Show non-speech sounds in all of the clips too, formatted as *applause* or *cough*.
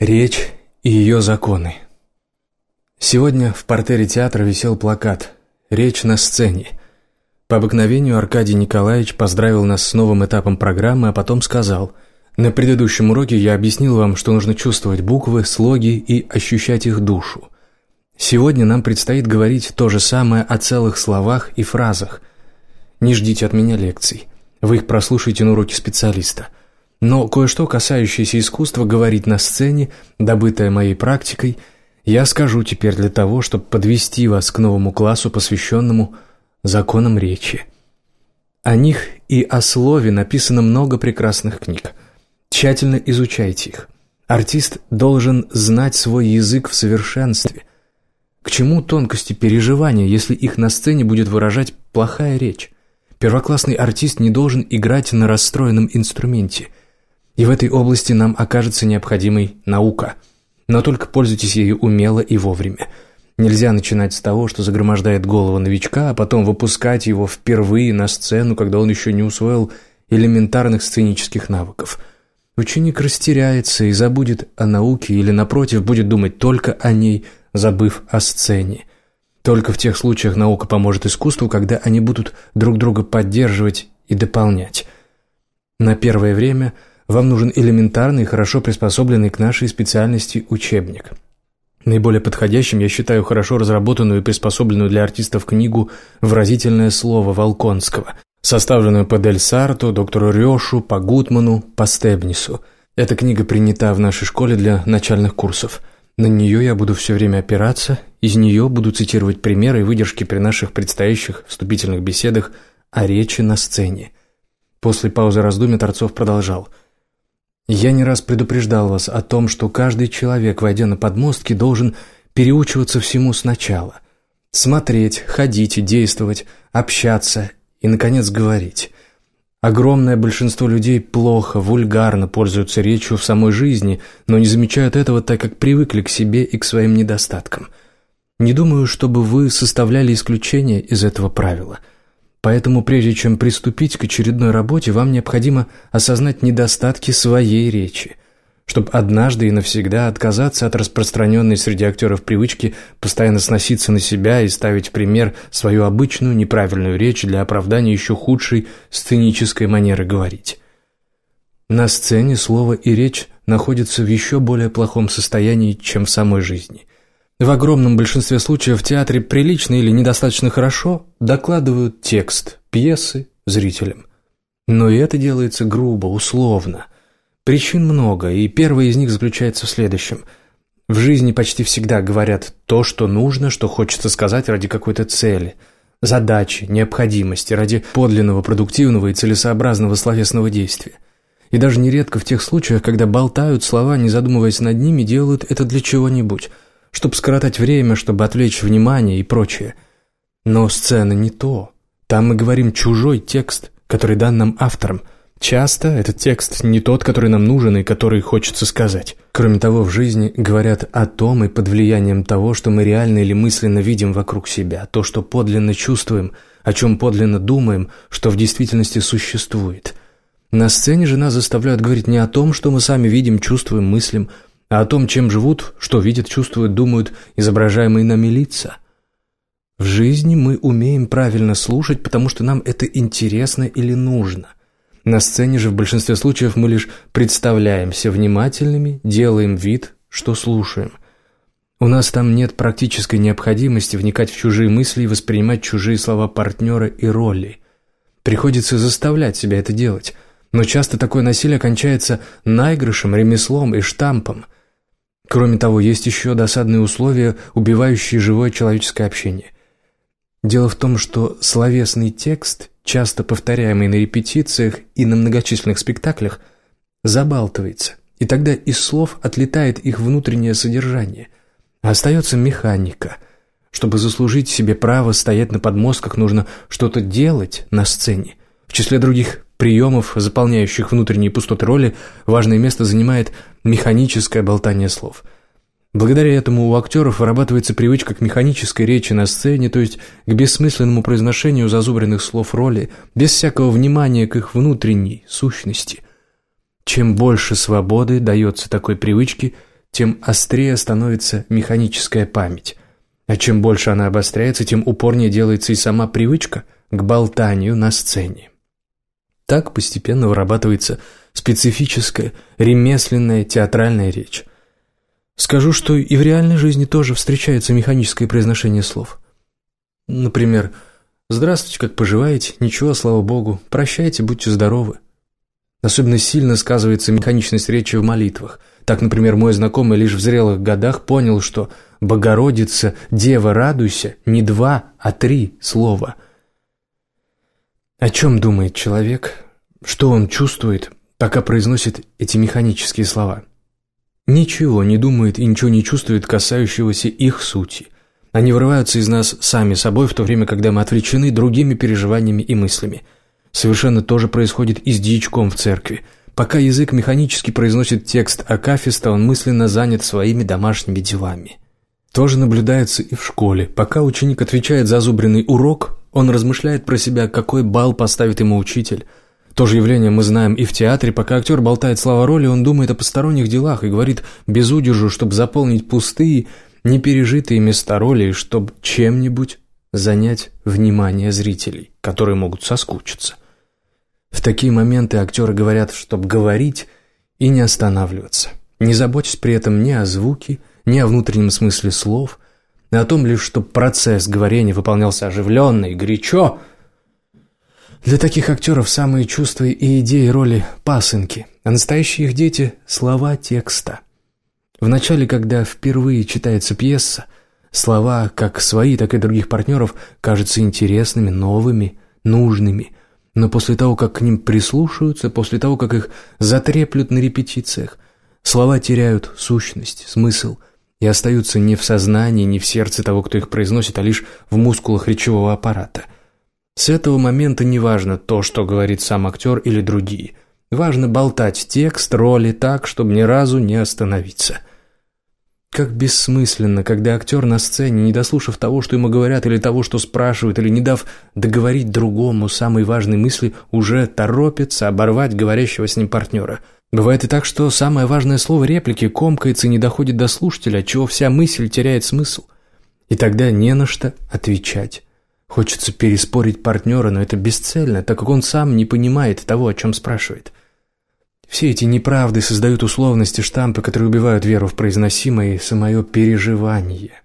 Речь и ее законы. Сегодня в портере театра висел плакат «Речь на сцене». По обыкновению Аркадий Николаевич поздравил нас с новым этапом программы, а потом сказал «На предыдущем уроке я объяснил вам, что нужно чувствовать буквы, слоги и ощущать их душу. Сегодня нам предстоит говорить то же самое о целых словах и фразах. Не ждите от меня лекций. Вы их прослушаете на уроке специалиста». Но кое-что, касающееся искусства говорить на сцене, добытое моей практикой, я скажу теперь для того, чтобы подвести вас к новому классу, посвященному законам речи. О них и о слове написано много прекрасных книг. Тщательно изучайте их. Артист должен знать свой язык в совершенстве. К чему тонкости переживания, если их на сцене будет выражать плохая речь? Первоклассный артист не должен играть на расстроенном инструменте – и в этой области нам окажется необходимой наука. Но только пользуйтесь ею умело и вовремя. Нельзя начинать с того, что загромождает голову новичка, а потом выпускать его впервые на сцену, когда он еще не усвоил элементарных сценических навыков. Ученик растеряется и забудет о науке или, напротив, будет думать только о ней, забыв о сцене. Только в тех случаях наука поможет искусству, когда они будут друг друга поддерживать и дополнять. На первое время – вам нужен элементарный хорошо приспособленный к нашей специальности учебник. Наиболее подходящим я считаю хорошо разработанную и приспособленную для артистов книгу «Выразительное слово» Волконского, составленную по Дель Сарту, доктору Рёшу, по Гутману, по Стебнису. Эта книга принята в нашей школе для начальных курсов. На нее я буду все время опираться, из нее буду цитировать примеры и выдержки при наших предстоящих вступительных беседах о речи на сцене. После паузы раздумья Торцов продолжал – я не раз предупреждал вас о том, что каждый человек, войдя на подмостки, должен переучиваться всему сначала. Смотреть, ходить, действовать, общаться и, наконец, говорить. Огромное большинство людей плохо, вульгарно пользуются речью в самой жизни, но не замечают этого, так как привыкли к себе и к своим недостаткам. Не думаю, чтобы вы составляли исключение из этого правила – Поэтому прежде чем приступить к очередной работе, вам необходимо осознать недостатки своей речи, чтобы однажды и навсегда отказаться от распространенной среди актеров привычки постоянно сноситься на себя и ставить в пример свою обычную неправильную речь для оправдания еще худшей сценической манеры говорить. На сцене слово и речь находятся в еще более плохом состоянии, чем в самой жизни – в огромном большинстве случаев в театре прилично или недостаточно хорошо докладывают текст пьесы зрителям. Но и это делается грубо, условно. Причин много, и первая из них заключается в следующем. В жизни почти всегда говорят то, что нужно, что хочется сказать ради какой-то цели, задачи, необходимости, ради подлинного, продуктивного и целесообразного словесного действия. И даже нередко в тех случаях, когда болтают слова, не задумываясь над ними, делают это для чего-нибудь – чтобы скоротать время, чтобы отвлечь внимание и прочее. Но сцена не то. Там мы говорим чужой текст, который дан нам автором. Часто этот текст не тот, который нам нужен и который хочется сказать. Кроме того, в жизни говорят о том и под влиянием того, что мы реально или мысленно видим вокруг себя, то, что подлинно чувствуем, о чем подлинно думаем, что в действительности существует. На сцене же нас заставляют говорить не о том, что мы сами видим, чувствуем, мыслим, а о том, чем живут, что видят, чувствуют, думают изображаемые нами лица. В жизни мы умеем правильно слушать, потому что нам это интересно или нужно. На сцене же в большинстве случаев мы лишь представляемся внимательными, делаем вид, что слушаем. У нас там нет практической необходимости вникать в чужие мысли и воспринимать чужие слова партнера и роли. Приходится заставлять себя это делать. Но часто такое насилие кончается наигрышем, ремеслом и штампом. Кроме того, есть еще досадные условия, убивающие живое человеческое общение. Дело в том, что словесный текст, часто повторяемый на репетициях и на многочисленных спектаклях, забалтывается, и тогда из слов отлетает их внутреннее содержание, а остается механика. Чтобы заслужить себе право стоять на подмостках, нужно что-то делать на сцене. В числе других приемов, заполняющих внутренние пустоты роли, важное место занимает механическое болтание слов. Благодаря этому у актеров вырабатывается привычка к механической речи на сцене, то есть к бессмысленному произношению зазубренных слов роли, без всякого внимания к их внутренней сущности. Чем больше свободы дается такой привычке, тем острее становится механическая память. А чем больше она обостряется, тем упорнее делается и сама привычка к болтанию на сцене. Так постепенно вырабатывается специфическая, ремесленная театральная речь. Скажу, что и в реальной жизни тоже встречается механическое произношение слов. Например, «Здравствуйте, как поживаете? Ничего, слава богу. Прощайте, будьте здоровы». Особенно сильно сказывается механичность речи в молитвах. Так, например, мой знакомый лишь в зрелых годах понял, что «Богородица, Дева, радуйся» не два, а три слова. О чем думает человек? Что он чувствует, пока произносит эти механические слова? Ничего не думает и ничего не чувствует, касающегося их сути. Они вырываются из нас сами собой, в то время, когда мы отвлечены другими переживаниями и мыслями – Совершенно то же происходит и с дьячком в церкви. Пока язык механически произносит текст Акафиста, он мысленно занят своими домашними делами. То же наблюдается и в школе. Пока ученик отвечает за зубренный урок, он размышляет про себя, какой балл поставит ему учитель. То же явление мы знаем и в театре. Пока актер болтает слова роли, он думает о посторонних делах и говорит без удержу, чтобы заполнить пустые, непережитые места роли, чтобы чем-нибудь занять внимание зрителей, которые могут соскучиться. В такие моменты актеры говорят, чтобы говорить и не останавливаться, не заботясь при этом ни о звуке, ни о внутреннем смысле слов, а о том лишь, чтобы процесс говорения выполнялся оживленно и горячо. Для таких актеров самые чувства и идеи роли – пасынки, а настоящие их дети – слова текста. Вначале, когда впервые читается пьеса, слова, как свои, так и других партнеров, кажутся интересными, новыми, нужными – но после того, как к ним прислушаются, после того, как их затреплют на репетициях, слова теряют сущность, смысл и остаются не в сознании, не в сердце того, кто их произносит, а лишь в мускулах речевого аппарата. С этого момента не важно то, что говорит сам актер или другие. Важно болтать текст, роли так, чтобы ни разу не остановиться – как бессмысленно, когда актер на сцене, не дослушав того, что ему говорят, или того, что спрашивают, или не дав договорить другому самой важной мысли, уже торопится оборвать говорящего с ним партнера. Бывает и так, что самое важное слово реплики комкается и не доходит до слушателя, отчего вся мысль теряет смысл. И тогда не на что отвечать. Хочется переспорить партнера, но это бесцельно, так как он сам не понимает того, о чем спрашивает. Все эти неправды создают условности штампы, которые убивают веру в произносимое и самое переживание.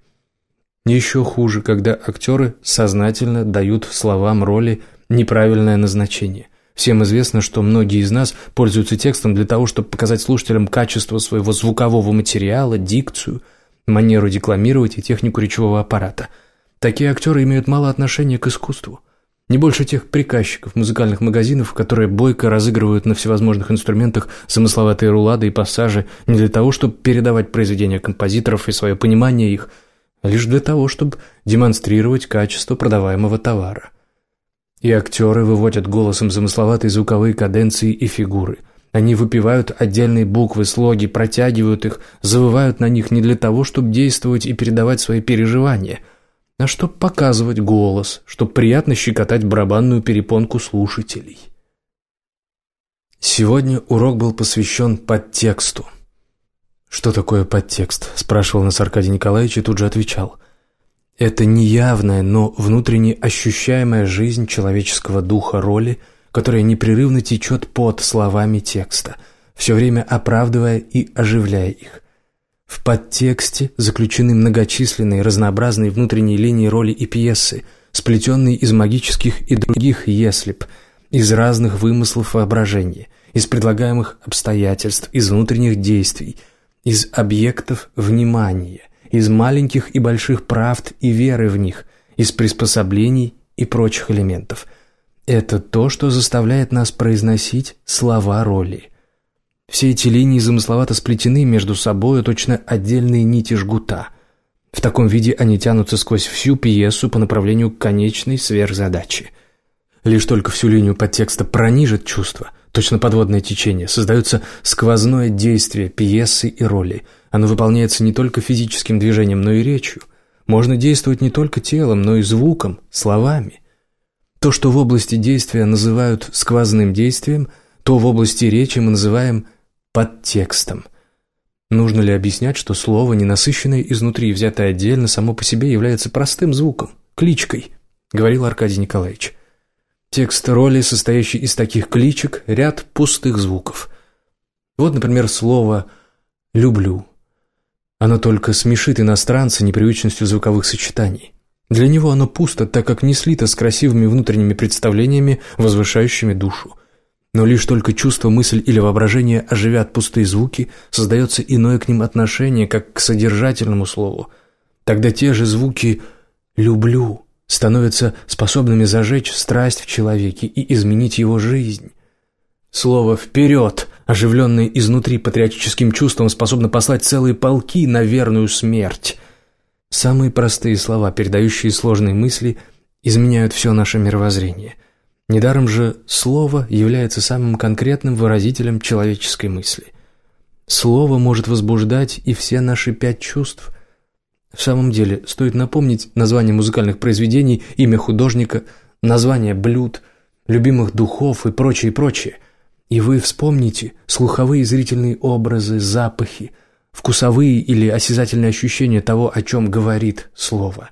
Еще хуже, когда актеры сознательно дают словам роли неправильное назначение. Всем известно, что многие из нас пользуются текстом для того, чтобы показать слушателям качество своего звукового материала, дикцию, манеру декламировать и технику речевого аппарата. Такие актеры имеют мало отношения к искусству. Не больше тех приказчиков музыкальных магазинов, которые бойко разыгрывают на всевозможных инструментах замысловатые рулады и пассажи не для того, чтобы передавать произведения композиторов и свое понимание их, а лишь для того, чтобы демонстрировать качество продаваемого товара. И актеры выводят голосом замысловатые звуковые каденции и фигуры. Они выпивают отдельные буквы, слоги, протягивают их, завывают на них не для того, чтобы действовать и передавать свои переживания – а чтоб показывать голос, чтоб приятно щекотать барабанную перепонку слушателей. Сегодня урок был посвящен подтексту. «Что такое подтекст?» – спрашивал нас Аркадий Николаевич и тут же отвечал. «Это неявная, но внутренне ощущаемая жизнь человеческого духа роли, которая непрерывно течет под словами текста, все время оправдывая и оживляя их. В подтексте заключены многочисленные разнообразные внутренние линии роли и пьесы, сплетенные из магических и других «еслиб», из разных вымыслов воображения, из предлагаемых обстоятельств, из внутренних действий, из объектов внимания, из маленьких и больших правд и веры в них, из приспособлений и прочих элементов. Это то, что заставляет нас произносить слова роли – все эти линии замысловато сплетены между собой, точно отдельные нити жгута. В таком виде они тянутся сквозь всю пьесу по направлению к конечной сверхзадаче. Лишь только всю линию подтекста пронижит чувство, точно подводное течение, создается сквозное действие пьесы и роли. Оно выполняется не только физическим движением, но и речью. Можно действовать не только телом, но и звуком, словами. То, что в области действия называют сквозным действием, то в области речи мы называем под текстом. Нужно ли объяснять, что слово, ненасыщенное изнутри, взятое отдельно, само по себе является простым звуком, кличкой, говорил Аркадий Николаевич. Текст роли, состоящий из таких кличек, ряд пустых звуков. Вот, например, слово «люблю». Оно только смешит иностранца непривычностью звуковых сочетаний. Для него оно пусто, так как не слито с красивыми внутренними представлениями, возвышающими душу. Но лишь только чувство, мысль или воображение оживят пустые звуки, создается иное к ним отношение, как к содержательному слову. Тогда те же звуки «люблю» становятся способными зажечь страсть в человеке и изменить его жизнь. Слово «вперед», оживленное изнутри патриотическим чувством, способно послать целые полки на верную смерть. Самые простые слова, передающие сложные мысли, изменяют все наше мировоззрение – Недаром же слово является самым конкретным выразителем человеческой мысли. Слово может возбуждать и все наши пять чувств. В самом деле, стоит напомнить название музыкальных произведений, имя художника, название блюд, любимых духов и прочее, прочее. И вы вспомните слуховые зрительные образы, запахи, вкусовые или осязательные ощущения того, о чем говорит слово.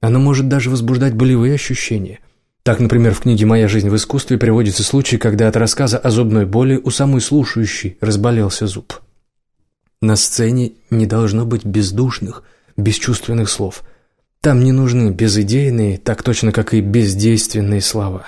Оно может даже возбуждать болевые ощущения – так, например, в книге «Моя жизнь в искусстве» приводится случай, когда от рассказа о зубной боли у самой слушающей разболелся зуб. На сцене не должно быть бездушных, бесчувственных слов. Там не нужны безидейные, так точно как и бездейственные слова.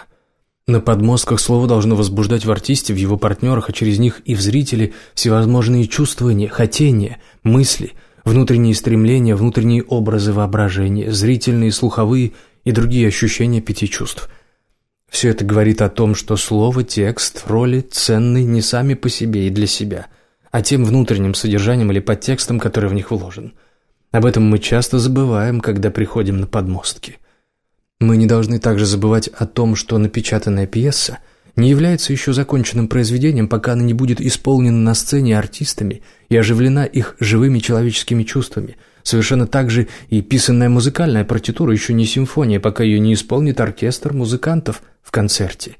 На подмостках слово должно возбуждать в артисте, в его партнерах, а через них и в зрителе всевозможные чувствования, хотения, мысли, внутренние стремления, внутренние образы воображения, зрительные, слуховые и другие ощущения пяти чувств. Все это говорит о том, что слово, текст, роли ценны не сами по себе и для себя, а тем внутренним содержанием или подтекстом, который в них вложен. Об этом мы часто забываем, когда приходим на подмостки. Мы не должны также забывать о том, что напечатанная пьеса не является еще законченным произведением, пока она не будет исполнена на сцене артистами и оживлена их живыми человеческими чувствами – Совершенно так же и писанная музыкальная партитура еще не симфония, пока ее не исполнит оркестр музыкантов в концерте.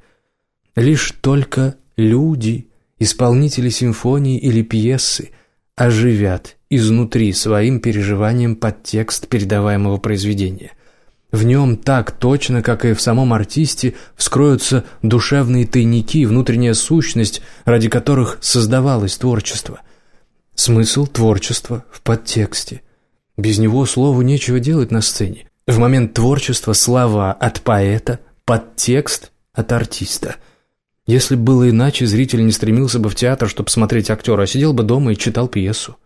Лишь только люди, исполнители симфонии или пьесы, оживят изнутри своим переживанием подтекст передаваемого произведения. В нем так точно, как и в самом артисте, вскроются душевные тайники, внутренняя сущность, ради которых создавалось творчество. Смысл творчества в подтексте – без него слову нечего делать на сцене. В момент творчества слова от поэта, подтекст от артиста. Если бы было иначе, зритель не стремился бы в театр, чтобы смотреть актера, а сидел бы дома и читал пьесу.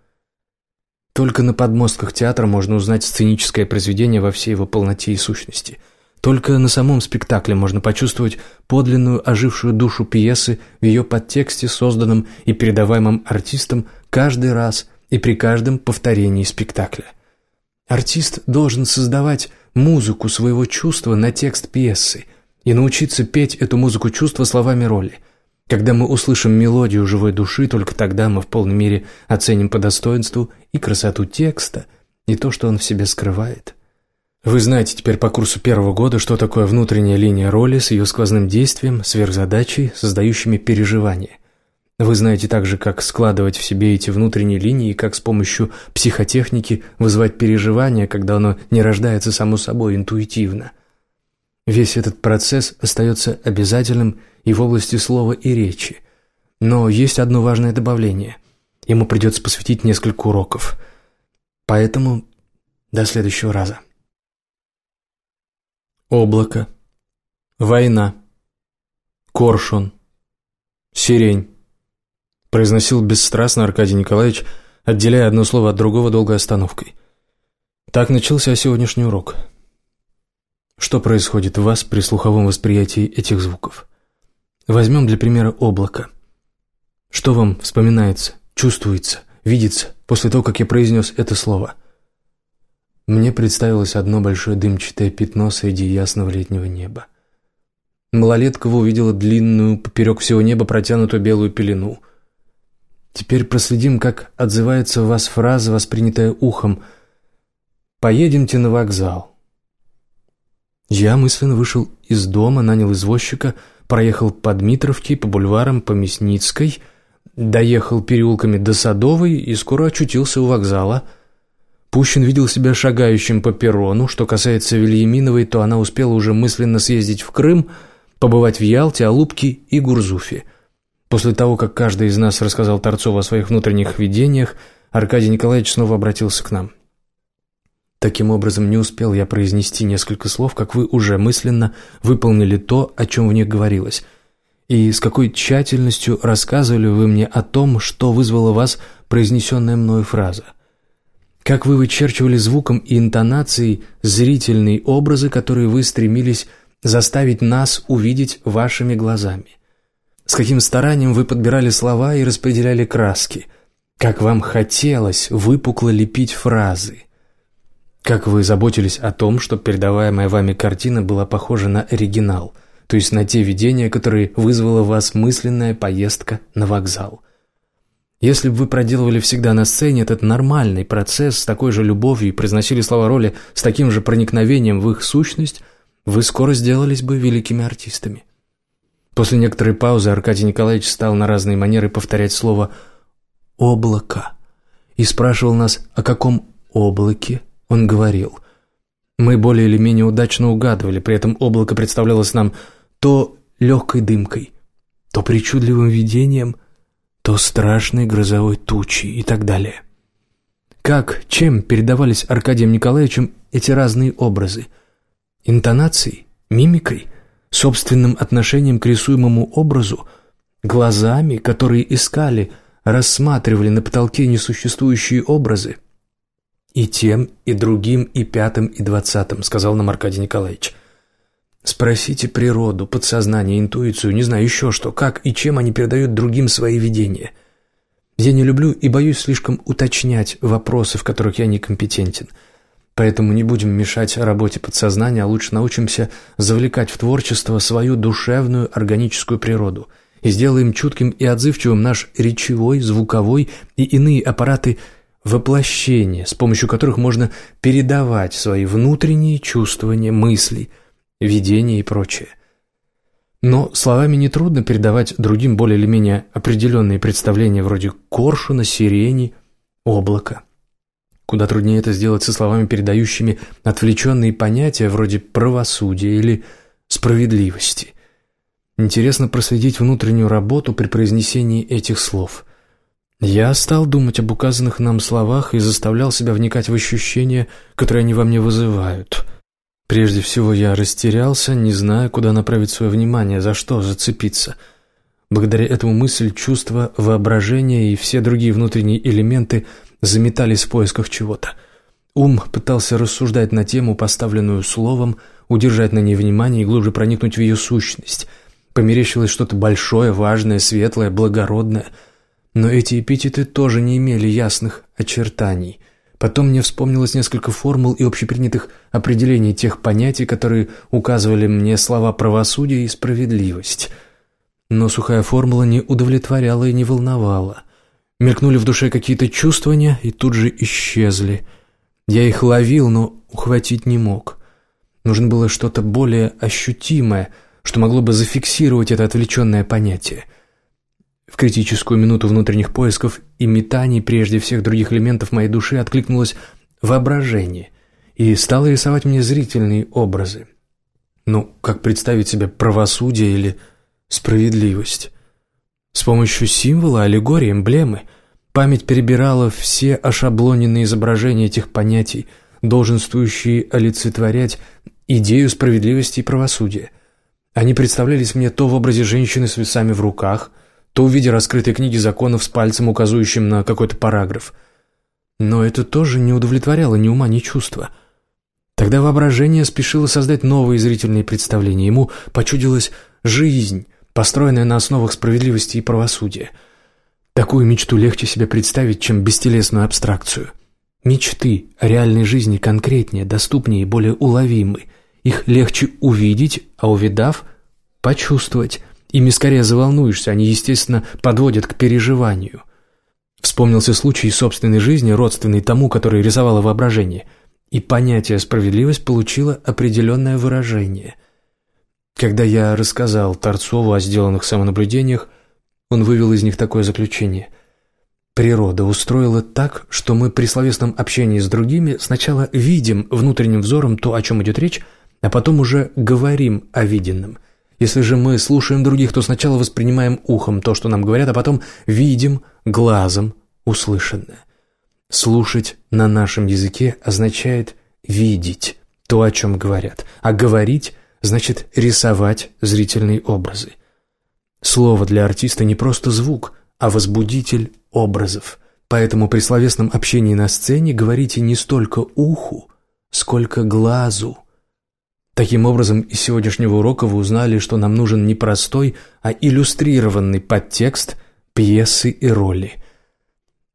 Только на подмостках театра можно узнать сценическое произведение во всей его полноте и сущности. Только на самом спектакле можно почувствовать подлинную ожившую душу пьесы в ее подтексте, созданном и передаваемом артистом каждый раз и при каждом повторении спектакля. Артист должен создавать музыку своего чувства на текст пьесы и научиться петь эту музыку чувства словами роли. Когда мы услышим мелодию живой души, только тогда мы в полной мере оценим по достоинству и красоту текста, и то, что он в себе скрывает. Вы знаете теперь по курсу первого года, что такое внутренняя линия роли с ее сквозным действием, сверхзадачей, создающими переживания – вы знаете также, как складывать в себе эти внутренние линии и как с помощью психотехники вызывать переживания, когда оно не рождается само собой интуитивно. Весь этот процесс остается обязательным и в области слова и речи. Но есть одно важное добавление. Ему придется посвятить несколько уроков. Поэтому до следующего раза. Облако. Война. Коршун. Сирень произносил бесстрастно Аркадий Николаевич, отделяя одно слово от другого долгой остановкой. Так начался сегодняшний урок. Что происходит в вас при слуховом восприятии этих звуков? Возьмем для примера облако. Что вам вспоминается, чувствуется, видится после того, как я произнес это слово? Мне представилось одно большое дымчатое пятно среди ясного летнего неба. Малолеткова увидела длинную, поперек всего неба протянутую белую пелену – Теперь проследим, как отзывается у вас фраза, воспринятая ухом «Поедемте на вокзал». Я мысленно вышел из дома, нанял извозчика, проехал по Дмитровке, по бульварам, по Мясницкой, доехал переулками до Садовой и скоро очутился у вокзала. Пущин видел себя шагающим по перрону. Что касается Вильяминовой, то она успела уже мысленно съездить в Крым, побывать в Ялте, Алупке и Гурзуфе. После того, как каждый из нас рассказал Торцову о своих внутренних видениях, Аркадий Николаевич снова обратился к нам. Таким образом, не успел я произнести несколько слов, как вы уже мысленно выполнили то, о чем в них говорилось. И с какой тщательностью рассказывали вы мне о том, что вызвала вас произнесенная мною фраза. Как вы вычерчивали звуком и интонацией зрительные образы, которые вы стремились заставить нас увидеть вашими глазами. С каким старанием вы подбирали слова и распределяли краски. Как вам хотелось выпукло лепить фразы. Как вы заботились о том, чтобы передаваемая вами картина была похожа на оригинал, то есть на те видения, которые вызвала в вас мысленная поездка на вокзал. Если бы вы проделывали всегда на сцене этот нормальный процесс с такой же любовью и произносили слова роли с таким же проникновением в их сущность, вы скоро сделались бы великими артистами. После некоторой паузы Аркадий Николаевич стал на разные манеры повторять слово «облако» и спрашивал нас, о каком облаке он говорил. Мы более или менее удачно угадывали, при этом облако представлялось нам то легкой дымкой, то причудливым видением, то страшной грозовой тучей и так далее. Как, чем передавались Аркадием Николаевичем эти разные образы? Интонацией? Мимикой? Собственным отношением к рисуемому образу? Глазами, которые искали, рассматривали на потолке несуществующие образы? «И тем, и другим, и пятым, и двадцатым», — сказал нам Аркадий Николаевич. «Спросите природу, подсознание, интуицию, не знаю еще что, как и чем они передают другим свои видения. Я не люблю и боюсь слишком уточнять вопросы, в которых я некомпетентен. Поэтому не будем мешать работе подсознания, а лучше научимся завлекать в творчество свою душевную органическую природу» и сделаем чутким и отзывчивым наш речевой, звуковой и иные аппараты – воплощения, с помощью которых можно передавать свои внутренние чувствования, мысли, видения и прочее. Но словами нетрудно передавать другим более или менее определенные представления вроде коршуна, сирени, облака. Куда труднее это сделать со словами, передающими отвлеченные понятия вроде правосудия или справедливости. Интересно проследить внутреннюю работу при произнесении этих слов – я стал думать об указанных нам словах и заставлял себя вникать в ощущения, которые они во мне вызывают. Прежде всего я растерялся, не зная, куда направить свое внимание, за что зацепиться. Благодаря этому мысль, чувство, воображение и все другие внутренние элементы заметались в поисках чего-то. Ум пытался рассуждать на тему, поставленную словом, удержать на ней внимание и глубже проникнуть в ее сущность. Померещилось что-то большое, важное, светлое, благородное — но эти эпитеты тоже не имели ясных очертаний. Потом мне вспомнилось несколько формул и общепринятых определений тех понятий, которые указывали мне слова правосудие и справедливость. Но сухая формула не удовлетворяла и не волновала. Мелькнули в душе какие-то чувствования и тут же исчезли. Я их ловил, но ухватить не мог. Нужно было что-то более ощутимое, что могло бы зафиксировать это отвлеченное понятие – в критическую минуту внутренних поисков и метаний прежде всех других элементов моей души откликнулось воображение и стало рисовать мне зрительные образы. Ну, как представить себе правосудие или справедливость? С помощью символа, аллегории, эмблемы память перебирала все ошаблоненные изображения этих понятий, долженствующие олицетворять идею справедливости и правосудия. Они представлялись мне то в образе женщины с весами в руках – то в виде раскрытой книги законов с пальцем, указывающим на какой-то параграф. Но это тоже не удовлетворяло ни ума, ни чувства. Тогда воображение спешило создать новые зрительные представления. Ему почудилась жизнь, построенная на основах справедливости и правосудия. Такую мечту легче себе представить, чем бестелесную абстракцию. Мечты реальной жизни конкретнее, доступнее и более уловимы. Их легче увидеть, а увидав, почувствовать – Ими скорее заволнуешься, они, естественно, подводят к переживанию. Вспомнился случай собственной жизни, родственный тому, который рисовало воображение, и понятие «справедливость» получило определенное выражение. Когда я рассказал Торцову о сделанных самонаблюдениях, Он вывел из них такое заключение. Природа устроила так, что мы при словесном общении с другими сначала видим внутренним взором то, о чем идет речь, а потом уже говорим о виденном. Если же мы слушаем других, то сначала воспринимаем ухом то, что нам говорят, а потом видим глазом услышанное. Слушать на нашем языке означает видеть то, о чем говорят, а говорить значит рисовать зрительные образы. Слово для артиста не просто звук, а возбудитель образов. Поэтому при словесном общении на сцене говорите не столько уху, сколько глазу. Таким образом, из сегодняшнего урока вы узнали, что нам нужен не простой, а иллюстрированный подтекст пьесы и роли.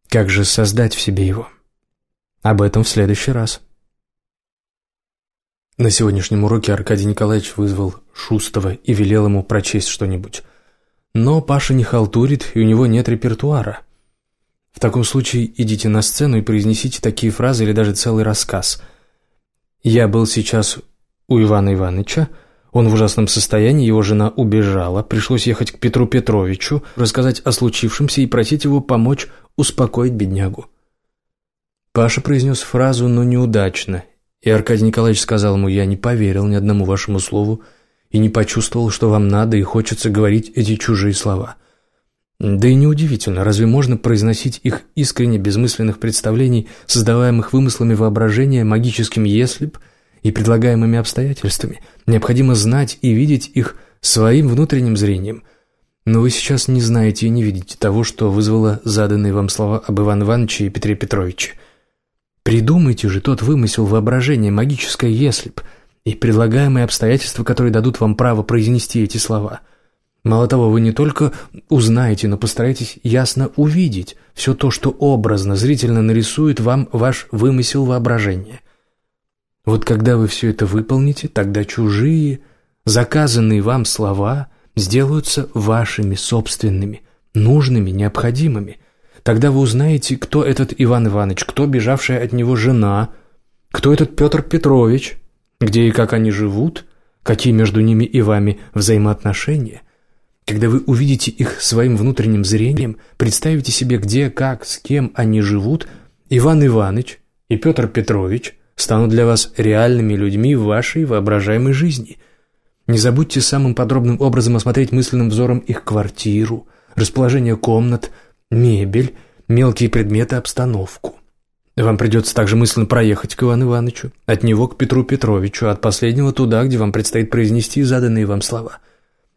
Как же создать в себе его? Об этом в следующий раз. На сегодняшнем уроке Аркадий Николаевич вызвал Шустова и велел ему прочесть что-нибудь. Но Паша не халтурит, и у него нет репертуара. В таком случае идите на сцену и произнесите такие фразы или даже целый рассказ. «Я был сейчас у Ивана Ивановича, он в ужасном состоянии, его жена убежала, пришлось ехать к Петру Петровичу, рассказать о случившемся и просить его помочь успокоить беднягу». Паша произнес фразу, но неудачно, и Аркадий Николаевич сказал ему, «Я не поверил ни одному вашему слову, и не почувствовал, что вам надо и хочется говорить эти чужие слова. Да и неудивительно, разве можно произносить их искренне безмысленных представлений, создаваемых вымыслами воображения, магическим «если и предлагаемыми обстоятельствами? Необходимо знать и видеть их своим внутренним зрением. Но вы сейчас не знаете и не видите того, что вызвало заданные вам слова об Иване Ивановиче и Петре Петровиче. Придумайте же тот вымысел воображения, магическое «если б», и предлагаемые обстоятельства, которые дадут вам право произнести эти слова. Мало того, вы не только узнаете, но постараетесь ясно увидеть все то, что образно, зрительно нарисует вам ваш вымысел воображения. Вот когда вы все это выполните, тогда чужие, заказанные вам слова сделаются вашими собственными, нужными, необходимыми. Тогда вы узнаете, кто этот Иван Иванович, кто бежавшая от него жена, кто этот Петр Петрович – где и как они живут, какие между ними и вами взаимоотношения. Когда вы увидите их своим внутренним зрением, представите себе, где, как, с кем они живут, Иван Иванович и Петр Петрович станут для вас реальными людьми в вашей воображаемой жизни. Не забудьте самым подробным образом осмотреть мысленным взором их квартиру, расположение комнат, мебель, мелкие предметы, обстановку. Вам придется также мысленно проехать к Ивану Ивановичу, от него к Петру Петровичу, от последнего туда, где вам предстоит произнести заданные вам слова.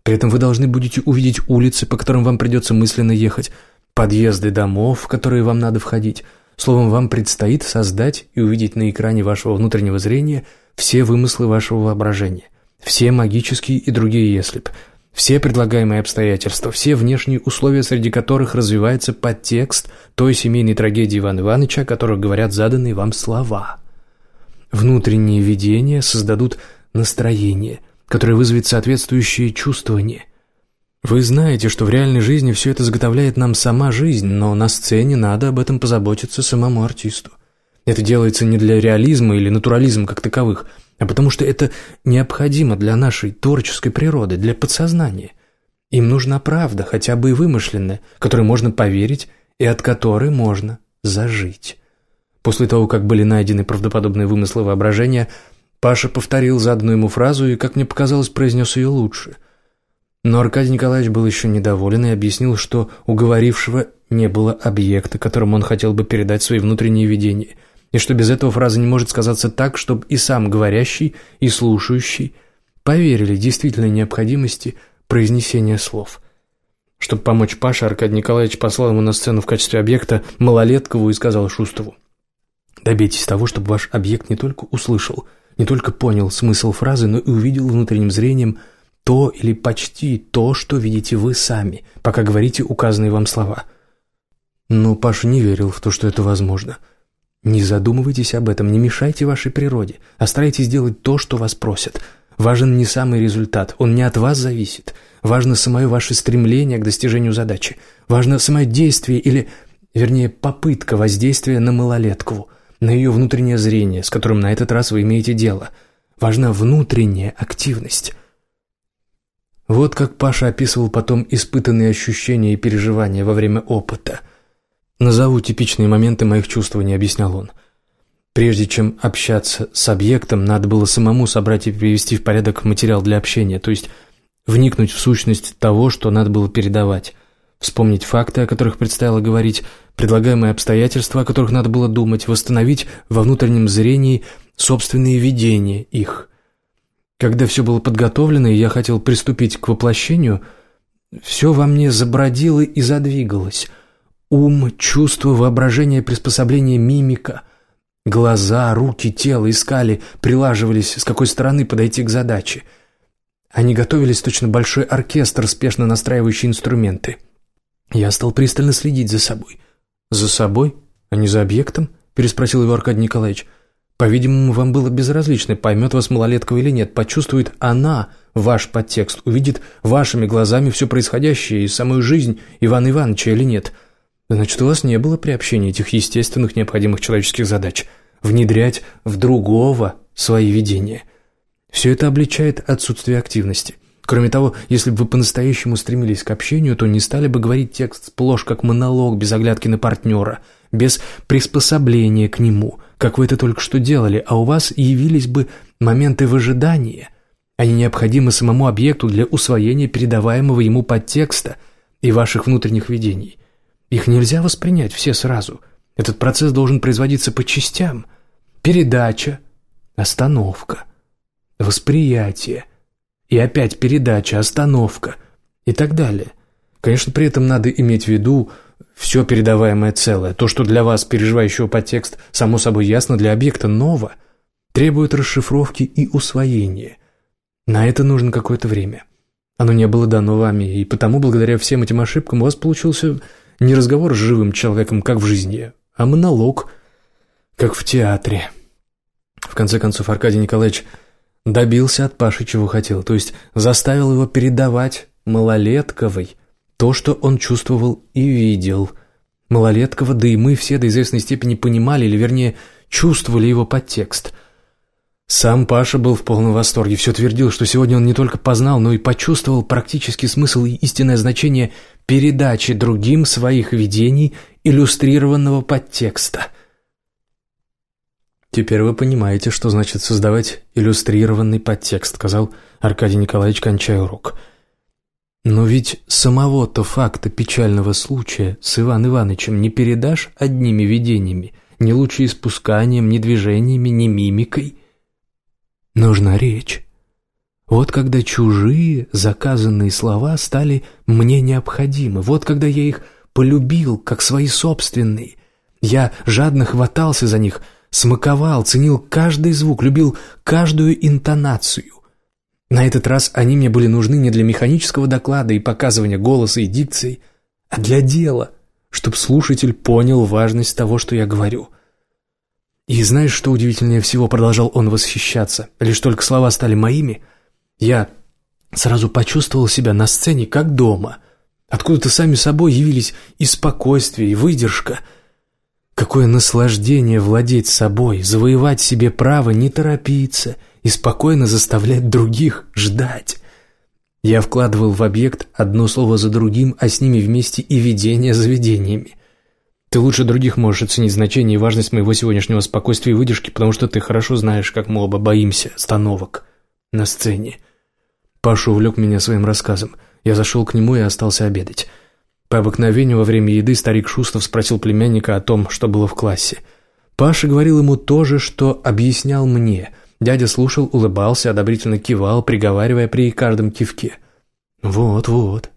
При этом вы должны будете увидеть улицы, по которым вам придется мысленно ехать, подъезды домов, в которые вам надо входить. Словом, вам предстоит создать и увидеть на экране вашего внутреннего зрения все вымыслы вашего воображения, все магические и другие «если б», все предлагаемые обстоятельства, все внешние условия, среди которых развивается подтекст той семейной трагедии Ивана Ивановича, о которых говорят заданные вам слова. Внутренние видения создадут настроение, которое вызовет соответствующее чувствование. Вы знаете, что в реальной жизни все это заготовляет нам сама жизнь, но на сцене надо об этом позаботиться самому артисту. Это делается не для реализма или натурализма как таковых – а потому что это необходимо для нашей творческой природы, для подсознания. Им нужна правда, хотя бы и вымышленная, которой можно поверить и от которой можно зажить. После того, как были найдены правдоподобные вымыслы воображения, Паша повторил заданную ему фразу и, как мне показалось, произнес ее лучше. Но Аркадий Николаевич был еще недоволен и объяснил, что у говорившего не было объекта, которому он хотел бы передать свои внутренние видения – и что без этого фраза не может сказаться так, чтобы и сам говорящий, и слушающий поверили действительной необходимости произнесения слов. Чтобы помочь Паше, Аркадий Николаевич послал ему на сцену в качестве объекта Малолеткову и сказал Шустову, «Добейтесь того, чтобы ваш объект не только услышал, не только понял смысл фразы, но и увидел внутренним зрением то или почти то, что видите вы сами, пока говорите указанные вам слова». Но Паша не верил в то, что это возможно – не задумывайтесь об этом, не мешайте вашей природе, а старайтесь делать то, что вас просят. Важен не самый результат, он не от вас зависит. Важно самое ваше стремление к достижению задачи. Важно самое действие или, вернее, попытка воздействия на малолетку, на ее внутреннее зрение, с которым на этот раз вы имеете дело. Важна внутренняя активность. Вот как Паша описывал потом испытанные ощущения и переживания во время опыта. «Назову типичные моменты моих чувствований», — объяснял он. Прежде чем общаться с объектом, надо было самому собрать и привести в порядок материал для общения, то есть вникнуть в сущность того, что надо было передавать, вспомнить факты, о которых предстояло говорить, предлагаемые обстоятельства, о которых надо было думать, восстановить во внутреннем зрении собственные видения их. Когда все было подготовлено, и я хотел приступить к воплощению, все во мне забродило и задвигалось. Ум, чувство, воображение, приспособление, мимика — Глаза, руки, тело искали, прилаживались, с какой стороны подойти к задаче. Они готовились точно большой оркестр, спешно настраивающий инструменты. Я стал пристально следить за собой. «За собой? А не за объектом?» – переспросил его Аркадий Николаевич. «По-видимому, вам было безразлично, поймет вас малолетка или нет, почувствует она ваш подтекст, увидит вашими глазами все происходящее и самую жизнь Ивана Ивановича или нет». Значит, у вас не было при общении этих естественных необходимых человеческих задач внедрять в другого свои видения. Все это обличает отсутствие активности. Кроме того, если бы вы по-настоящему стремились к общению, то не стали бы говорить текст сплошь как монолог, без оглядки на партнера, без приспособления к нему, как вы это только что делали, а у вас явились бы моменты выжидания. Они необходимы самому объекту для усвоения передаваемого ему подтекста и ваших внутренних видений. Их нельзя воспринять все сразу. Этот процесс должен производиться по частям. Передача, остановка, восприятие, и опять передача, остановка и так далее. Конечно, при этом надо иметь в виду все передаваемое целое. То, что для вас, переживающего подтекст, само собой ясно, для объекта ново, требует расшифровки и усвоения. На это нужно какое-то время. Оно не было дано вами, и потому, благодаря всем этим ошибкам, у вас получился не разговор с живым человеком, как в жизни, а монолог, как в театре. В конце концов, Аркадий Николаевич добился от Паши, чего хотел, то есть заставил его передавать малолетковой то, что он чувствовал и видел. Малолеткова, да и мы все до известной степени понимали, или вернее, чувствовали его подтекст – сам Паша был в полном восторге, все твердил, что сегодня он не только познал, но и почувствовал практический смысл и истинное значение передачи другим своих видений иллюстрированного подтекста. «Теперь вы понимаете, что значит создавать иллюстрированный подтекст», сказал Аркадий Николаевич, кончая урок. «Но ведь самого-то факта печального случая с Иван Ивановичем не передашь одними видениями, ни лучеиспусканием, ни движениями, ни мимикой». Нужна речь. Вот когда чужие заказанные слова стали мне необходимы, вот когда я их полюбил, как свои собственные. Я жадно хватался за них, смаковал, ценил каждый звук, любил каждую интонацию. На этот раз они мне были нужны не для механического доклада и показывания голоса и дикции, а для дела, чтобы слушатель понял важность того, что я говорю – и знаешь, что удивительнее всего, продолжал он восхищаться, лишь только слова стали моими, я сразу почувствовал себя на сцене как дома. Откуда-то сами собой явились и спокойствие, и выдержка. Какое наслаждение владеть собой, завоевать себе право не торопиться и спокойно заставлять других ждать. Я вкладывал в объект одно слово за другим, а с ними вместе и видение за видениями. Ты лучше других можешь оценить значение и важность моего сегодняшнего спокойствия и выдержки, потому что ты хорошо знаешь, как мы оба боимся остановок на сцене. Паша увлек меня своим рассказом. Я зашел к нему и остался обедать. По обыкновению во время еды старик Шустов спросил племянника о том, что было в классе. Паша говорил ему то же, что объяснял мне. Дядя слушал, улыбался, одобрительно кивал, приговаривая при каждом кивке. «Вот, вот.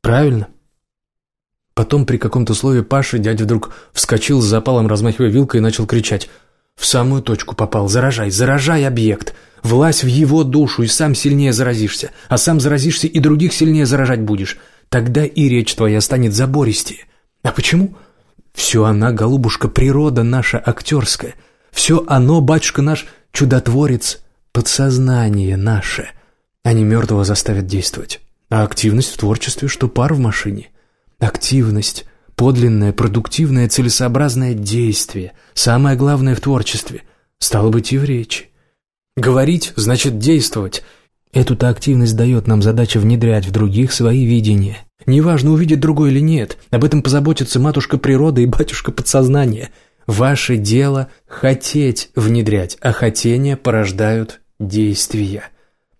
Правильно?» Потом при каком-то слове Паши дядя вдруг вскочил с запалом, размахивая вилкой, и начал кричать. «В самую точку попал. Заражай, заражай объект. Влазь в его душу, и сам сильнее заразишься. А сам заразишься, и других сильнее заражать будешь. Тогда и речь твоя станет забористее. А почему? Все она, голубушка, природа наша актерская. Все оно, батюшка наш, чудотворец, подсознание наше. Они мертвого заставят действовать. А активность в творчестве, что пар в машине. Активность, подлинное, продуктивное, целесообразное действие, самое главное в творчестве, стало быть и в речи. Говорить значит действовать, Эту-то активность дает нам задача внедрять в других свои видения. Неважно, увидит другой или нет, об этом позаботится матушка природа и батюшка подсознание. Ваше дело – хотеть внедрять, а хотения порождают действия.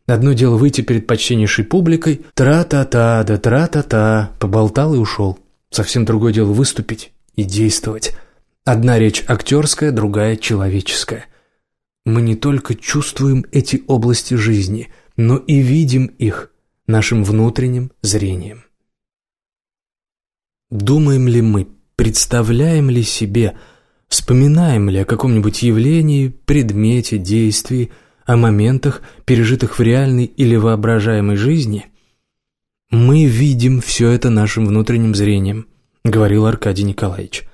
Одно дело выйти перед почтеннейшей публикой, тра-та-та, да тра-та-та, поболтал и ушел. Совсем другое дело выступить и действовать. Одна речь актерская, другая человеческая. Мы не только чувствуем эти области жизни – но и видим их нашим внутренним зрением. Думаем ли мы, представляем ли себе, вспоминаем ли о каком-нибудь явлении, предмете, действии, о моментах, пережитых в реальной или воображаемой жизни? Мы видим все это нашим внутренним зрением, говорил Аркадий Николаевич.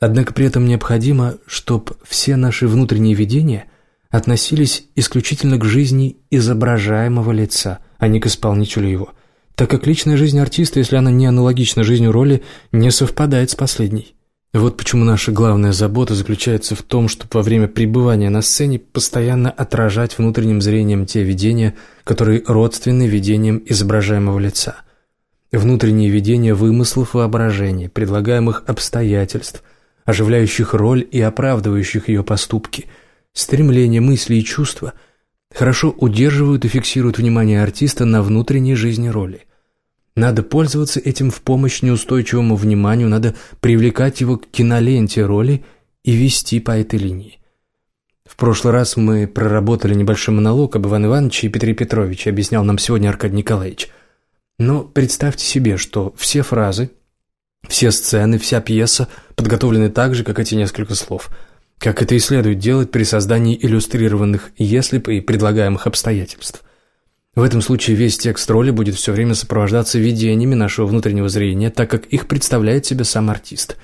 Однако при этом необходимо, чтобы все наши внутренние видения относились исключительно к жизни изображаемого лица, а не к исполнителю его, так как личная жизнь артиста, если она не аналогична жизни роли, не совпадает с последней. Вот почему наша главная забота заключается в том, чтобы во время пребывания на сцене постоянно отражать внутренним зрением те видения, которые родственны видениям изображаемого лица. Внутренние видения вымыслов воображения, предлагаемых обстоятельств, оживляющих роль и оправдывающих ее поступки – стремления, мысли и чувства хорошо удерживают и фиксируют внимание артиста на внутренней жизни роли. Надо пользоваться этим в помощь неустойчивому вниманию, надо привлекать его к киноленте роли и вести по этой линии. В прошлый раз мы проработали небольшой монолог об Иване Ивановиче и Петре Петровиче, объяснял нам сегодня Аркадий Николаевич. Но представьте себе, что все фразы, все сцены, вся пьеса подготовлены так же, как эти несколько слов – как это и следует делать при создании иллюстрированных «если бы» и предлагаемых обстоятельств. В этом случае весь текст роли будет все время сопровождаться видениями нашего внутреннего зрения, так как их представляет себе сам артист.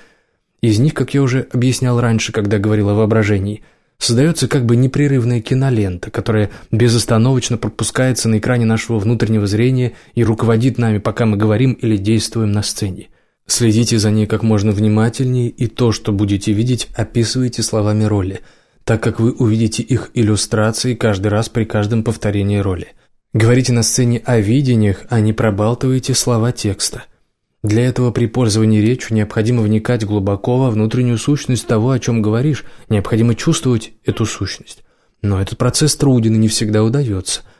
Из них, как я уже объяснял раньше, когда говорил о воображении, создается как бы непрерывная кинолента, которая безостановочно пропускается на экране нашего внутреннего зрения и руководит нами, пока мы говорим или действуем на сцене. Следите за ней как можно внимательнее, и то, что будете видеть, описывайте словами роли, так как вы увидите их иллюстрации каждый раз при каждом повторении роли. Говорите на сцене о видениях, а не пробалтывайте слова текста. Для этого при пользовании речью необходимо вникать глубоко во внутреннюю сущность того, о чем говоришь, необходимо чувствовать эту сущность. Но этот процесс труден и не всегда удается –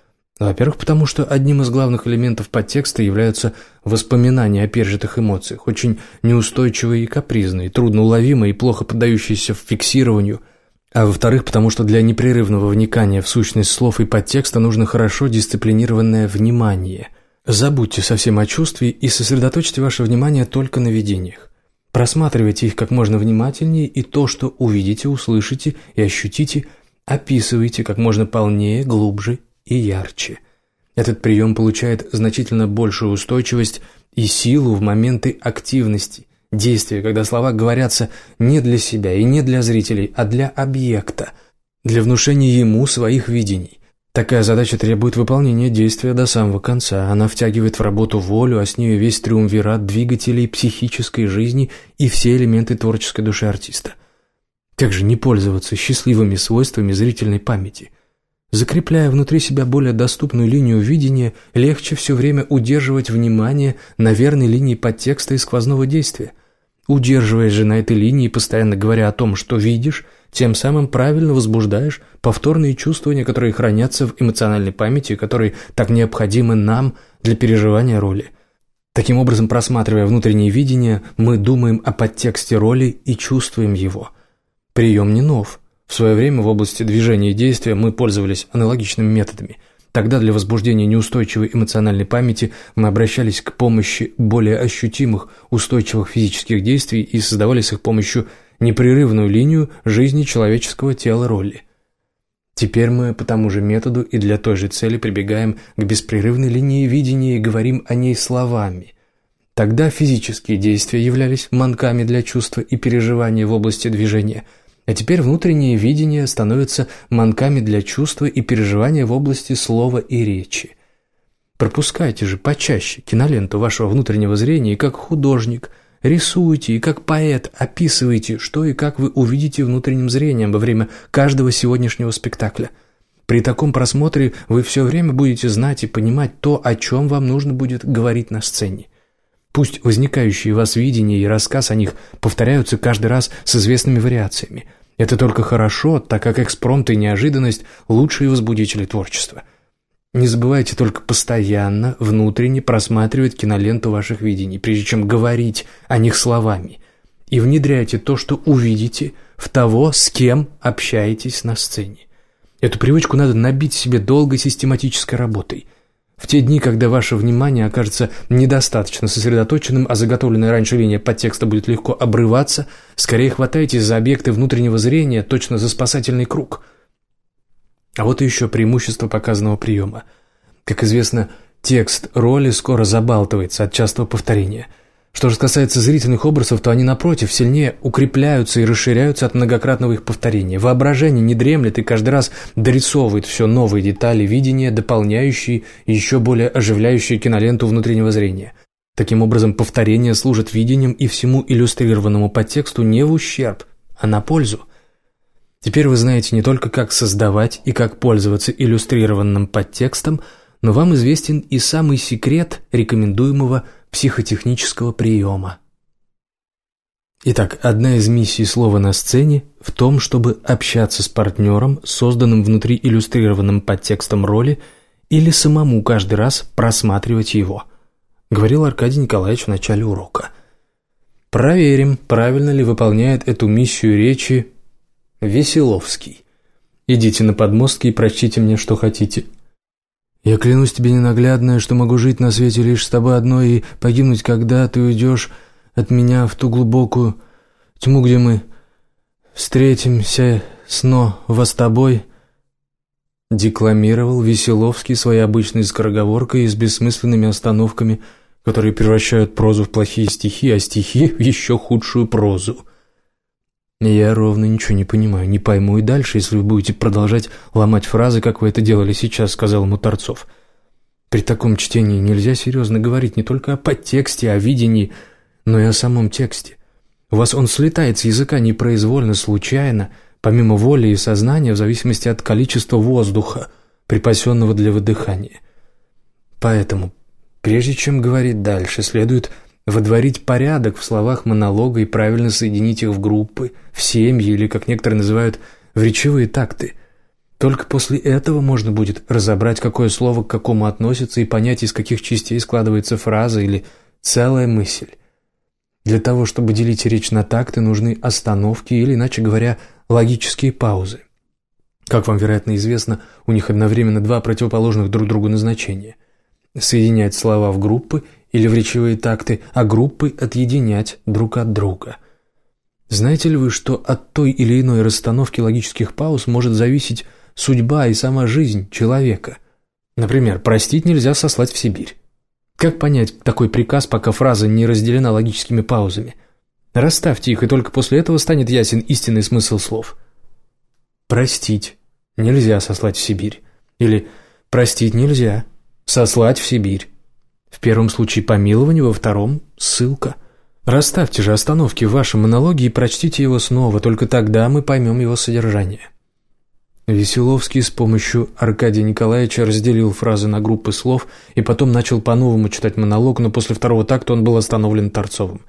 во-первых, потому что одним из главных элементов подтекста являются воспоминания о пережитых эмоциях, очень неустойчивые и капризные, трудноуловимые и плохо поддающиеся фиксированию. А во-вторых, потому что для непрерывного вникания в сущность слов и подтекста нужно хорошо дисциплинированное внимание. Забудьте совсем о чувстве и сосредоточьте ваше внимание только на видениях. Просматривайте их как можно внимательнее, и то, что увидите, услышите и ощутите, описывайте как можно полнее, глубже и ярче. Этот прием получает значительно большую устойчивость и силу в моменты активности, действия, когда слова говорятся не для себя и не для зрителей, а для объекта, для внушения ему своих видений. Такая задача требует выполнения действия до самого конца. Она втягивает в работу волю, а с ней весь триумвират двигателей психической жизни и все элементы творческой души артиста. Как же не пользоваться счастливыми свойствами зрительной памяти – Закрепляя внутри себя более доступную линию видения, легче все время удерживать внимание на верной линии подтекста и сквозного действия. Удерживая же на этой линии, постоянно говоря о том, что видишь, тем самым правильно возбуждаешь повторные чувствования, которые хранятся в эмоциональной памяти, которые так необходимы нам для переживания роли. Таким образом, просматривая внутреннее видение, мы думаем о подтексте роли и чувствуем его. Прием не нов – в свое время в области движения и действия мы пользовались аналогичными методами. Тогда для возбуждения неустойчивой эмоциональной памяти мы обращались к помощи более ощутимых, устойчивых физических действий и создавали с их помощью непрерывную линию жизни человеческого тела роли. Теперь мы по тому же методу и для той же цели прибегаем к беспрерывной линии видения и говорим о ней словами. Тогда физические действия являлись манками для чувства и переживания в области движения – а теперь внутреннее видение становится манками для чувства и переживания в области слова и речи. Пропускайте же почаще киноленту вашего внутреннего зрения и как художник, рисуйте и как поэт описывайте, что и как вы увидите внутренним зрением во время каждого сегодняшнего спектакля. При таком просмотре вы все время будете знать и понимать то, о чем вам нужно будет говорить на сцене. Пусть возникающие у вас видения и рассказ о них повторяются каждый раз с известными вариациями. Это только хорошо, так как экспромт и неожиданность – лучшие возбудители творчества. Не забывайте только постоянно, внутренне просматривать киноленту ваших видений, прежде чем говорить о них словами. И внедряйте то, что увидите, в того, с кем общаетесь на сцене. Эту привычку надо набить себе долгой систематической работой. В те дни, когда ваше внимание окажется недостаточно сосредоточенным, а заготовленная раньше линия подтекста будет легко обрываться, скорее хватайтесь за объекты внутреннего зрения, точно за спасательный круг. А вот и еще преимущество показанного приема. Как известно, текст роли скоро забалтывается от частого повторения – что же касается зрительных образов, то они, напротив, сильнее укрепляются и расширяются от многократного их повторения. Воображение не дремлет и каждый раз дорисовывает все новые детали видения, дополняющие и еще более оживляющие киноленту внутреннего зрения. Таким образом, повторение служит видением и всему иллюстрированному подтексту не в ущерб, а на пользу. Теперь вы знаете не только, как создавать и как пользоваться иллюстрированным подтекстом, но вам известен и самый секрет рекомендуемого психотехнического приема. Итак, одна из миссий слова на сцене в том, чтобы общаться с партнером, созданным внутри иллюстрированным подтекстом роли, или самому каждый раз просматривать его, говорил Аркадий Николаевич в начале урока. Проверим, правильно ли выполняет эту миссию речи Веселовский. Идите на подмостки и прочтите мне, что хотите. Я клянусь тебе ненаглядное, что могу жить на свете лишь с тобой одной и погибнуть, когда ты уйдешь от меня в ту глубокую тьму, где мы встретимся снова с тобой». Декламировал Веселовский своей обычной скороговоркой и с бессмысленными остановками, которые превращают прозу в плохие стихи, а стихи в еще худшую прозу. «Я ровно ничего не понимаю, не пойму и дальше, если вы будете продолжать ломать фразы, как вы это делали сейчас», — сказал ему Торцов. «При таком чтении нельзя серьезно говорить не только о подтексте, о видении, но и о самом тексте. У вас он слетает с языка непроизвольно, случайно, помимо воли и сознания, в зависимости от количества воздуха, припасенного для выдыхания. Поэтому, прежде чем говорить дальше, следует водворить порядок в словах монолога и правильно соединить их в группы, в семьи или, как некоторые называют, в речевые такты. Только после этого можно будет разобрать, какое слово к какому относится и понять, из каких частей складывается фраза или целая мысль. Для того, чтобы делить речь на такты, нужны остановки или, иначе говоря, логические паузы. Как вам, вероятно, известно, у них одновременно два противоположных друг другу назначения. Соединять слова в группы или в речевые такты, а группы отъединять друг от друга. Знаете ли вы, что от той или иной расстановки логических пауз может зависеть судьба и сама жизнь человека? Например, «простить нельзя сослать в Сибирь». Как понять такой приказ, пока фраза не разделена логическими паузами? Расставьте их, и только после этого станет ясен истинный смысл слов. «Простить нельзя сослать в Сибирь» или «простить нельзя сослать в Сибирь». В первом случае помилование, во втором – ссылка. Расставьте же остановки в вашем монологе и прочтите его снова, только тогда мы поймем его содержание. Веселовский с помощью Аркадия Николаевича разделил фразы на группы слов и потом начал по-новому читать монолог, но после второго такта он был остановлен Торцовым.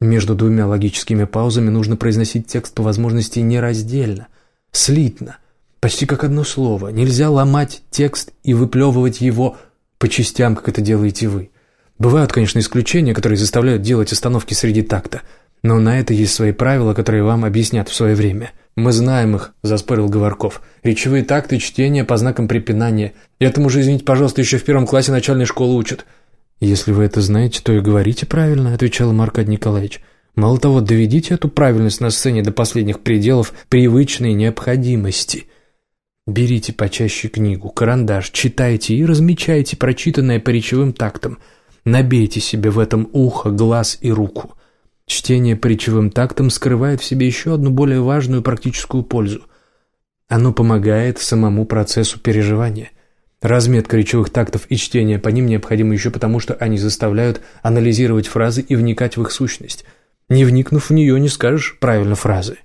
Между двумя логическими паузами нужно произносить текст по возможности нераздельно, слитно, почти как одно слово. Нельзя ломать текст и выплевывать его – по частям, как это делаете вы. Бывают, конечно, исключения, которые заставляют делать остановки среди такта, но на это есть свои правила, которые вам объяснят в свое время. Мы знаем их, заспорил Говорков. Речевые такты, чтения по знакам препинания. Этому же, извините, пожалуйста, еще в первом классе начальной школы учат. Если вы это знаете, то и говорите правильно, отвечал Маркад Николаевич. Мало того, доведите эту правильность на сцене до последних пределов привычной необходимости – Берите почаще книгу, карандаш, читайте и размечайте прочитанное по речевым тактам. Набейте себе в этом ухо, глаз и руку. Чтение по тактам скрывает в себе еще одну более важную практическую пользу. Оно помогает самому процессу переживания. Разметка речевых тактов и чтение по ним необходимы еще потому, что они заставляют анализировать фразы и вникать в их сущность. Не вникнув в нее, не скажешь правильно фразы.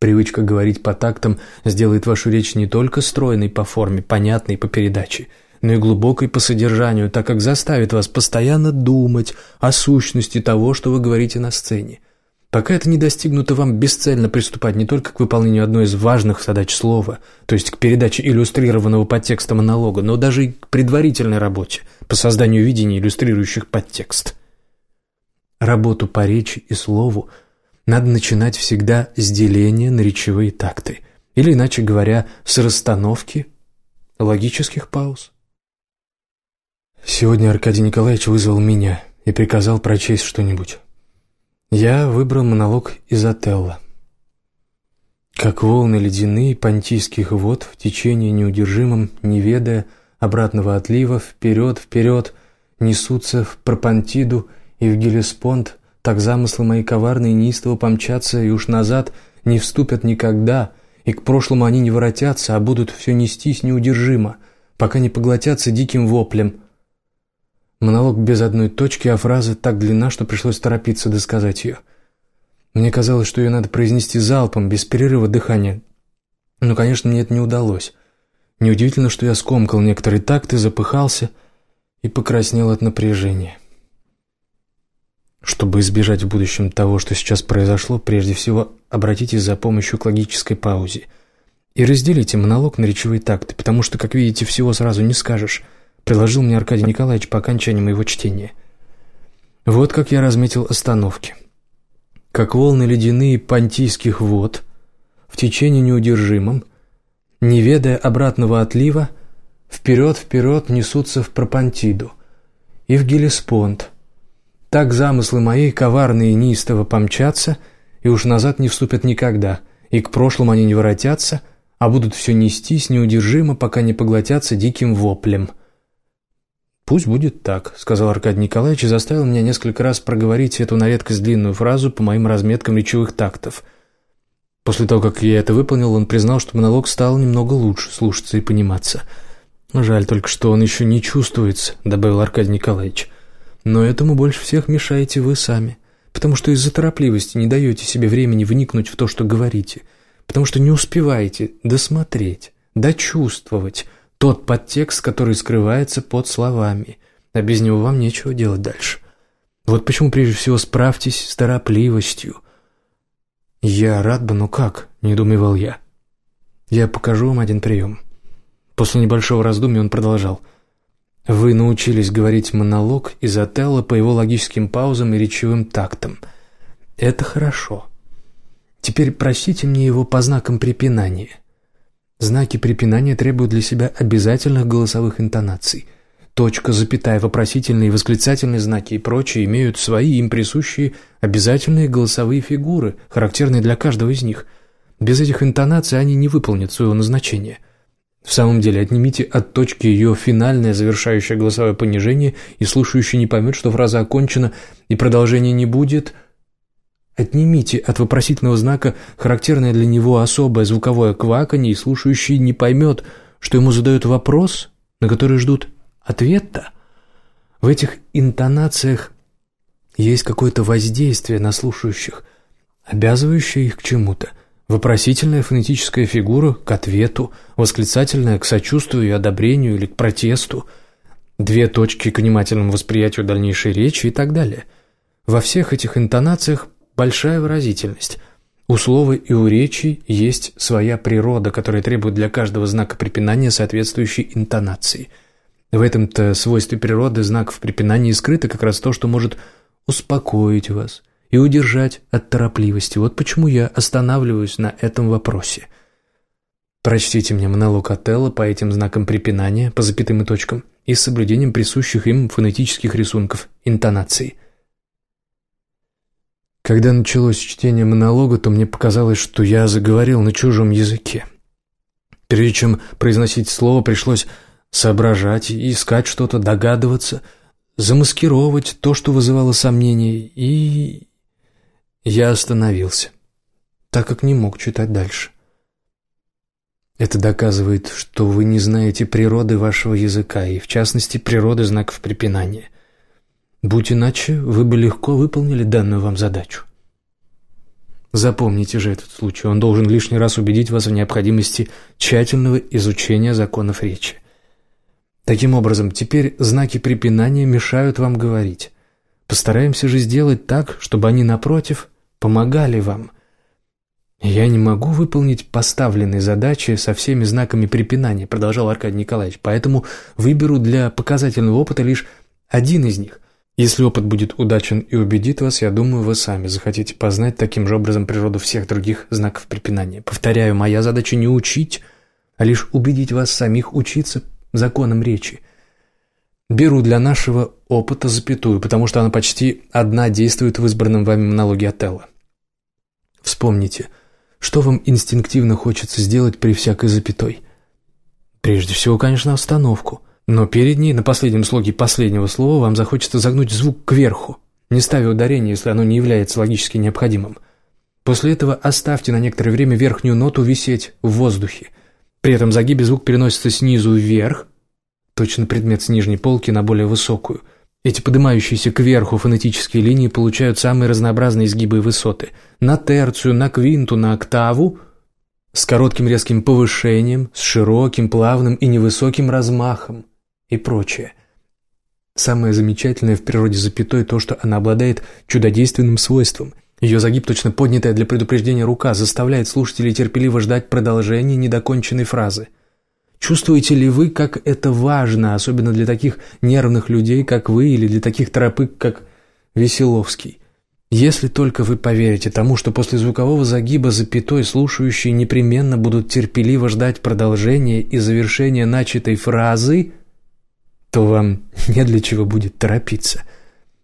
Привычка говорить по тактам сделает вашу речь не только стройной по форме, понятной по передаче, но и глубокой по содержанию, так как заставит вас постоянно думать о сущности того, что вы говорите на сцене. Пока это не достигнуто, вам бесцельно приступать не только к выполнению одной из важных задач слова, то есть к передаче иллюстрированного подтекста монолога, но даже и к предварительной работе по созданию видений, иллюстрирующих подтекст. Работу по речи и слову – надо начинать всегда с деления на речевые такты, или, иначе говоря, с расстановки логических пауз. Сегодня Аркадий Николаевич вызвал меня и приказал прочесть что-нибудь. Я выбрал монолог из Отелла. Как волны ледяные понтийских вод в течение неудержимом, не ведая обратного отлива, вперед, вперед, несутся в Пропантиду и в Гелеспонд, так замыслы мои коварные неистово помчатся и уж назад не вступят никогда, и к прошлому они не воротятся, а будут все нестись неудержимо, пока не поглотятся диким воплем. Монолог без одной точки, а фраза так длинна, что пришлось торопиться досказать ее. Мне казалось, что ее надо произнести залпом, без перерыва дыхания. Но, конечно, мне это не удалось. Неудивительно, что я скомкал некоторые такты, запыхался и покраснел от напряжения. Чтобы избежать в будущем того, что сейчас произошло, прежде всего обратитесь за помощью к логической паузе. И разделите монолог на речевые такты, потому что, как видите, всего сразу не скажешь, предложил мне Аркадий Николаевич по окончании моего чтения. Вот как я разметил остановки. Как волны ледяные понтийских вод, в течение неудержимом, не ведая обратного отлива, вперед-вперед несутся в Пропантиду и в Гелеспонд – так замыслы мои коварные неистово помчатся, и уж назад не вступят никогда, и к прошлому они не воротятся, а будут все нестись неудержимо, пока не поглотятся диким воплем. «Пусть будет так», — сказал Аркадий Николаевич и заставил меня несколько раз проговорить эту на редкость длинную фразу по моим разметкам речевых тактов. После того, как я это выполнил, он признал, что монолог стал немного лучше слушаться и пониматься. «Жаль только, что он еще не чувствуется», — добавил Аркадий Николаевич. Но этому больше всех мешаете вы сами, потому что из-за торопливости не даете себе времени вникнуть в то, что говорите, потому что не успеваете досмотреть, дочувствовать тот подтекст, который скрывается под словами, а без него вам нечего делать дальше. Вот почему прежде всего справьтесь с торопливостью. «Я рад бы, но как?» – недоумевал я. «Я покажу вам один прием». После небольшого раздумья он продолжал – вы научились говорить монолог из Отелла по его логическим паузам и речевым тактам. Это хорошо. Теперь просите мне его по знакам препинания. Знаки препинания требуют для себя обязательных голосовых интонаций. Точка, запятая, вопросительные восклицательные знаки и прочие имеют свои им присущие обязательные голосовые фигуры, характерные для каждого из них. Без этих интонаций они не выполнят своего назначения – в самом деле, отнимите от точки ее финальное завершающее голосовое понижение, и слушающий не поймет, что фраза окончена и продолжения не будет. Отнимите от вопросительного знака характерное для него особое звуковое кваканье, и слушающий не поймет, что ему задают вопрос, на который ждут ответа. В этих интонациях есть какое-то воздействие на слушающих, обязывающее их к чему-то – Вопросительная фонетическая фигура к ответу, восклицательная к сочувствию и одобрению или к протесту, две точки к внимательному восприятию дальнейшей речи и так далее. Во всех этих интонациях большая выразительность. У слова и у речи есть своя природа, которая требует для каждого знака препинания соответствующей интонации. В этом-то свойстве природы знаков препинания скрыто как раз то, что может успокоить вас – и удержать от торопливости. Вот почему я останавливаюсь на этом вопросе. Прочтите мне монолог Отелло по этим знакам препинания, по запятым и точкам, и с соблюдением присущих им фонетических рисунков, интонаций. Когда началось чтение монолога, то мне показалось, что я заговорил на чужом языке. Прежде чем произносить слово, пришлось соображать, искать что-то, догадываться, замаскировать то, что вызывало сомнения, и я остановился, так как не мог читать дальше. Это доказывает, что вы не знаете природы вашего языка, и в частности природы знаков препинания. Будь иначе, вы бы легко выполнили данную вам задачу. Запомните же этот случай, он должен лишний раз убедить вас в необходимости тщательного изучения законов речи. Таким образом, теперь знаки препинания мешают вам говорить. Постараемся же сделать так, чтобы они, напротив, помогали вам. «Я не могу выполнить поставленные задачи со всеми знаками препинания», продолжал Аркадий Николаевич, «поэтому выберу для показательного опыта лишь один из них. Если опыт будет удачен и убедит вас, я думаю, вы сами захотите познать таким же образом природу всех других знаков препинания. Повторяю, моя задача не учить, а лишь убедить вас самих учиться законам речи. Беру для нашего опыта запятую, потому что она почти одна действует в избранном вами монологе Отелло. Вспомните, что вам инстинктивно хочется сделать при всякой запятой? Прежде всего, конечно, остановку – но перед ней, на последнем слоге последнего слова, вам захочется загнуть звук кверху, не ставя ударения, если оно не является логически необходимым. После этого оставьте на некоторое время верхнюю ноту висеть в воздухе. При этом загибе звук переносится снизу вверх, точно предмет с нижней полки на более высокую. Эти поднимающиеся кверху фонетические линии получают самые разнообразные изгибы и высоты. На терцию, на квинту, на октаву – с коротким резким повышением, с широким, плавным и невысоким размахом и прочее. Самое замечательное в природе запятой то, что она обладает чудодейственным свойством. Ее загиб, точно поднятая для предупреждения рука, заставляет слушателей терпеливо ждать продолжения недоконченной фразы. Чувствуете ли вы, как это важно, особенно для таких нервных людей, как вы, или для таких тропык, как Веселовский? Если только вы поверите тому, что после звукового загиба запятой слушающие непременно будут терпеливо ждать продолжения и завершения начатой фразы – то вам *laughs* не для чего будет торопиться.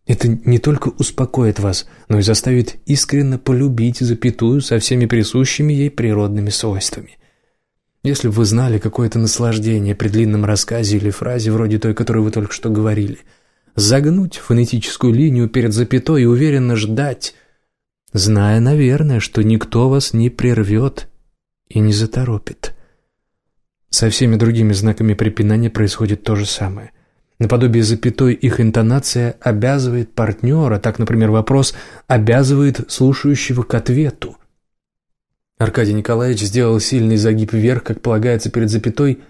Это не только успокоит вас, но и заставит искренне полюбить запятую со всеми присущими ей природными свойствами. Если бы вы знали какое-то наслаждение при длинном рассказе или фразе, вроде той, которую вы только что говорили, загнуть фонетическую линию перед запятой и уверенно ждать, зная, наверное, что никто вас не прервет и не заторопит. Со всеми другими знаками препинания происходит то же самое. Наподобие запятой их интонация обязывает партнера, так, например, вопрос обязывает слушающего к ответу. Аркадий Николаевич сделал сильный загиб вверх, как полагается перед запятой,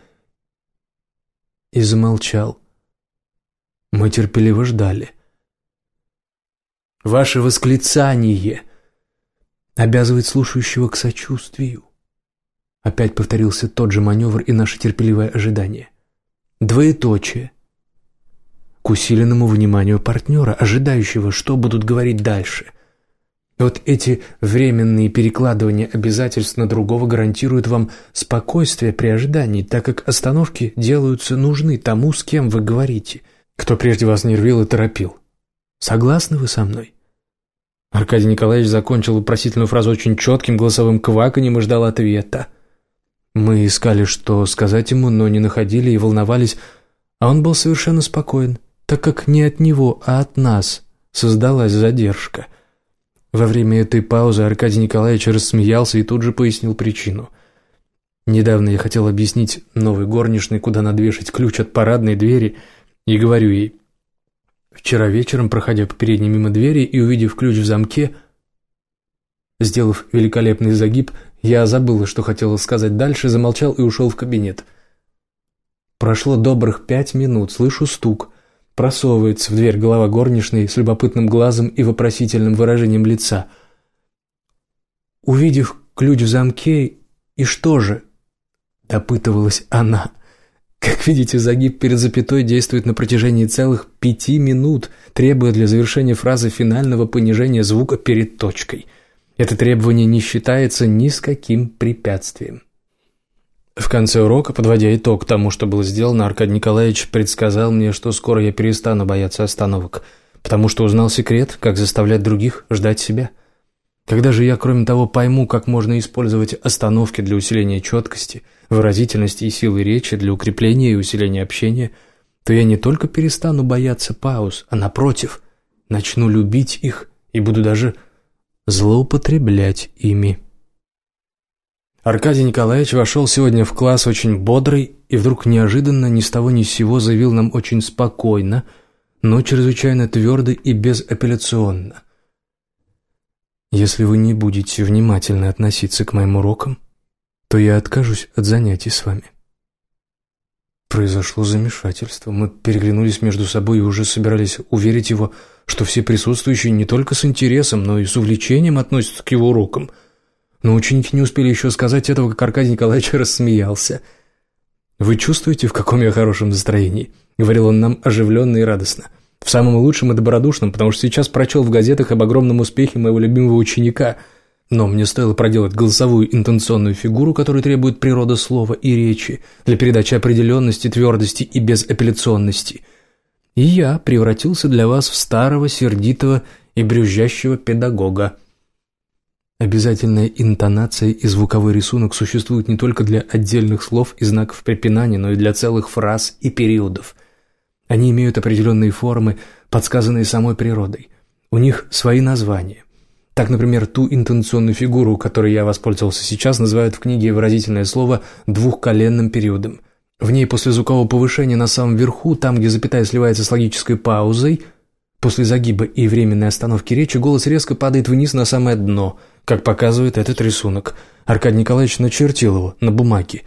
и замолчал. Мы терпеливо ждали. Ваше восклицание обязывает слушающего к сочувствию. Опять повторился тот же маневр и наше терпеливое ожидание. Двоеточие к усиленному вниманию партнера, ожидающего, что будут говорить дальше. Вот эти временные перекладывания обязательств на другого гарантируют вам спокойствие при ожидании, так как остановки делаются нужны тому, с кем вы говорите, кто прежде вас нервил и торопил. Согласны вы со мной? Аркадий Николаевич закончил вопросительную фразу очень четким голосовым кваканьем и ждал ответа. Мы искали, что сказать ему, но не находили и волновались, а он был совершенно спокоен так как не от него, а от нас создалась задержка. Во время этой паузы Аркадий Николаевич рассмеялся и тут же пояснил причину. Недавно я хотел объяснить новой горничной, куда надо вешать ключ от парадной двери, и говорю ей, вчера вечером, проходя по передней мимо двери и увидев ключ в замке, сделав великолепный загиб, я забыла, что хотела сказать дальше, замолчал и ушел в кабинет. Прошло добрых пять минут, слышу стук – Просовывается в дверь голова горничной с любопытным глазом и вопросительным выражением лица. Увидев ключ в замке, и что же? Допытывалась она. Как видите, загиб перед запятой действует на протяжении целых пяти минут, требуя для завершения фразы финального понижения звука перед точкой. Это требование не считается ни с каким препятствием. В конце урока, подводя итог тому, что было сделано, Аркадий Николаевич предсказал мне, что скоро я перестану бояться остановок, потому что узнал секрет, как заставлять других ждать себя. Когда же я, кроме того, пойму, как можно использовать остановки для усиления четкости, выразительности и силы речи, для укрепления и усиления общения, то я не только перестану бояться пауз, а напротив, начну любить их и буду даже злоупотреблять ими. Аркадий Николаевич вошел сегодня в класс очень бодрый и вдруг неожиданно ни с того ни с сего заявил нам очень спокойно, но чрезвычайно твердо и безапелляционно. Если вы не будете внимательно относиться к моим урокам, то я откажусь от занятий с вами. Произошло замешательство. Мы переглянулись между собой и уже собирались уверить его, что все присутствующие не только с интересом, но и с увлечением относятся к его урокам. Но ученики не успели еще сказать этого, как Аркадий Николаевич рассмеялся. «Вы чувствуете, в каком я хорошем настроении?» — говорил он нам оживленно и радостно. «В самом лучшем и добродушном, потому что сейчас прочел в газетах об огромном успехе моего любимого ученика — но мне стоило проделать голосовую интенционную фигуру, которую требует природа слова и речи, для передачи определенности, твердости и безапелляционности. И я превратился для вас в старого, сердитого и брюзжащего педагога. Обязательная интонация и звуковой рисунок существуют не только для отдельных слов и знаков препинания, но и для целых фраз и периодов. Они имеют определенные формы, подсказанные самой природой. У них свои названия. Так, например, ту интенционную фигуру, которой я воспользовался сейчас, называют в книге выразительное слово «двухколенным периодом». В ней после звукового повышения на самом верху, там, где запятая сливается с логической паузой, после загиба и временной остановки речи, голос резко падает вниз на самое дно, как показывает этот рисунок. Аркадий Николаевич начертил его на бумаге.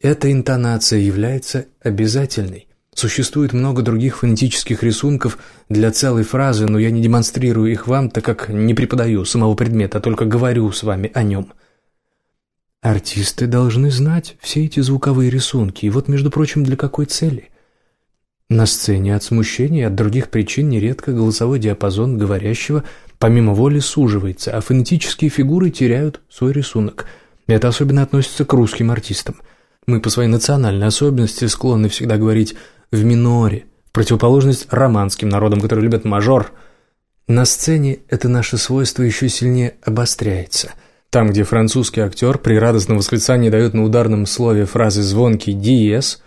Эта интонация является обязательной. Существует много других фонетических рисунков для целой фразы, но я не демонстрирую их вам, так как не преподаю самого предмета, а только говорю с вами о нем. Артисты должны знать все эти звуковые рисунки, и вот, между прочим, для какой цели? На сцене от смущения и от других причин нередко голосовой диапазон говорящего помимо воли суживается, а фонетические фигуры теряют свой рисунок. Это особенно относится к русским артистам. Мы по своей национальной особенности склонны всегда говорить в миноре, в противоположность романским народам, которые любят мажор. На сцене это наше свойство еще сильнее обостряется. Там, где французский актер при радостном восклицании дает на ударном слове фразы звонкий «диез»,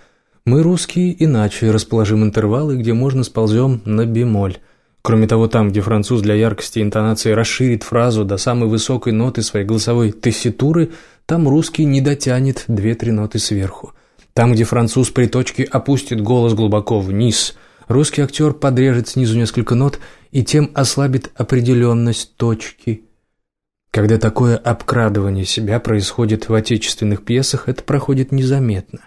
мы, русские, иначе расположим интервалы, где можно сползем на бемоль. Кроме того, там, где француз для яркости интонации расширит фразу до самой высокой ноты своей голосовой тесситуры, там русский не дотянет две-три ноты сверху. Там, где француз при точке опустит голос глубоко вниз, русский актер подрежет снизу несколько нот и тем ослабит определенность точки. Когда такое обкрадывание себя происходит в отечественных пьесах, это проходит незаметно.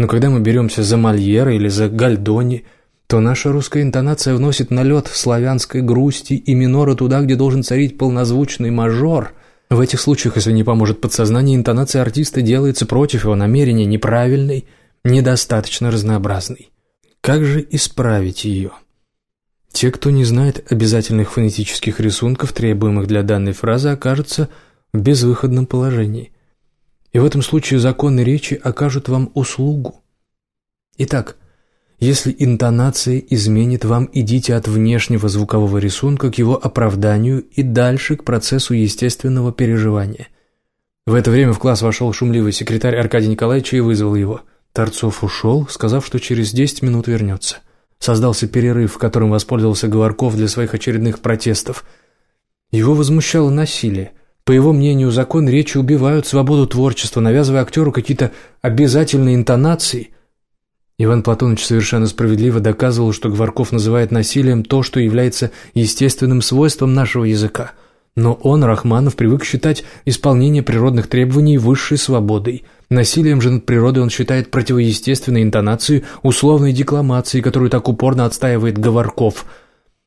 Но когда мы беремся за Мольера или за Гальдони, то наша русская интонация вносит налет славянской грусти и минора туда, где должен царить полнозвучный мажор – в этих случаях, если не поможет подсознание, интонация артиста делается против его намерения неправильной, недостаточно разнообразной. Как же исправить ее? Те, кто не знает обязательных фонетических рисунков, требуемых для данной фразы, окажутся в безвыходном положении. И в этом случае законы речи окажут вам услугу. Итак, если интонация изменит вам, идите от внешнего звукового рисунка к его оправданию и дальше к процессу естественного переживания. В это время в класс вошел шумливый секретарь Аркадий Николаевич и вызвал его. Торцов ушел, сказав, что через 10 минут вернется. Создался перерыв, в котором воспользовался Говорков для своих очередных протестов. Его возмущало насилие. По его мнению, закон речи убивают свободу творчества, навязывая актеру какие-то обязательные интонации – Иван Платонович совершенно справедливо доказывал, что Гварков называет насилием то, что является естественным свойством нашего языка. Но он, Рахманов, привык считать исполнение природных требований высшей свободой. Насилием же над природой он считает противоестественной интонацию условной декламации, которую так упорно отстаивает Говорков.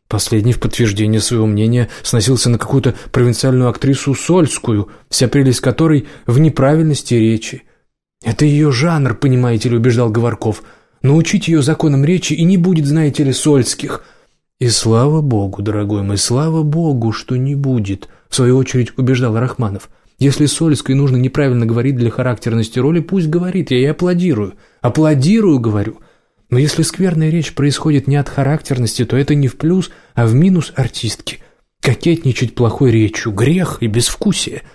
Последний в подтверждение своего мнения сносился на какую-то провинциальную актрису Сольскую, вся прелесть которой в неправильности речи. «Это ее жанр, понимаете ли», убеждал Говорков – научить ее законам речи, и не будет, знаете ли, сольских. И слава богу, дорогой мой, слава богу, что не будет, в свою очередь убеждал Рахманов. Если Сольской нужно неправильно говорить для характерности роли, пусть говорит, я ей аплодирую. Аплодирую, говорю. Но если скверная речь происходит не от характерности, то это не в плюс, а в минус артистки. Кокетничать плохой речью – грех и безвкусие –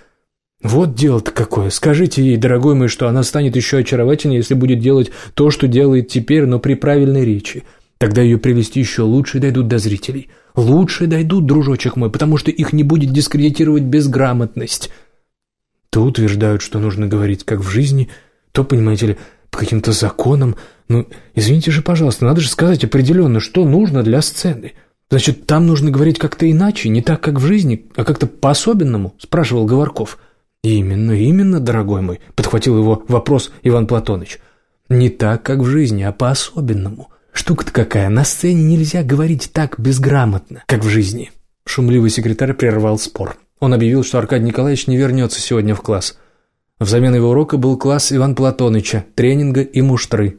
вот дело-то какое. Скажите ей, дорогой мой, что она станет еще очаровательнее, если будет делать то, что делает теперь, но при правильной речи. Тогда ее привести еще лучше дойдут до зрителей. Лучше дойдут, дружочек мой, потому что их не будет дискредитировать безграмотность. То утверждают, что нужно говорить как в жизни, то, понимаете ли, по каким-то законам. Ну, извините же, пожалуйста, надо же сказать определенно, что нужно для сцены. Значит, там нужно говорить как-то иначе, не так, как в жизни, а как-то по-особенному?» – спрашивал Говорков. «Именно, именно, дорогой мой», – подхватил его вопрос Иван Платоныч. «Не так, как в жизни, а по-особенному. Штука-то какая, на сцене нельзя говорить так безграмотно, как в жизни». Шумливый секретарь прервал спор. Он объявил, что Аркадий Николаевич не вернется сегодня в класс. Взамен его урока был класс Ивана Платоныча, тренинга и муштры.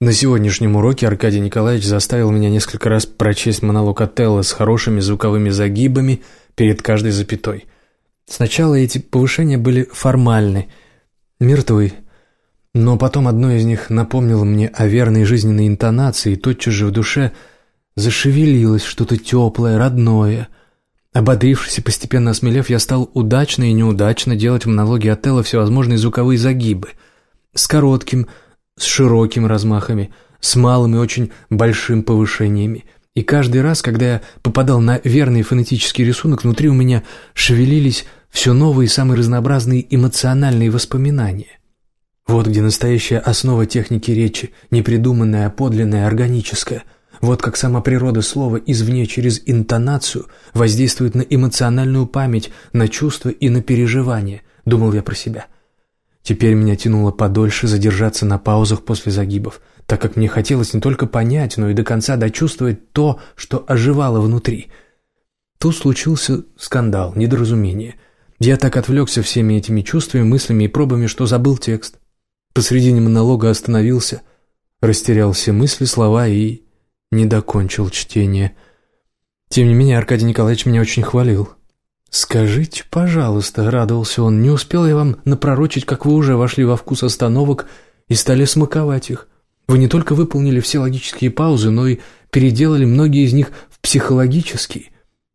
На сегодняшнем уроке Аркадий Николаевич заставил меня несколько раз прочесть монолог Отелло с хорошими звуковыми загибами перед каждой запятой. Сначала эти повышения были формальны, мертвы, но потом одно из них напомнило мне о верной жизненной интонации, и тотчас же в душе зашевелилось что-то теплое, родное – Ободрившись и постепенно осмелев, я стал удачно и неудачно делать в монологе Отелло всевозможные звуковые загибы. С коротким, с широкими размахами, с малым и очень большим повышениями. И каждый раз, когда я попадал на верный фонетический рисунок, внутри у меня шевелились все новые и самые разнообразные эмоциональные воспоминания. Вот где настоящая основа техники речи, непридуманная, а подлинная, органическая – вот как сама природа слова извне через интонацию воздействует на эмоциональную память, на чувства и на переживания, думал я про себя. Теперь меня тянуло подольше задержаться на паузах после загибов, так как мне хотелось не только понять, но и до конца дочувствовать то, что оживало внутри. Тут случился скандал, недоразумение. Я так отвлекся всеми этими чувствами, мыслями и пробами, что забыл текст. Посредине монолога остановился, растерял все мысли, слова и не докончил чтение. Тем не менее, Аркадий Николаевич меня очень хвалил. «Скажите, пожалуйста», — радовался он, — «не успел я вам напророчить, как вы уже вошли во вкус остановок и стали смаковать их. Вы не только выполнили все логические паузы, но и переделали многие из них в психологические.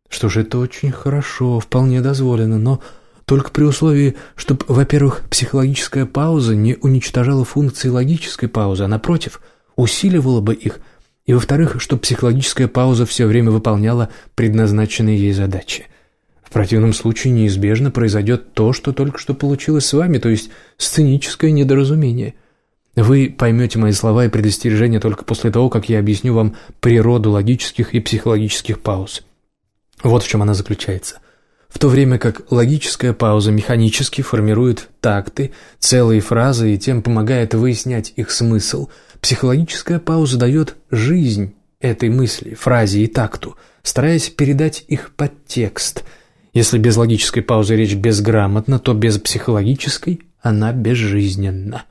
Что же, это очень хорошо, вполне дозволено, но только при условии, чтобы, во-первых, психологическая пауза не уничтожала функции логической паузы, а, напротив, усиливала бы их – и, во-вторых, что психологическая пауза все время выполняла предназначенные ей задачи. В противном случае неизбежно произойдет то, что только что получилось с вами, то есть сценическое недоразумение. Вы поймете мои слова и предостережения только после того, как я объясню вам природу логических и психологических пауз. Вот в чем она заключается. В то время как логическая пауза механически формирует такты, целые фразы и тем помогает выяснять их смысл – Психологическая пауза дает жизнь этой мысли, фразе и такту, стараясь передать их подтекст. Если без логической паузы речь безграмотна, то без психологической она безжизненна.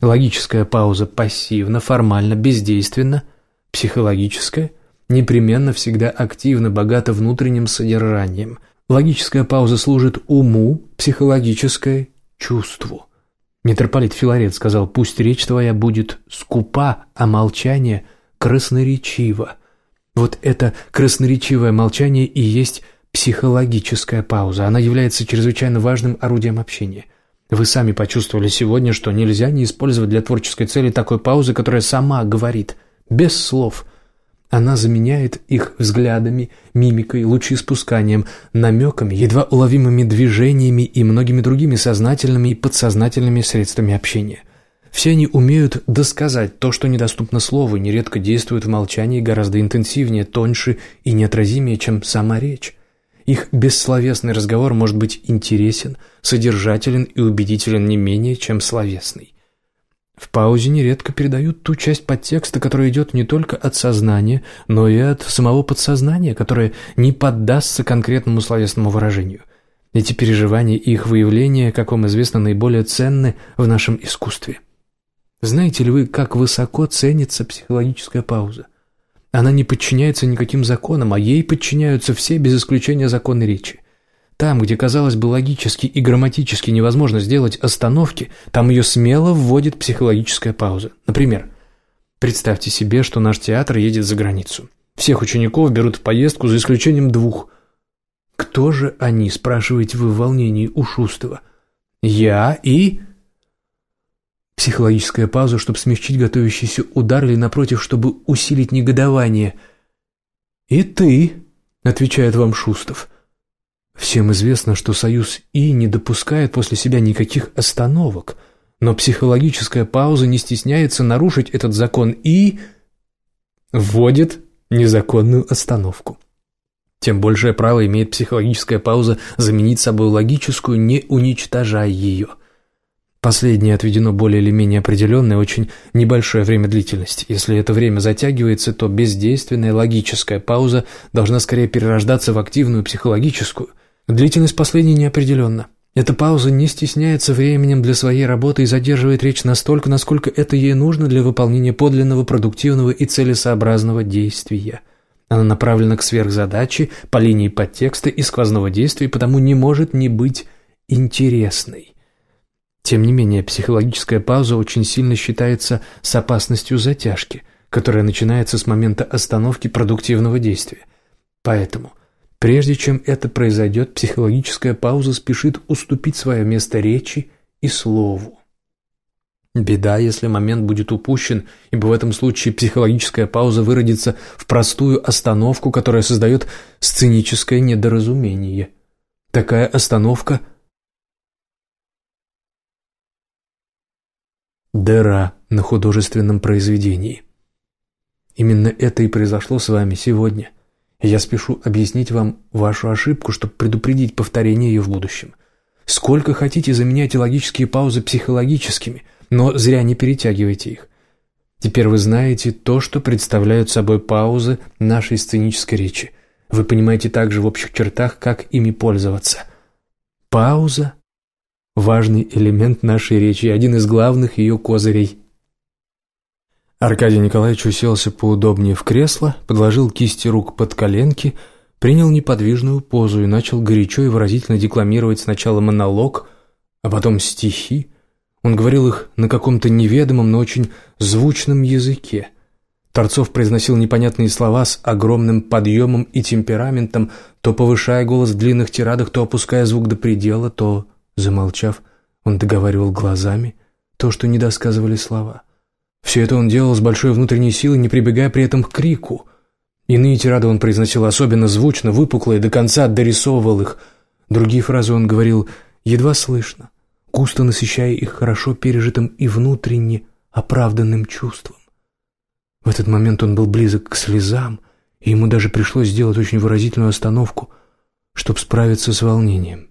Логическая пауза пассивна, формально, бездейственна. Психологическая непременно всегда активна, богата внутренним содержанием. Логическая пауза служит уму, психологическая – чувству. Митрополит Филарет сказал, «Пусть речь твоя будет скупа, а молчание красноречиво». Вот это красноречивое молчание и есть психологическая пауза. Она является чрезвычайно важным орудием общения. Вы сами почувствовали сегодня, что нельзя не использовать для творческой цели такой паузы, которая сама говорит, без слов – она заменяет их взглядами, мимикой, лучеиспусканием, намеками, едва уловимыми движениями и многими другими сознательными и подсознательными средствами общения. Все они умеют досказать то, что недоступно слову, нередко действуют в молчании гораздо интенсивнее, тоньше и неотразимее, чем сама речь. Их бессловесный разговор может быть интересен, содержателен и убедителен не менее, чем словесный. В паузе нередко передают ту часть подтекста, которая идет не только от сознания, но и от самого подсознания, которое не поддастся конкретному словесному выражению. Эти переживания и их выявления, как вам известно, наиболее ценны в нашем искусстве. Знаете ли вы, как высоко ценится психологическая пауза? Она не подчиняется никаким законам, а ей подчиняются все без исключения законы речи. Там, где, казалось бы, логически и грамматически невозможно сделать остановки, там ее смело вводит психологическая пауза. Например, представьте себе, что наш театр едет за границу. Всех учеников берут в поездку за исключением двух. «Кто же они?» – спрашиваете вы в волнении у Шустова. «Я и...» Психологическая пауза, чтобы смягчить готовящийся удар или, напротив, чтобы усилить негодование. «И ты», — отвечает вам Шустов, — Всем известно, что союз И не допускает после себя никаких остановок, но психологическая пауза не стесняется нарушить этот закон и вводит незаконную остановку. Тем большее право имеет психологическая пауза заменить собой логическую, не уничтожая ее. Последнее отведено более или менее определенное, очень небольшое время длительности. Если это время затягивается, то бездейственная логическая пауза должна скорее перерождаться в активную психологическую. Длительность последней неопределенна. Эта пауза не стесняется временем для своей работы и задерживает речь настолько, насколько это ей нужно для выполнения подлинного, продуктивного и целесообразного действия. Она направлена к сверхзадаче по линии подтекста и сквозного действия, потому не может не быть интересной. Тем не менее, психологическая пауза очень сильно считается с опасностью затяжки, которая начинается с момента остановки продуктивного действия. Поэтому, прежде чем это произойдет, психологическая пауза спешит уступить свое место речи и слову. Беда, если момент будет упущен, ибо в этом случае психологическая пауза выродится в простую остановку, которая создает сценическое недоразумение. Такая остановка – дыра на художественном произведении. Именно это и произошло с вами сегодня. Я спешу объяснить вам вашу ошибку, чтобы предупредить повторение ее в будущем. Сколько хотите, заменяйте логические паузы психологическими, но зря не перетягивайте их. Теперь вы знаете то, что представляют собой паузы нашей сценической речи. Вы понимаете также в общих чертах, как ими пользоваться. Пауза важный элемент нашей речи, один из главных ее козырей. Аркадий Николаевич уселся поудобнее в кресло, подложил кисти рук под коленки, принял неподвижную позу и начал горячо и выразительно декламировать сначала монолог, а потом стихи. Он говорил их на каком-то неведомом, но очень звучном языке. Торцов произносил непонятные слова с огромным подъемом и темпераментом, то повышая голос в длинных тирадах, то опуская звук до предела, то Замолчав, он договаривал глазами то, что не досказывали слова. Все это он делал с большой внутренней силой, не прибегая при этом к крику. Иные тирады он произносил особенно звучно, выпукло и до конца дорисовывал их. Другие фразы он говорил едва слышно, густо насыщая их хорошо пережитым и внутренне оправданным чувством. В этот момент он был близок к слезам, и ему даже пришлось сделать очень выразительную остановку, чтобы справиться с волнением.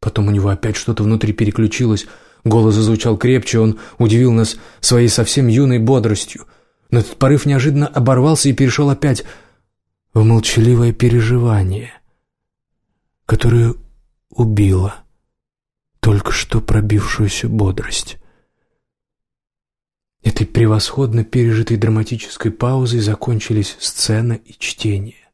Потом у него опять что-то внутри переключилось, голос зазвучал крепче, он удивил нас своей совсем юной бодростью. Но этот порыв неожиданно оборвался и перешел опять в молчаливое переживание, которое убило только что пробившуюся бодрость. Этой превосходно пережитой драматической паузой закончились сцена и чтение.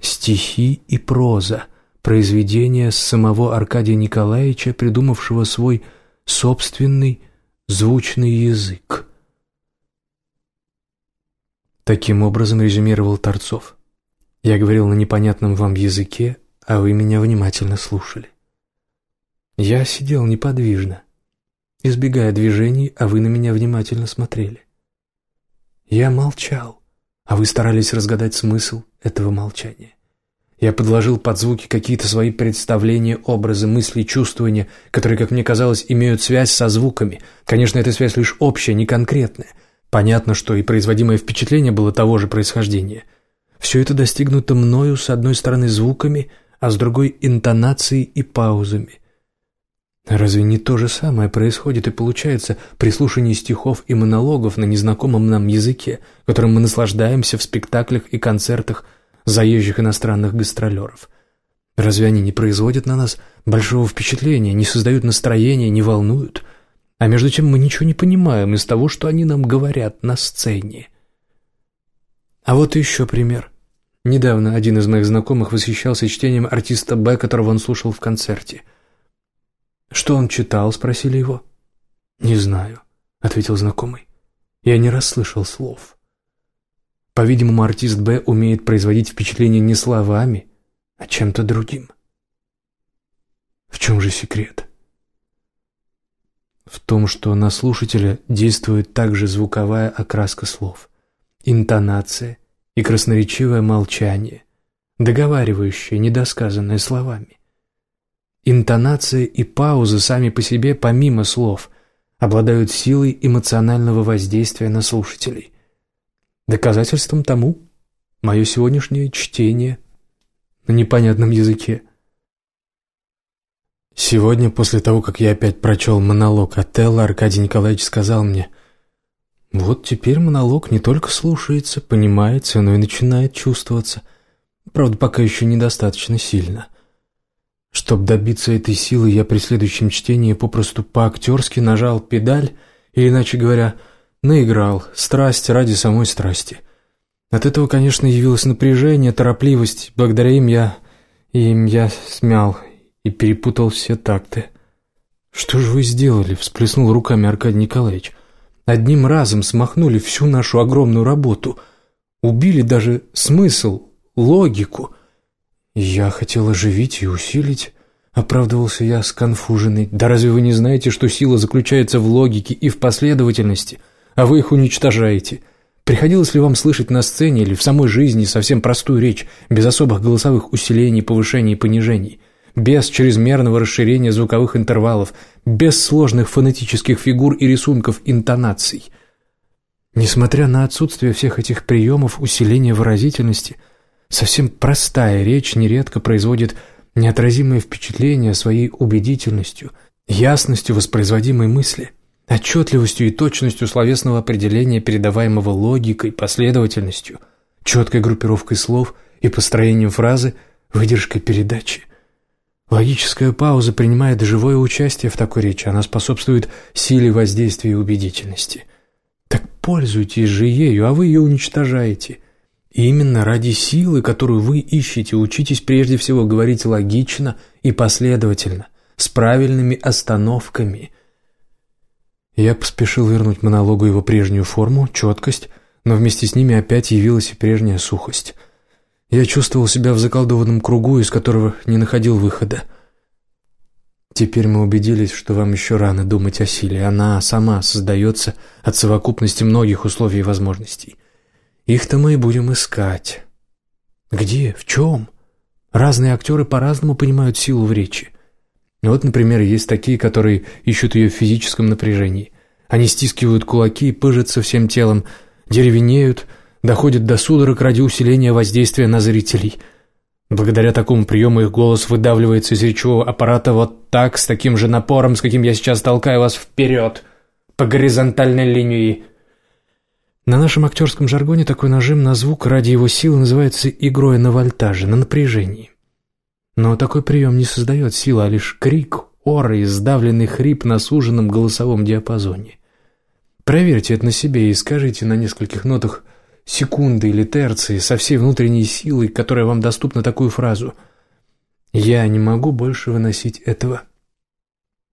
Стихи и проза произведение самого Аркадия Николаевича, придумавшего свой собственный звучный язык. Таким образом резюмировал Торцов. Я говорил на непонятном вам языке, а вы меня внимательно слушали. Я сидел неподвижно, избегая движений, а вы на меня внимательно смотрели. Я молчал, а вы старались разгадать смысл этого молчания. Я подложил под звуки какие-то свои представления, образы, мысли, чувствования, которые, как мне казалось, имеют связь со звуками. Конечно, эта связь лишь общая, не конкретная. Понятно, что и производимое впечатление было того же происхождения. Все это достигнуто мною, с одной стороны, звуками, а с другой – интонацией и паузами. Разве не то же самое происходит и получается при слушании стихов и монологов на незнакомом нам языке, которым мы наслаждаемся в спектаклях и концертах – заезжих иностранных гастролеров. Разве они не производят на нас большого впечатления, не создают настроения, не волнуют? А между тем мы ничего не понимаем из того, что они нам говорят на сцене. А вот еще пример. Недавно один из моих знакомых восхищался чтением артиста Б, которого он слушал в концерте. «Что он читал?» – спросили его. «Не знаю», – ответил знакомый. «Я не расслышал слов». По-видимому, артист Б умеет производить впечатление не словами, а чем-то другим. В чем же секрет? В том, что на слушателя действует также звуковая окраска слов, интонация и красноречивое молчание, договаривающее недосказанное словами. Интонация и паузы сами по себе, помимо слов, обладают силой эмоционального воздействия на слушателей. Доказательством тому мое сегодняшнее чтение на непонятном языке. Сегодня, после того, как я опять прочел монолог Отелло, Аркадий Николаевич сказал мне, «Вот теперь монолог не только слушается, понимается, но и начинает чувствоваться. Правда, пока еще недостаточно сильно. Чтобы добиться этой силы, я при следующем чтении попросту по-актерски нажал педаль, или, иначе говоря, наиграл страсть ради самой страсти. От этого, конечно, явилось напряжение, торопливость. Благодаря им я... им я смял и перепутал все такты. «Что же вы сделали?» — всплеснул руками Аркадий Николаевич. «Одним разом смахнули всю нашу огромную работу. Убили даже смысл, логику». «Я хотел оживить и усилить», — оправдывался я сконфуженный. «Да разве вы не знаете, что сила заключается в логике и в последовательности, а вы их уничтожаете?» Приходилось ли вам слышать на сцене или в самой жизни совсем простую речь, без особых голосовых усилений, повышений и понижений, без чрезмерного расширения звуковых интервалов, без сложных фонетических фигур и рисунков интонаций? Несмотря на отсутствие всех этих приемов усиления выразительности – Совсем простая речь нередко производит неотразимое впечатление своей убедительностью, ясностью воспроизводимой мысли, отчетливостью и точностью словесного определения, передаваемого логикой, последовательностью, четкой группировкой слов и построением фразы, выдержкой передачи. Логическая пауза принимает живое участие в такой речи, она способствует силе воздействия и убедительности. Так пользуйтесь же ею, а вы ее уничтожаете – и именно ради силы, которую вы ищете, учитесь прежде всего говорить логично и последовательно, с правильными остановками. Я поспешил вернуть монологу его прежнюю форму, четкость, но вместе с ними опять явилась и прежняя сухость. Я чувствовал себя в заколдованном кругу, из которого не находил выхода. Теперь мы убедились, что вам еще рано думать о силе. Она сама создается от совокупности многих условий и возможностей. Их-то мы и будем искать. Где? В чем? Разные актеры по-разному понимают силу в речи. Вот, например, есть такие, которые ищут ее в физическом напряжении. Они стискивают кулаки пыжатся всем телом, деревенеют, доходят до судорог ради усиления воздействия на зрителей. Благодаря такому приему их голос выдавливается из речевого аппарата вот так, с таким же напором, с каким я сейчас толкаю вас вперед, по горизонтальной линии. На нашем актерском жаргоне такой нажим на звук ради его силы называется игрой на вольтаже, на напряжении. Но такой прием не создает силы, а лишь крик, ора и сдавленный хрип на суженном голосовом диапазоне. Проверьте это на себе и скажите на нескольких нотах секунды или терции со всей внутренней силой, которая вам доступна такую фразу «Я не могу больше выносить этого».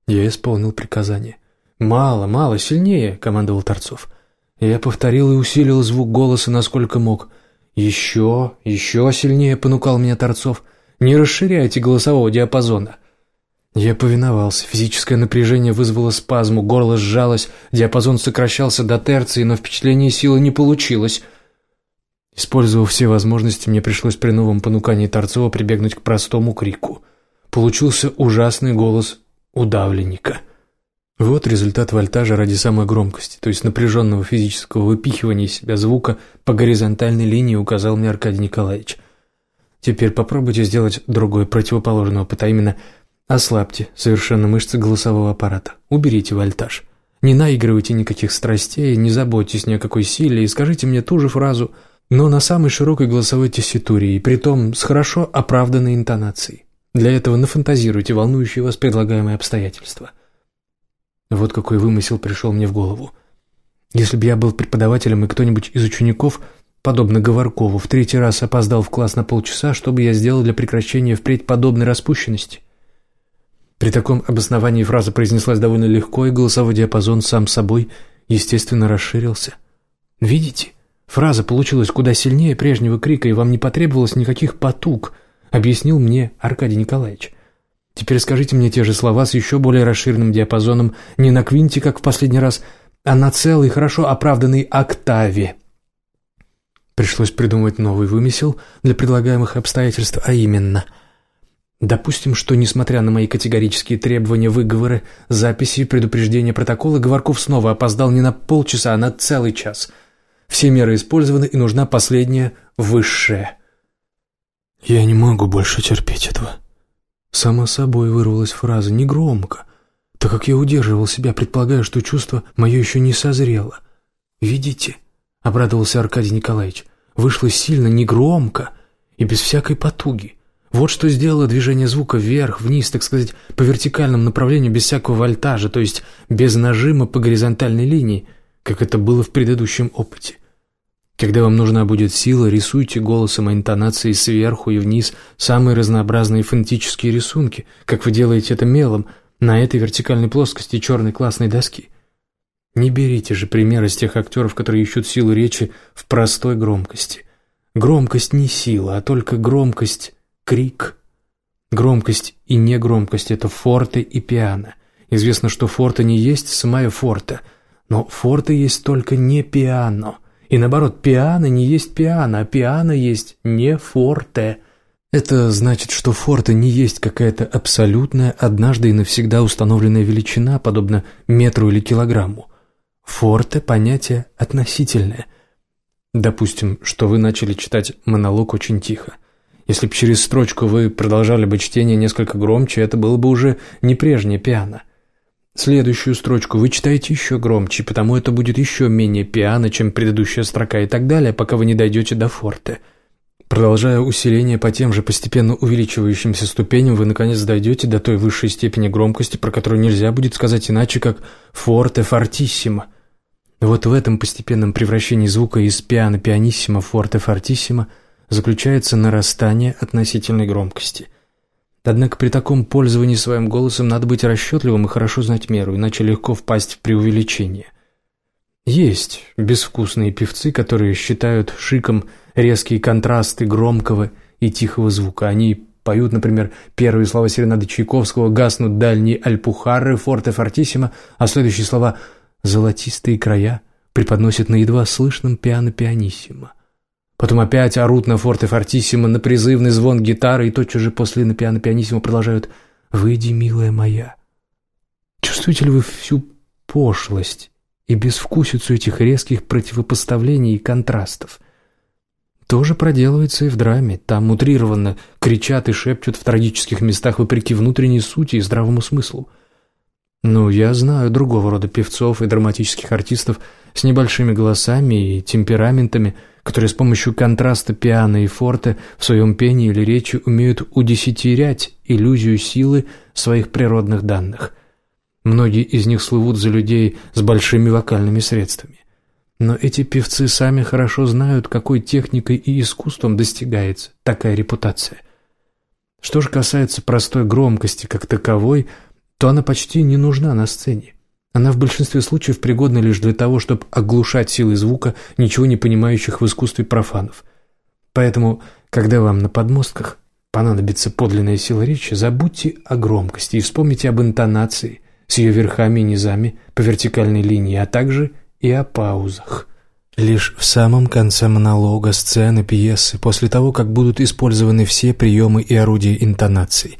Я исполнил приказание. «Мало, мало, сильнее», — командовал Торцов. Я повторил и усилил звук голоса насколько мог. «Еще, еще сильнее!» — понукал меня Торцов. «Не расширяйте голосового диапазона!» Я повиновался. Физическое напряжение вызвало спазму, горло сжалось, диапазон сокращался до терции, но впечатление силы не получилось. Использовав все возможности, мне пришлось при новом понукании Торцова прибегнуть к простому крику. Получился ужасный голос удавленника. Вот результат вольтажа ради самой громкости, то есть напряженного физического выпихивания себя звука по горизонтальной линии указал мне Аркадий Николаевич. Теперь попробуйте сделать опыт, а именно ослабьте совершенно мышцы голосового аппарата, уберите вольтаж. Не наигрывайте никаких страстей, не заботьтесь ни о какой силе и скажите мне ту же фразу, но на самой широкой голосовой тесситуре и притом с хорошо оправданной интонацией. Для этого нафантазируйте волнующие вас предлагаемые обстоятельства. Вот какой вымысел пришел мне в голову. Если бы я был преподавателем, и кто-нибудь из учеников, подобно Говоркову, в третий раз опоздал в класс на полчаса, что бы я сделал для прекращения впредь подобной распущенности? При таком обосновании фраза произнеслась довольно легко, и голосовой диапазон сам собой, естественно, расширился. Видите? Фраза получилась куда сильнее прежнего крика, и вам не потребовалось никаких потуг, объяснил мне Аркадий Николаевич. Теперь скажите мне те же слова с еще более расширенным диапазоном, не на квинте, как в последний раз, а на целой, хорошо оправданной октаве. Пришлось придумать новый вымысел для предлагаемых обстоятельств, а именно... Допустим, что, несмотря на мои категорические требования, выговоры, записи, предупреждения протокола, Говорков снова опоздал не на полчаса, а на целый час. Все меры использованы, и нужна последняя, высшая. «Я не могу больше терпеть этого». Само собой вырвалась фраза, негромко, так как я удерживал себя, предполагая, что чувство мое еще не созрело. «Видите?» — обрадовался Аркадий Николаевич. «Вышло сильно, негромко и без всякой потуги. Вот что сделало движение звука вверх, вниз, так сказать, по вертикальному направлению, без всякого вольтажа, то есть без нажима по горизонтальной линии, как это было в предыдущем опыте. Когда вам нужна будет сила, рисуйте голосом и интонацией сверху и вниз самые разнообразные фонетические рисунки, как вы делаете это мелом, на этой вертикальной плоскости черной классной доски. Не берите же пример из тех актеров, которые ищут силу речи в простой громкости. Громкость не сила, а только громкость крик. Громкость и негромкость – это форте и пиано. Известно, что форте не есть самая форте, но форте есть только не пиано. И наоборот, пиано не есть пиано, а пиано есть не форте. Это значит, что форте не есть какая-то абсолютная, однажды и навсегда установленная величина, подобно метру или килограмму. Форте – понятие относительное. Допустим, что вы начали читать монолог очень тихо. Если бы через строчку вы продолжали бы чтение несколько громче, это было бы уже не прежнее пиано. Следующую строчку вы читаете еще громче, потому это будет еще менее пиано, чем предыдущая строка и так далее, пока вы не дойдете до форте. Продолжая усиление по тем же постепенно увеличивающимся ступеням, вы наконец дойдете до той высшей степени громкости, про которую нельзя будет сказать иначе, как «форте фортиссимо». Вот в этом постепенном превращении звука из пиано пианиссимо форте фортиссимо – заключается нарастание относительной громкости. Однако при таком пользовании своим голосом надо быть расчетливым и хорошо знать меру, иначе легко впасть в преувеличение. Есть безвкусные певцы, которые считают шиком резкие контрасты громкого и тихого звука. Они поют, например, первые слова серенады Чайковского «Гаснут дальние альпухары, форте фортиссимо», а следующие слова «Золотистые края» преподносят на едва слышном пиано-пианиссимо. Потом опять орут на форте фортиссимо, на призывный звон гитары, и тотчас же после на пиано-пианиссимо продолжают «Выйди, милая моя». Чувствуете ли вы всю пошлость и безвкусицу этих резких противопоставлений и контрастов? Тоже проделывается и в драме. Там утрированно кричат и шепчут в трагических местах вопреки внутренней сути и здравому смыслу. Ну, я знаю другого рода певцов и драматических артистов с небольшими голосами и темпераментами – которые с помощью контраста пиано и форте в своем пении или речи умеют удесятерять иллюзию силы своих природных данных. Многие из них слывут за людей с большими вокальными средствами. Но эти певцы сами хорошо знают, какой техникой и искусством достигается такая репутация. Что же касается простой громкости как таковой, то она почти не нужна на сцене. Она в большинстве случаев пригодна лишь для того, чтобы оглушать силой звука ничего не понимающих в искусстве профанов. Поэтому, когда вам на подмостках понадобится подлинная сила речи, забудьте о громкости и вспомните об интонации с ее верхами и низами по вертикальной линии, а также и о паузах. Лишь в самом конце монолога, сцены, пьесы, после того, как будут использованы все приемы и орудия интонации,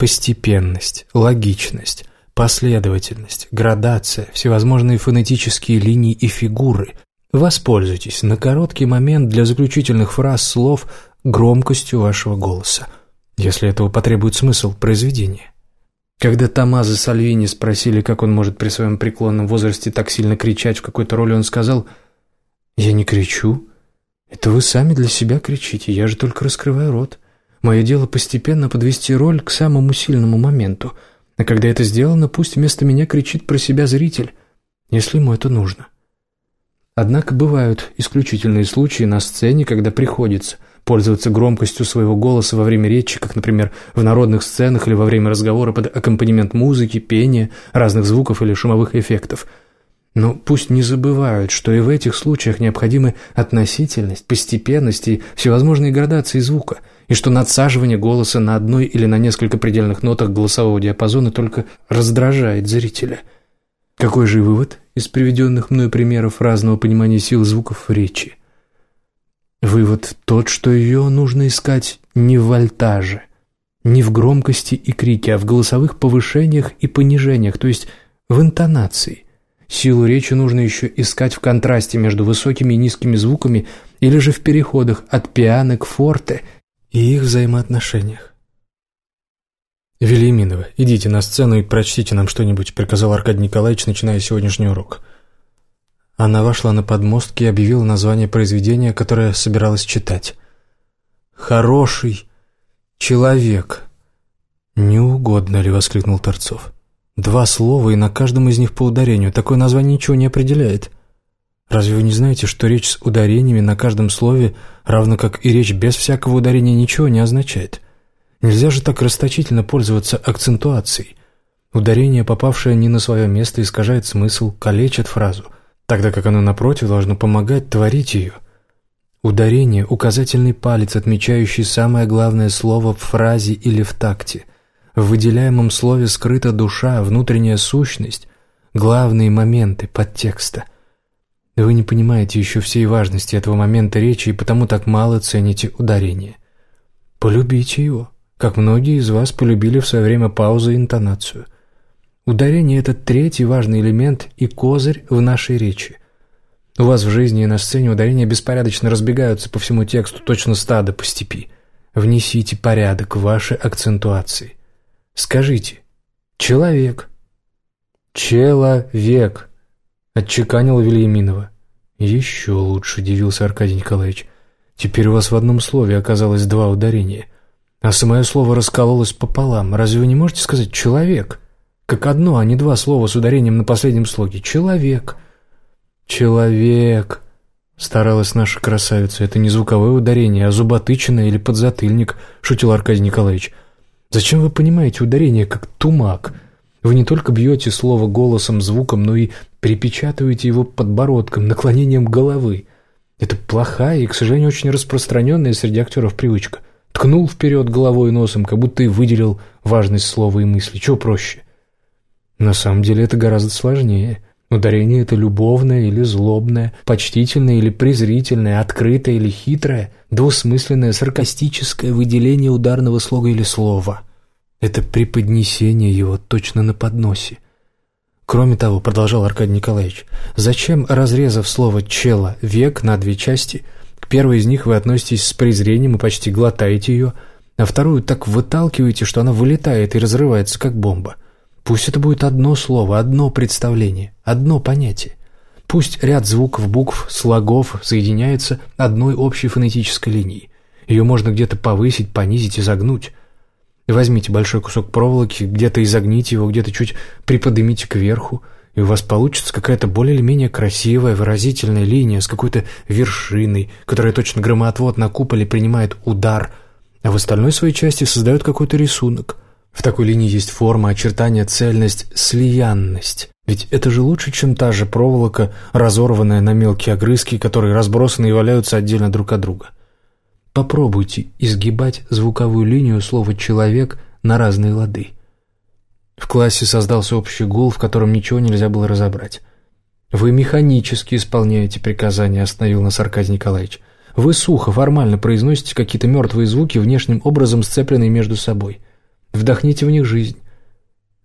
постепенность, логичность, Последовательность, градация, всевозможные фонетические линии и фигуры. Воспользуйтесь на короткий момент для заключительных фраз слов громкостью вашего голоса, если этого потребует смысл произведения. Когда Томазо Сальвини спросили, как он может при своем преклонном возрасте так сильно кричать в какой-то роли, он сказал «Я не кричу. Это вы сами для себя кричите, я же только раскрываю рот. Мое дело постепенно подвести роль к самому сильному моменту – а когда это сделано, пусть вместо меня кричит про себя зритель, если ему это нужно. Однако бывают исключительные случаи на сцене, когда приходится пользоваться громкостью своего голоса во время речи, как, например, в народных сценах или во время разговора под аккомпанемент музыки, пения, разных звуков или шумовых эффектов. Но пусть не забывают, что и в этих случаях необходимы относительность, постепенность и всевозможные градации звука – и что надсаживание голоса на одной или на несколько предельных нотах голосового диапазона только раздражает зрителя. Какой же вывод из приведенных мною примеров разного понимания сил звуков речи? Вывод тот, что ее нужно искать не в вольтаже, не в громкости и крике, а в голосовых повышениях и понижениях, то есть в интонации. Силу речи нужно еще искать в контрасте между высокими и низкими звуками или же в переходах от пиано к форте и их взаимоотношениях. «Велиминова, идите на сцену и прочтите нам что-нибудь», — приказал Аркадий Николаевич, начиная сегодняшний урок. Она вошла на подмостки и объявила название произведения, которое собиралась читать. «Хороший человек». «Не угодно ли?» — воскликнул Торцов. «Два слова, и на каждом из них по ударению. Такое название ничего не определяет. Разве вы не знаете, что речь с ударениями на каждом слове, равно как и речь без всякого ударения, ничего не означает? Нельзя же так расточительно пользоваться акцентуацией. Ударение, попавшее не на свое место, искажает смысл, калечит фразу, тогда как оно, напротив, должно помогать творить ее». Ударение – указательный палец, отмечающий самое главное слово в фразе или в такте. В выделяемом слове скрыта душа, внутренняя сущность, главные моменты подтекста. Вы не понимаете еще всей важности этого момента речи и потому так мало цените ударение. Полюбите его, как многие из вас полюбили в свое время паузу и интонацию. Ударение – это третий важный элемент и козырь в нашей речи. У вас в жизни и на сцене ударения беспорядочно разбегаются по всему тексту, точно стадо по степи. Внесите порядок в ваши акцентуации. Скажите «человек». «Человек», — отчеканила Вильяминова. «Еще лучше», — удивился Аркадий Николаевич. «Теперь у вас в одном слове оказалось два ударения, а самое слово раскололось пополам. Разве вы не можете сказать «человек»? Как одно, а не два слова с ударением на последнем слоге. «Человек». «Человек», — старалась наша красавица. «Это не звуковое ударение, а зуботычина или подзатыльник», — шутил Аркадий Николаевич. Зачем вы понимаете ударение как «тумак»? Вы не только бьете слово голосом, звуком, но и припечатываете его подбородком, наклонением головы. Это плохая и, к сожалению, очень распространенная среди актеров привычка. Ткнул вперед головой и носом, как будто и выделил важность слова и мысли. Чего проще? На самом деле это гораздо сложнее. Ударение – это любовное или злобное, почтительное или презрительное, открытое или хитрое, двусмысленное, саркастическое выделение ударного слога или слова. Это преподнесение его точно на подносе. Кроме того, продолжал Аркадий Николаевич, зачем, разрезав слово «чело» век на две части, к первой из них вы относитесь с презрением и почти глотаете ее, а вторую так выталкиваете, что она вылетает и разрывается, как бомба – Пусть это будет одно слово, одно представление, одно понятие. Пусть ряд звуков, букв, слогов соединяется одной общей фонетической линией. Ее можно где-то повысить, понизить, изогнуть. Возьмите большой кусок проволоки, где-то изогните его, где-то чуть приподнимите кверху, и у вас получится какая-то более или менее красивая, выразительная линия с какой-то вершиной, которая точно громоотвод на куполе принимает удар, а в остальной своей части создает какой-то рисунок – в такой линии есть форма, очертания, цельность, слиянность. Ведь это же лучше, чем та же проволока, разорванная на мелкие огрызки, которые разбросаны и валяются отдельно друг от друга. Попробуйте изгибать звуковую линию слова «человек» на разные лады. В классе создался общий гул, в котором ничего нельзя было разобрать. «Вы механически исполняете приказания», — остановил нас Аркадий Николаевич. «Вы сухо, формально произносите какие-то мертвые звуки, внешним образом сцепленные между собой. Вдохните в них жизнь.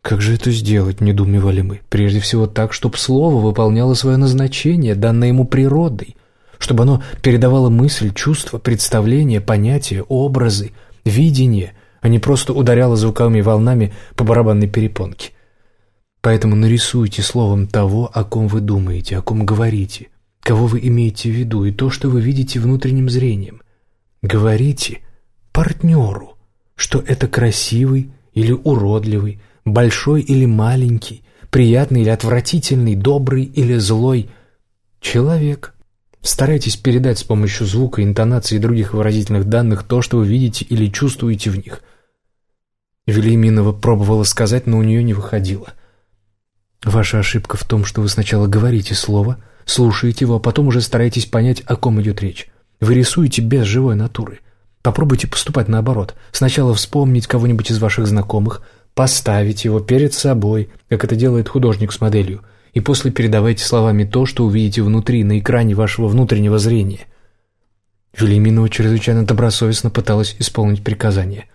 Как же это сделать, недоумевали мы? Прежде всего так, чтобы слово выполняло свое назначение, данное ему природой, чтобы оно передавало мысль, чувства, представления, понятия, образы, видение, а не просто ударяло звуковыми волнами по барабанной перепонке. Поэтому нарисуйте словом того, о ком вы думаете, о ком говорите, кого вы имеете в виду, и то, что вы видите внутренним зрением. Говорите партнеру что это красивый или уродливый, большой или маленький, приятный или отвратительный, добрый или злой человек. Старайтесь передать с помощью звука, интонации и других выразительных данных то, что вы видите или чувствуете в них. Велиминова пробовала сказать, но у нее не выходило. Ваша ошибка в том, что вы сначала говорите слово, слушаете его, а потом уже стараетесь понять, о ком идет речь. Вы рисуете без живой натуры. Попробуйте поступать наоборот. Сначала вспомнить кого-нибудь из ваших знакомых, поставить его перед собой, как это делает художник с моделью, и после передавайте словами то, что увидите внутри, на экране вашего внутреннего зрения. Велиминова чрезвычайно добросовестно пыталась исполнить приказание.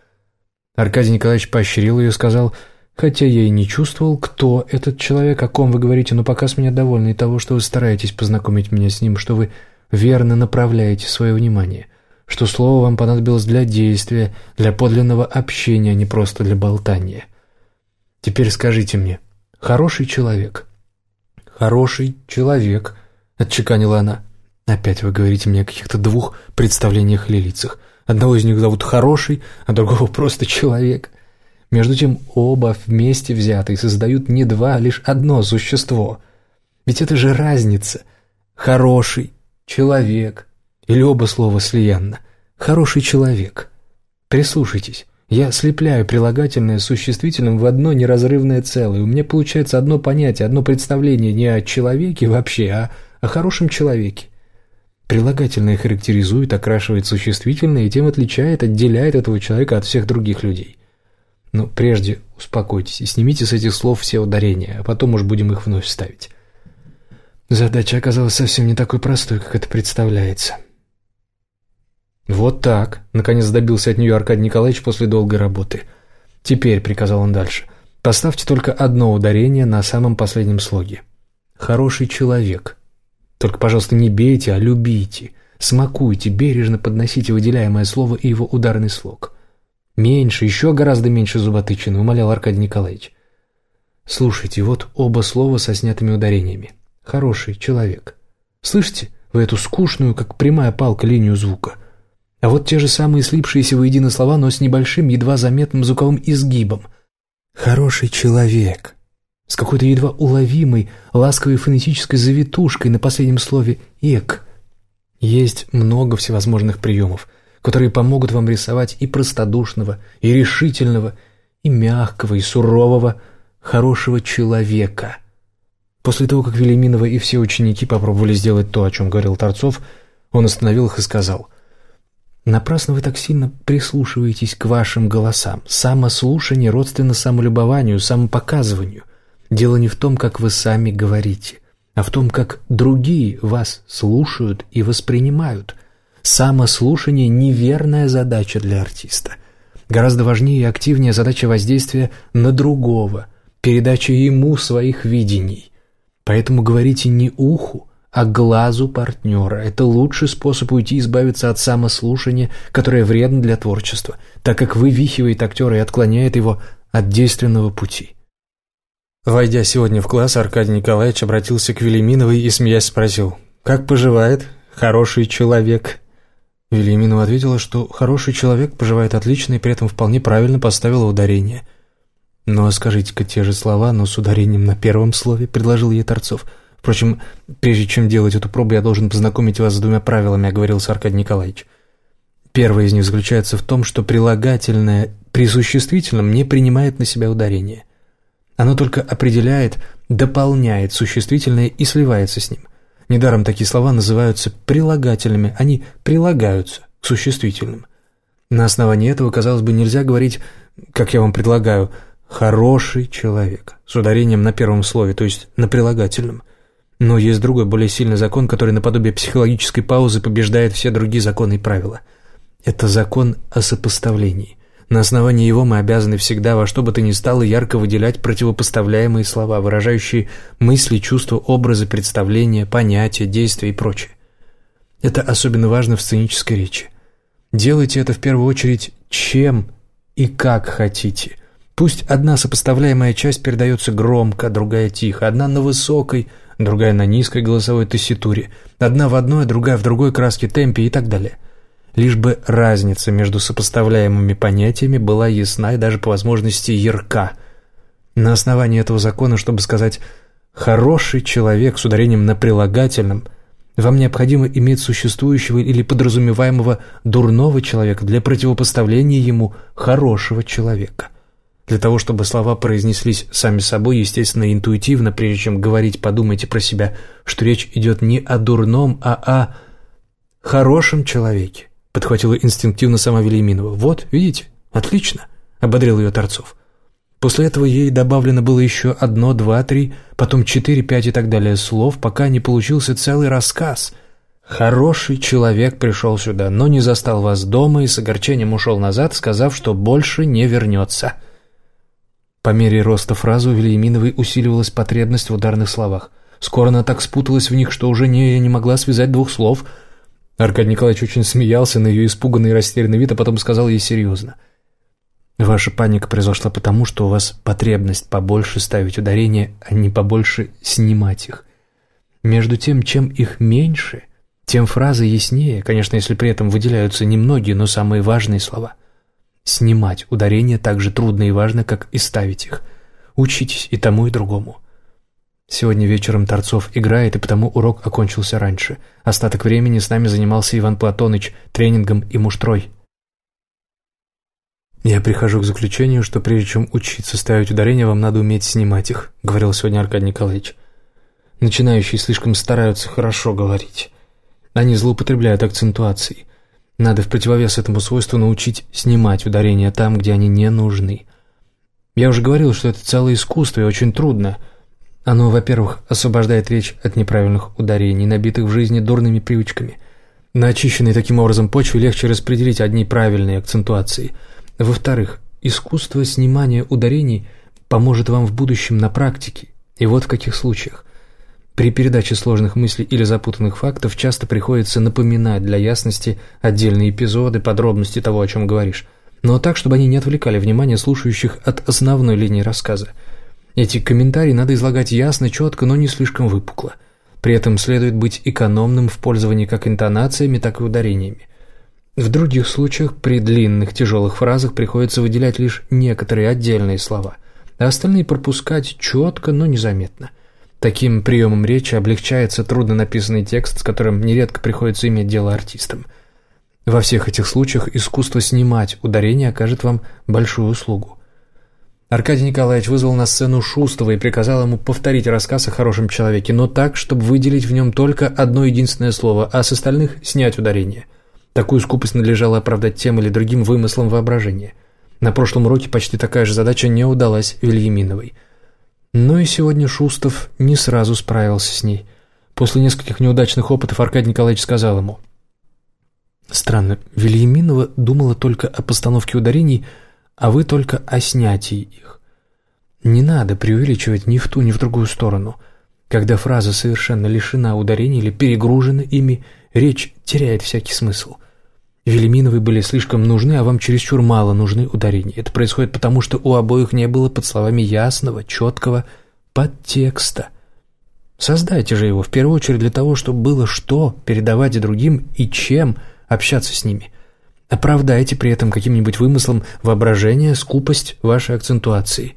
Аркадий Николаевич поощрил ее и сказал, Хотя я и не чувствовал, кто этот человек, о ком вы говорите, но пока с меня довольны и того, что вы стараетесь познакомить меня с ним, что вы верно направляете свое внимание, что слово вам понадобилось для действия, для подлинного общения, а не просто для болтания. Теперь скажите мне, хороший человек? Хороший человек, отчеканила она. Опять вы говорите мне о каких-то двух представлениях или лицах. Одного из них зовут хороший, а другого просто человек. Между тем оба вместе взятые создают не два, а лишь одно существо. Ведь это же разница. Хороший человек. Или оба слова слиянно. Хороший человек. Прислушайтесь. Я слепляю прилагательное с существительным в одно неразрывное целое. У меня получается одно понятие, одно представление не о человеке вообще, а о хорошем человеке. Прилагательное характеризует, окрашивает существительное и тем отличает, отделяет этого человека от всех других людей. Но прежде успокойтесь и снимите с этих слов все ударения, а потом уж будем их вновь ставить. Задача оказалась совсем не такой простой, как это представляется. «Вот так», — наконец добился от нее Аркадий Николаевич после долгой работы. «Теперь», — приказал он дальше, — «поставьте только одно ударение на самом последнем слоге. Хороший человек. Только, пожалуйста, не бейте, а любите. Смакуйте, бережно подносите выделяемое слово и его ударный слог». «Меньше, еще гораздо меньше зуботычины», — умолял Аркадий Николаевич. «Слушайте, вот оба слова со снятыми ударениями. Хороший человек. Слышите вы эту скучную, как прямая палка, линию звука? А вот те же самые слипшиеся воедино слова, но с небольшим, едва заметным звуковым изгибом. Хороший человек. С какой-то едва уловимой, ласковой фонетической завитушкой на последнем слове «эк». Есть много всевозможных приемов — которые помогут вам рисовать и простодушного, и решительного, и мягкого, и сурового, хорошего человека. После того, как Велиминова и все ученики попробовали сделать то, о чем говорил Торцов, он остановил их и сказал, «Напрасно вы так сильно прислушиваетесь к вашим голосам. Самослушание родственно самолюбованию, самопоказыванию. Дело не в том, как вы сами говорите, а в том, как другие вас слушают и воспринимают. Самослушание – неверная задача для артиста. Гораздо важнее и активнее задача воздействия на другого, передача ему своих видений. Поэтому говорите не уху, а глазу партнера. Это лучший способ уйти и избавиться от самослушания, которое вредно для творчества, так как вывихивает актера и отклоняет его от действенного пути. Войдя сегодня в класс, Аркадий Николаевич обратился к Велиминовой и, смеясь, спросил, «Как поживает хороший человек?» Велиминова ответила, что хороший человек поживает отлично и при этом вполне правильно поставила ударение. «Ну а скажите-ка те же слова, но с ударением на первом слове», — предложил ей Торцов. «Впрочем, прежде чем делать эту пробу, я должен познакомить вас с двумя правилами», — оговорился Аркадий Николаевич. Первое из них заключается в том, что прилагательное при существительном не принимает на себя ударение. Оно только определяет, дополняет существительное и сливается с ним. Недаром такие слова называются прилагательными, они прилагаются к существительным. На основании этого, казалось бы, нельзя говорить, как я вам предлагаю, «хороший человек» с ударением на первом слове, то есть на прилагательном. Но есть другой, более сильный закон, который наподобие психологической паузы побеждает все другие законы и правила. Это закон о сопоставлении. На основании его мы обязаны всегда во что бы то ни стало ярко выделять противопоставляемые слова, выражающие мысли, чувства, образы, представления, понятия, действия и прочее. Это особенно важно в сценической речи. Делайте это в первую очередь чем и как хотите. Пусть одна сопоставляемая часть передается громко, другая тихо, одна на высокой, другая на низкой голосовой тесситуре, одна в одной, другая в другой краске темпе и так далее – лишь бы разница между сопоставляемыми понятиями была ясна и даже по возможности ярка. На основании этого закона, чтобы сказать «хороший человек» с ударением на прилагательном, вам необходимо иметь существующего или подразумеваемого дурного человека для противопоставления ему хорошего человека. Для того, чтобы слова произнеслись сами собой, естественно, интуитивно, прежде чем говорить, подумайте про себя, что речь идет не о дурном, а о хорошем человеке. — подхватила инстинктивно сама Велиминова. «Вот, видите? Отлично!» — ободрил ее Торцов. После этого ей добавлено было еще одно, два, три, потом четыре, пять и так далее слов, пока не получился целый рассказ. Хороший человек пришел сюда, но не застал вас дома и с огорчением ушел назад, сказав, что больше не вернется. По мере роста фразы у Вильяминовой усиливалась потребность в ударных словах. Скоро она так спуталась в них, что уже не, не могла связать двух слов. Аркадий Николаевич очень смеялся на ее испуганный и растерянный вид, а потом сказал ей серьезно. «Ваша паника произошла потому, что у вас потребность побольше ставить ударения, а не побольше снимать их. Между тем, чем их меньше, тем фразы яснее, конечно, если при этом выделяются немногие, но самые важные слова. Снимать ударения так же трудно и важно, как и ставить их. Учитесь и тому, и другому». Сегодня вечером Торцов играет, и потому урок окончился раньше. Остаток времени с нами занимался Иван Платоныч тренингом и муштрой. «Я прихожу к заключению, что прежде чем учиться ставить ударения, вам надо уметь снимать их», — говорил сегодня Аркадий Николаевич. «Начинающие слишком стараются хорошо говорить. Они злоупотребляют акцентуацией. Надо в противовес этому свойству научить снимать ударения там, где они не нужны. Я уже говорил, что это целое искусство и очень трудно — оно, во-первых, освобождает речь от неправильных ударений, набитых в жизни дурными привычками. На очищенной таким образом почве легче распределить одни правильные акцентуации. Во-вторых, искусство снимания ударений поможет вам в будущем на практике. И вот в каких случаях. При передаче сложных мыслей или запутанных фактов часто приходится напоминать для ясности отдельные эпизоды, подробности того, о чем говоришь, но так, чтобы они не отвлекали внимание слушающих от основной линии рассказа – эти комментарии надо излагать ясно, четко, но не слишком выпукло. При этом следует быть экономным в пользовании как интонациями, так и ударениями. В других случаях при длинных тяжелых фразах приходится выделять лишь некоторые отдельные слова, а остальные пропускать четко, но незаметно. Таким приемом речи облегчается трудно написанный текст, с которым нередко приходится иметь дело артистам. Во всех этих случаях искусство снимать ударение окажет вам большую услугу. Аркадий Николаевич вызвал на сцену Шустова и приказал ему повторить рассказ о хорошем человеке, но так, чтобы выделить в нем только одно единственное слово, а с остальных снять ударение. Такую скупость надлежало оправдать тем или другим вымыслом воображения. На прошлом уроке почти такая же задача не удалась Вильяминовой. Но и сегодня Шустов не сразу справился с ней. После нескольких неудачных опытов Аркадий Николаевич сказал ему. «Странно, Вильяминова думала только о постановке ударений, а вы только о снятии их. Не надо преувеличивать ни в ту, ни в другую сторону. Когда фраза совершенно лишена ударений или перегружена ими, речь теряет всякий смысл. Велиминовы были слишком нужны, а вам чересчур мало нужны ударения. Это происходит потому, что у обоих не было под словами ясного, четкого подтекста. Создайте же его в первую очередь для того, чтобы было что передавать другим и чем общаться с ними – Оправдайте при этом каким-нибудь вымыслом воображение, скупость вашей акцентуации.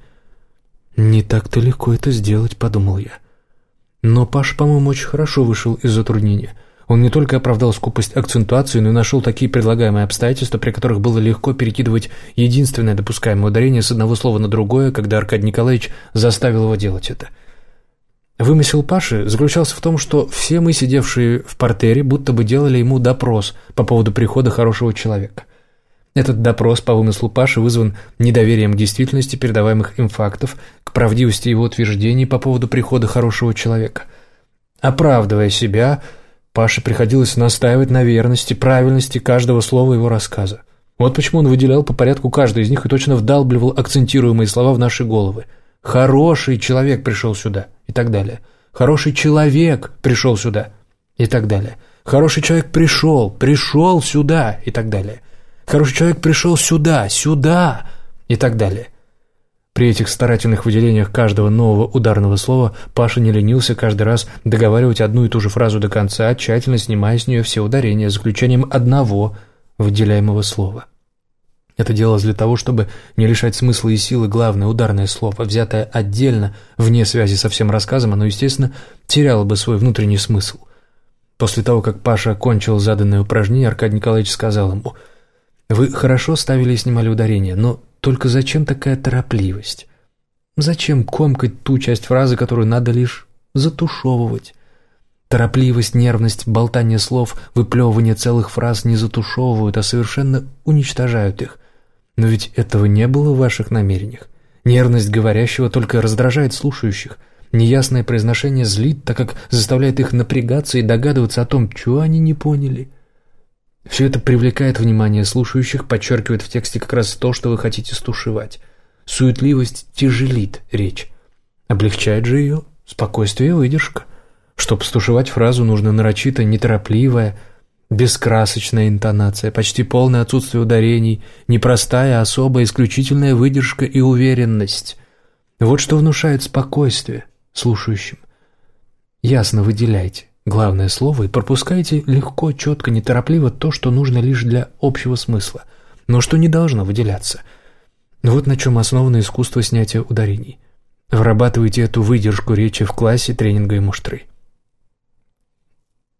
«Не так-то легко это сделать», — подумал я. Но Паша, по-моему, очень хорошо вышел из затруднения. Он не только оправдал скупость акцентуации, но и нашел такие предлагаемые обстоятельства, при которых было легко перекидывать единственное допускаемое ударение с одного слова на другое, когда Аркадий Николаевич заставил его делать это — Вымысел Паши заключался в том, что все мы, сидевшие в портере, будто бы делали ему допрос по поводу прихода хорошего человека. Этот допрос по вымыслу Паши вызван недоверием к действительности передаваемых им фактов, к правдивости его утверждений по поводу прихода хорошего человека. Оправдывая себя, Паше приходилось настаивать на верности, правильности каждого слова его рассказа. Вот почему он выделял по порядку каждый из них и точно вдалбливал акцентируемые слова в наши головы – Хороший человек пришел сюда и так далее. Хороший человек пришел сюда и так далее. Хороший человек пришел, пришел сюда и так далее. Хороший человек пришел сюда, сюда и так далее. При этих старательных выделениях каждого нового ударного слова Паша не ленился каждый раз договаривать одну и ту же фразу до конца, тщательно снимая с нее все ударения, за исключением одного выделяемого слова. Это делалось для того, чтобы не лишать смысла и силы главное ударное слово, взятое отдельно, вне связи со всем рассказом, оно, естественно, теряло бы свой внутренний смысл. После того, как Паша окончил заданное упражнение, Аркадий Николаевич сказал ему, «Вы хорошо ставили и снимали ударение, но только зачем такая торопливость? Зачем комкать ту часть фразы, которую надо лишь затушевывать?» Торопливость, нервность, болтание слов, выплевывание целых фраз не затушевывают, а совершенно уничтожают их. Но ведь этого не было в ваших намерениях. Нервность говорящего только раздражает слушающих. Неясное произношение злит, так как заставляет их напрягаться и догадываться о том, чего они не поняли. Все это привлекает внимание слушающих, подчеркивает в тексте как раз то, что вы хотите стушевать. суетливость тяжелит речь. Облегчает же ее спокойствие и выдержка. Чтобы стушевать фразу, нужно нарочито неторопливая, бескрасочная интонация, почти полное отсутствие ударений, непростая, особая, исключительная выдержка и уверенность. Вот что внушает спокойствие слушающим. Ясно выделяйте главное слово и пропускайте легко, четко, неторопливо то, что нужно лишь для общего смысла, но что не должно выделяться. Вот на чем основано искусство снятия ударений. Вырабатывайте эту выдержку речи в классе тренинга и муштры.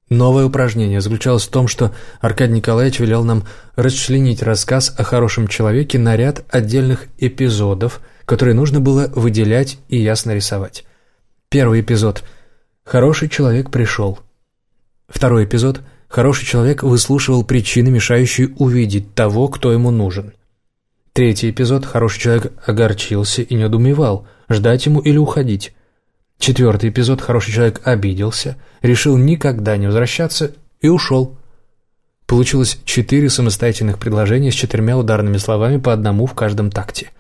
Новое упражнение заключалось в том, что Аркадий Николаевич велел нам расчленить рассказ о хорошем человеке на ряд отдельных эпизодов, которые нужно было выделять и ясно рисовать. Первый эпизод «Хороший человек пришел». Второй эпизод «Хороший человек выслушивал причины, мешающие увидеть того, кто ему нужен». Третий эпизод «Хороший человек огорчился и недоумевал, ждать ему или уходить». Четвертый эпизод «Хороший человек обиделся, решил никогда не возвращаться и ушел». Получилось четыре самостоятельных предложения с четырьмя ударными словами по одному в каждом такте.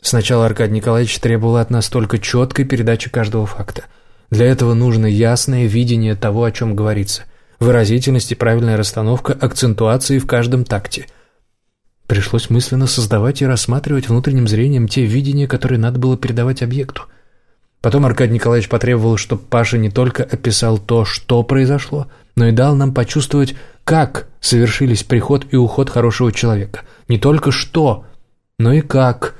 Сначала Аркадий Николаевич требовал от нас только четкой передачи каждого факта. Для этого нужно ясное видение того, о чем говорится, выразительность и правильная расстановка акцентуации в каждом такте. Пришлось мысленно создавать и рассматривать внутренним зрением те видения, которые надо было передавать объекту – Потом Аркадий Николаевич потребовал, чтобы Паша не только описал то, что произошло, но и дал нам почувствовать, как совершились приход и уход хорошего человека. Не только что, но и как.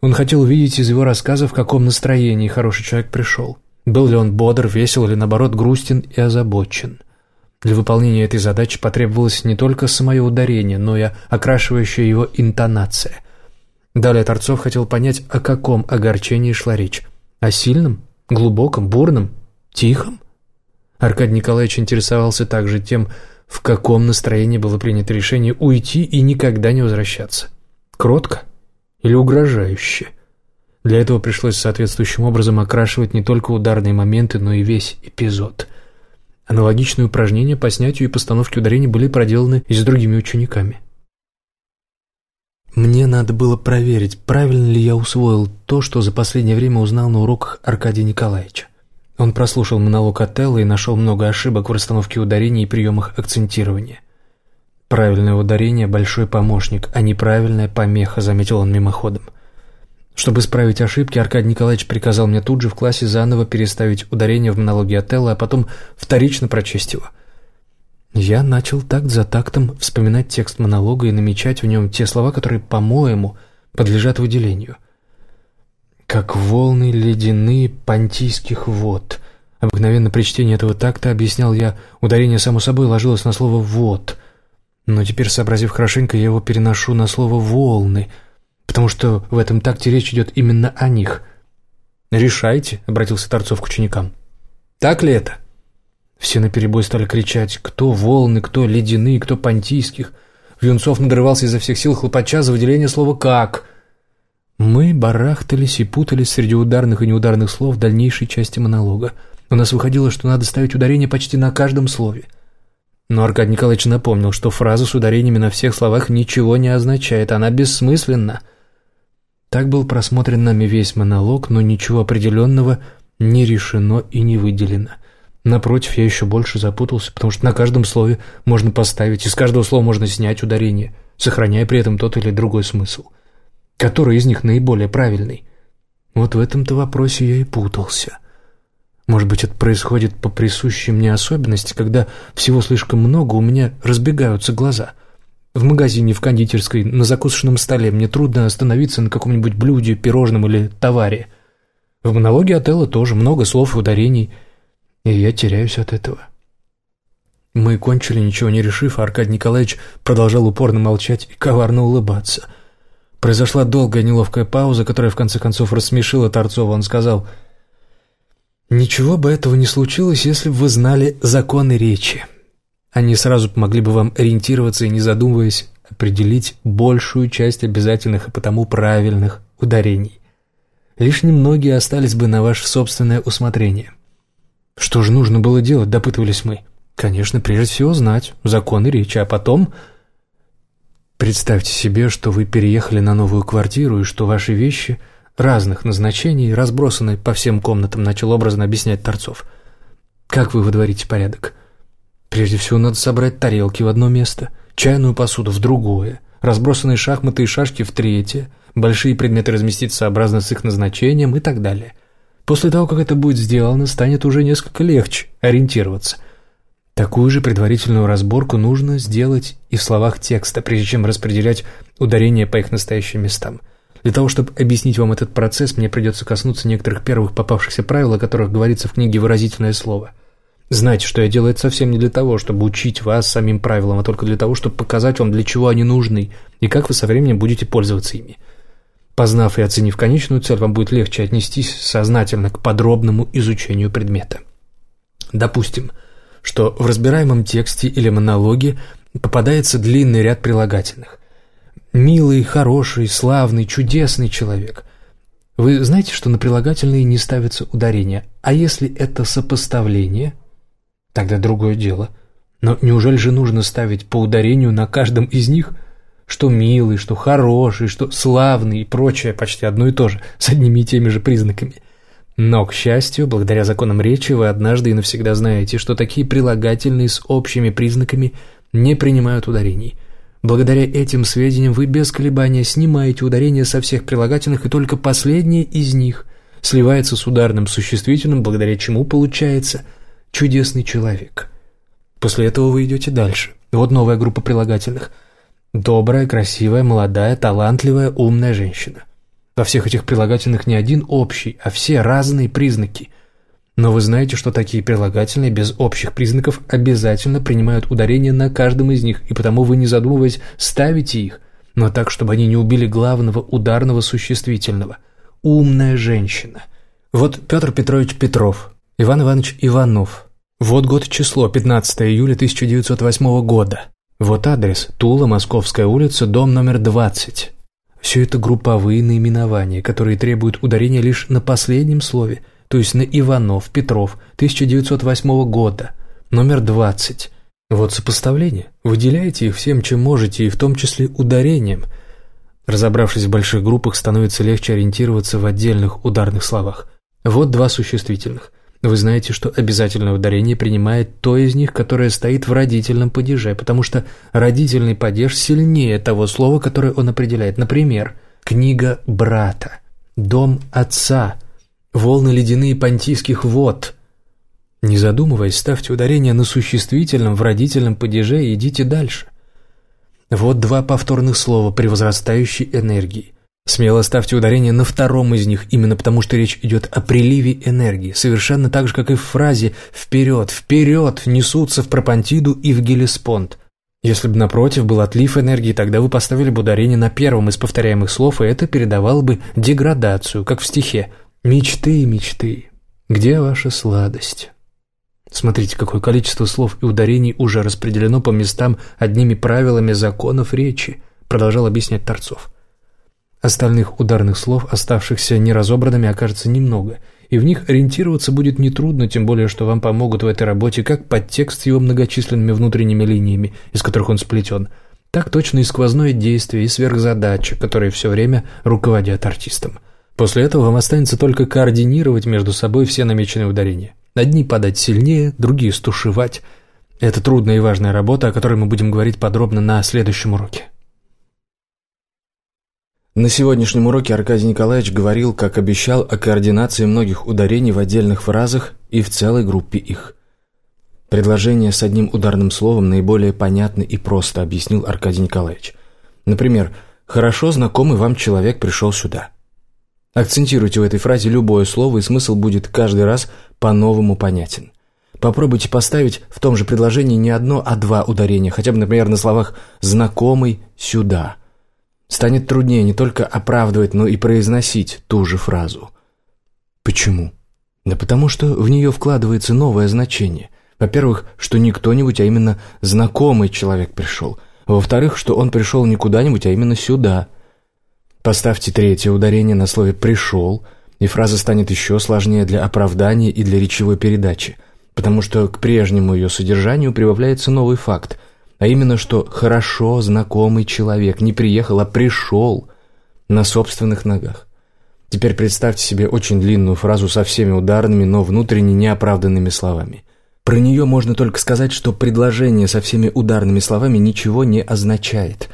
Он хотел увидеть из его рассказа, в каком настроении хороший человек пришел. Был ли он бодр, весел или, наоборот, грустен и озабочен. Для выполнения этой задачи потребовалось не только самое ударение, но и окрашивающая его интонация. Далее Торцов хотел понять, о каком огорчении шла речь. О сильном, глубоком, бурном, тихом? Аркадий Николаевич интересовался также тем, в каком настроении было принято решение уйти и никогда не возвращаться. Кротко или угрожающе? Для этого пришлось соответствующим образом окрашивать не только ударные моменты, но и весь эпизод. Аналогичные упражнения по снятию и постановке ударений были проделаны и с другими учениками. Мне надо было проверить, правильно ли я усвоил то, что за последнее время узнал на уроках Аркадия Николаевича. Он прослушал монолог Отелло и нашел много ошибок в расстановке ударений и приемах акцентирования. «Правильное ударение – большой помощник, а неправильная – помеха», – заметил он мимоходом. Чтобы исправить ошибки, Аркадий Николаевич приказал мне тут же в классе заново переставить ударение в монологе Отелло, а потом вторично прочесть его – я начал такт за тактом вспоминать текст монолога и намечать в нем те слова, которые, по-моему, подлежат выделению. «Как волны ледяные понтийских вод». Обыкновенно при чтении этого такта, объяснял я, ударение само собой ложилось на слово «вод». Но теперь, сообразив хорошенько, я его переношу на слово «волны», потому что в этом такте речь идет именно о них. «Решайте», — обратился Торцов к ученикам. «Так ли это?» Все наперебой стали кричать «Кто волны, кто ледяные, кто понтийских?» Вьюнцов надрывался изо всех сил, хлопача за выделение слова «как». Мы барахтались и путались среди ударных и неударных слов дальнейшей части монолога. У нас выходило, что надо ставить ударение почти на каждом слове. Но Аркадий Николаевич напомнил, что фраза с ударениями на всех словах ничего не означает, она бессмысленна. Так был просмотрен нами весь монолог, но ничего определенного не решено и не выделено. Напротив, я еще больше запутался, потому что на каждом слове можно поставить, из каждого слова можно снять ударение, сохраняя при этом тот или другой смысл. Который из них наиболее правильный? Вот в этом-то вопросе я и путался. Может быть, это происходит по присущей мне особенности, когда всего слишком много, у меня разбегаются глаза. В магазине, в кондитерской, на закусочном столе мне трудно остановиться на каком-нибудь блюде, пирожном или товаре. В монологе Отелло тоже много слов и ударений – и я теряюсь от этого. Мы кончили, ничего не решив, а Аркадий Николаевич продолжал упорно молчать и коварно улыбаться. Произошла долгая неловкая пауза, которая в конце концов рассмешила Торцова. Он сказал, «Ничего бы этого не случилось, если бы вы знали законы речи. Они сразу помогли бы вам ориентироваться и, не задумываясь, определить большую часть обязательных и потому правильных ударений. Лишь немногие остались бы на ваше собственное усмотрение». Что же нужно было делать, допытывались мы. Конечно, прежде всего знать законы речи, а потом... Представьте себе, что вы переехали на новую квартиру и что ваши вещи разных назначений разбросаны по всем комнатам, начал образно объяснять Торцов. Как вы выдворите порядок? Прежде всего надо собрать тарелки в одно место, чайную посуду в другое, разбросанные шахматы и шашки в третье, большие предметы разместить сообразно с их назначением и так далее. После того, как это будет сделано, станет уже несколько легче ориентироваться. Такую же предварительную разборку нужно сделать и в словах текста, прежде чем распределять ударения по их настоящим местам. Для того, чтобы объяснить вам этот процесс, мне придется коснуться некоторых первых попавшихся правил, о которых говорится в книге «Выразительное слово». Знайте, что я делаю это совсем не для того, чтобы учить вас самим правилам, а только для того, чтобы показать вам, для чего они нужны и как вы со временем будете пользоваться ими. Познав и оценив конечную цель, вам будет легче отнестись сознательно к подробному изучению предмета. Допустим, что в разбираемом тексте или монологе попадается длинный ряд прилагательных. «Милый, хороший, славный, чудесный человек». Вы знаете, что на прилагательные не ставятся ударения, а если это сопоставление, тогда другое дело. Но неужели же нужно ставить по ударению на каждом из них, что милый, что хороший, что славный и прочее почти одно и то же, с одними и теми же признаками – но, к счастью, благодаря законам речи вы однажды и навсегда знаете, что такие прилагательные с общими признаками не принимают ударений. Благодаря этим сведениям вы без колебания снимаете ударение со всех прилагательных, и только последнее из них сливается с ударным существительным, благодаря чему получается «чудесный человек». После этого вы идете дальше. Вот новая группа прилагательных. Добрая, красивая, молодая, талантливая, умная женщина – во всех этих прилагательных не один общий, а все разные признаки. Но вы знаете, что такие прилагательные без общих признаков обязательно принимают ударение на каждом из них, и потому вы, не задумываясь, ставите их, но так, чтобы они не убили главного ударного существительного. Умная женщина. Вот Петр Петрович Петров, Иван Иванович Иванов. Вот год число, 15 июля 1908 года. Вот адрес, Тула, Московская улица, дом номер 20. Все это групповые наименования, которые требуют ударения лишь на последнем слове, то есть на Иванов, Петров, 1908 года, номер 20. Вот сопоставление. Выделяйте их всем, чем можете, и в том числе ударением. Разобравшись в больших группах, становится легче ориентироваться в отдельных ударных словах. Вот два существительных. Вы знаете, что обязательное ударение принимает то из них, которое стоит в родительном падеже, потому что родительный падеж сильнее того слова, которое он определяет. Например, книга брата, дом отца, волны ледяные понтийских вод. Не задумываясь, ставьте ударение на существительном в родительном падеже и идите дальше. Вот два повторных слова при возрастающей энергии. Смело ставьте ударение на втором из них, именно потому что речь идет о приливе энергии, совершенно так же, как и в фразе «вперед, вперед» несутся в Пропантиду и в Гелеспонд. Если бы, напротив, был отлив энергии, тогда вы поставили бы ударение на первом из повторяемых слов, и это передавало бы деградацию, как в стихе «Мечты, мечты, где ваша сладость?» Смотрите, какое количество слов и ударений уже распределено по местам одними правилами законов речи, продолжал объяснять Торцов. Остальных ударных слов, оставшихся неразобранными, окажется немного, и в них ориентироваться будет нетрудно, тем более, что вам помогут в этой работе как подтекст с его многочисленными внутренними линиями, из которых он сплетен, так точно и сквозное действие, и сверхзадача, которые все время руководят артистом. После этого вам останется только координировать между собой все намеченные ударения. Одни подать сильнее, другие стушевать. Это трудная и важная работа, о которой мы будем говорить подробно на следующем уроке. На сегодняшнем уроке Аркадий Николаевич говорил, как обещал, о координации многих ударений в отдельных фразах и в целой группе их. Предложение с одним ударным словом наиболее понятно и просто объяснил Аркадий Николаевич. Например, «хорошо знакомый вам человек пришел сюда». Акцентируйте в этой фразе любое слово, и смысл будет каждый раз по-новому понятен. Попробуйте поставить в том же предложении не одно, а два ударения, хотя бы, например, на словах «знакомый сюда», станет труднее не только оправдывать, но и произносить ту же фразу. Почему? Да потому что в нее вкладывается новое значение. Во-первых, что не кто-нибудь, а именно знакомый человек пришел. Во-вторых, что он пришел не куда-нибудь, а именно сюда. Поставьте третье ударение на слове «пришел», и фраза станет еще сложнее для оправдания и для речевой передачи, потому что к прежнему ее содержанию прибавляется новый факт – а именно, что хорошо знакомый человек не приехал, а пришел на собственных ногах. Теперь представьте себе очень длинную фразу со всеми ударными, но внутренне неоправданными словами. Про нее можно только сказать, что предложение со всеми ударными словами ничего не означает.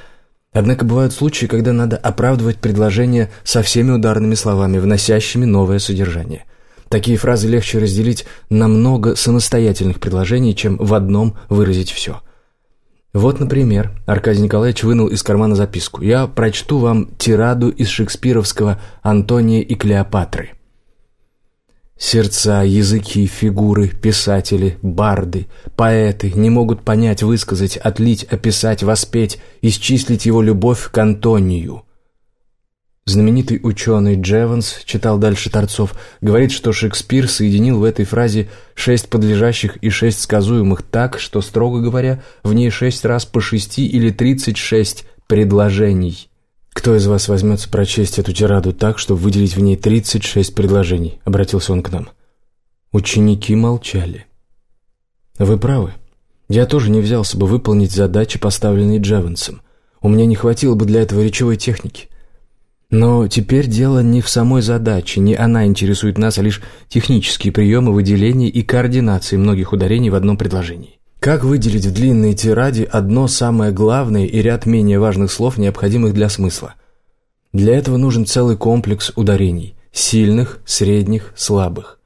Однако бывают случаи, когда надо оправдывать предложение со всеми ударными словами, вносящими новое содержание. Такие фразы легче разделить на много самостоятельных предложений, чем в одном выразить все – вот, например, Аркадий Николаевич вынул из кармана записку. «Я прочту вам тираду из шекспировского «Антония и Клеопатры». Сердца, языки, фигуры, писатели, барды, поэты не могут понять, высказать, отлить, описать, воспеть, исчислить его любовь к Антонию – Знаменитый ученый Джеванс, читал дальше Торцов, говорит, что Шекспир соединил в этой фразе шесть подлежащих и шесть сказуемых так, что, строго говоря, в ней шесть раз по шести или тридцать шесть предложений. «Кто из вас возьмется прочесть эту тираду так, чтобы выделить в ней тридцать шесть предложений?» — обратился он к нам. Ученики молчали. «Вы правы. Я тоже не взялся бы выполнить задачи, поставленные Джевансом. У меня не хватило бы для этого речевой техники. Но теперь дело не в самой задаче, не она интересует нас, а лишь технические приемы выделения и координации многих ударений в одном предложении. Как выделить в длинной тираде одно самое главное и ряд менее важных слов, необходимых для смысла? Для этого нужен целый комплекс ударений – сильных, средних, слабых.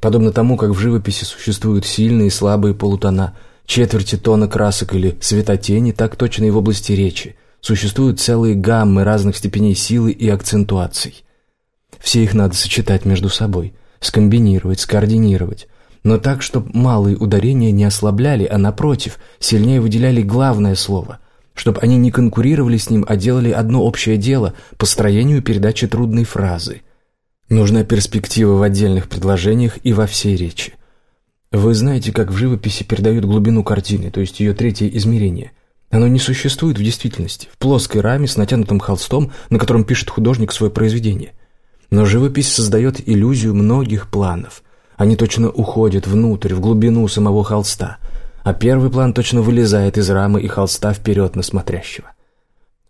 Подобно тому, как в живописи существуют сильные и слабые полутона, четверти тона красок или светотени, так точно и в области речи – Существуют целые гаммы разных степеней силы и акцентуаций. Все их надо сочетать между собой, скомбинировать, скоординировать. Но так, чтобы малые ударения не ослабляли, а напротив, сильнее выделяли главное слово, чтобы они не конкурировали с ним, а делали одно общее дело по строению передачи трудной фразы. Нужна перспектива в отдельных предложениях и во всей речи. Вы знаете, как в живописи передают глубину картины, то есть ее третье измерение – оно не существует в действительности, в плоской раме с натянутым холстом, на котором пишет художник свое произведение. Но живопись создает иллюзию многих планов. Они точно уходят внутрь, в глубину самого холста, а первый план точно вылезает из рамы и холста вперед на смотрящего.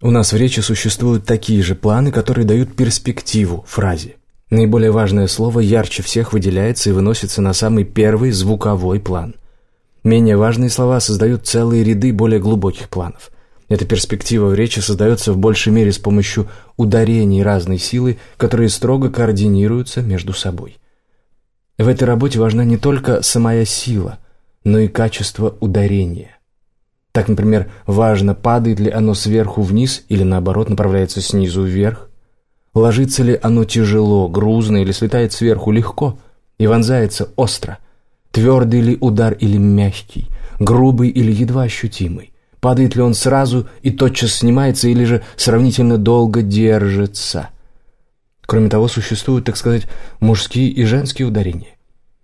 У нас в речи существуют такие же планы, которые дают перспективу фразе. Наиболее важное слово ярче всех выделяется и выносится на самый первый звуковой план – Менее важные слова создают целые ряды более глубоких планов. Эта перспектива в речи создается в большей мере с помощью ударений разной силы, которые строго координируются между собой. В этой работе важна не только самая сила, но и качество ударения. Так, например, важно, падает ли оно сверху вниз или, наоборот, направляется снизу вверх. Ложится ли оно тяжело, грузно или слетает сверху легко и вонзается остро. Твердый ли удар или мягкий, грубый или едва ощутимый? Падает ли он сразу и тотчас снимается, или же сравнительно долго держится? Кроме того, существуют, так сказать, мужские и женские ударения.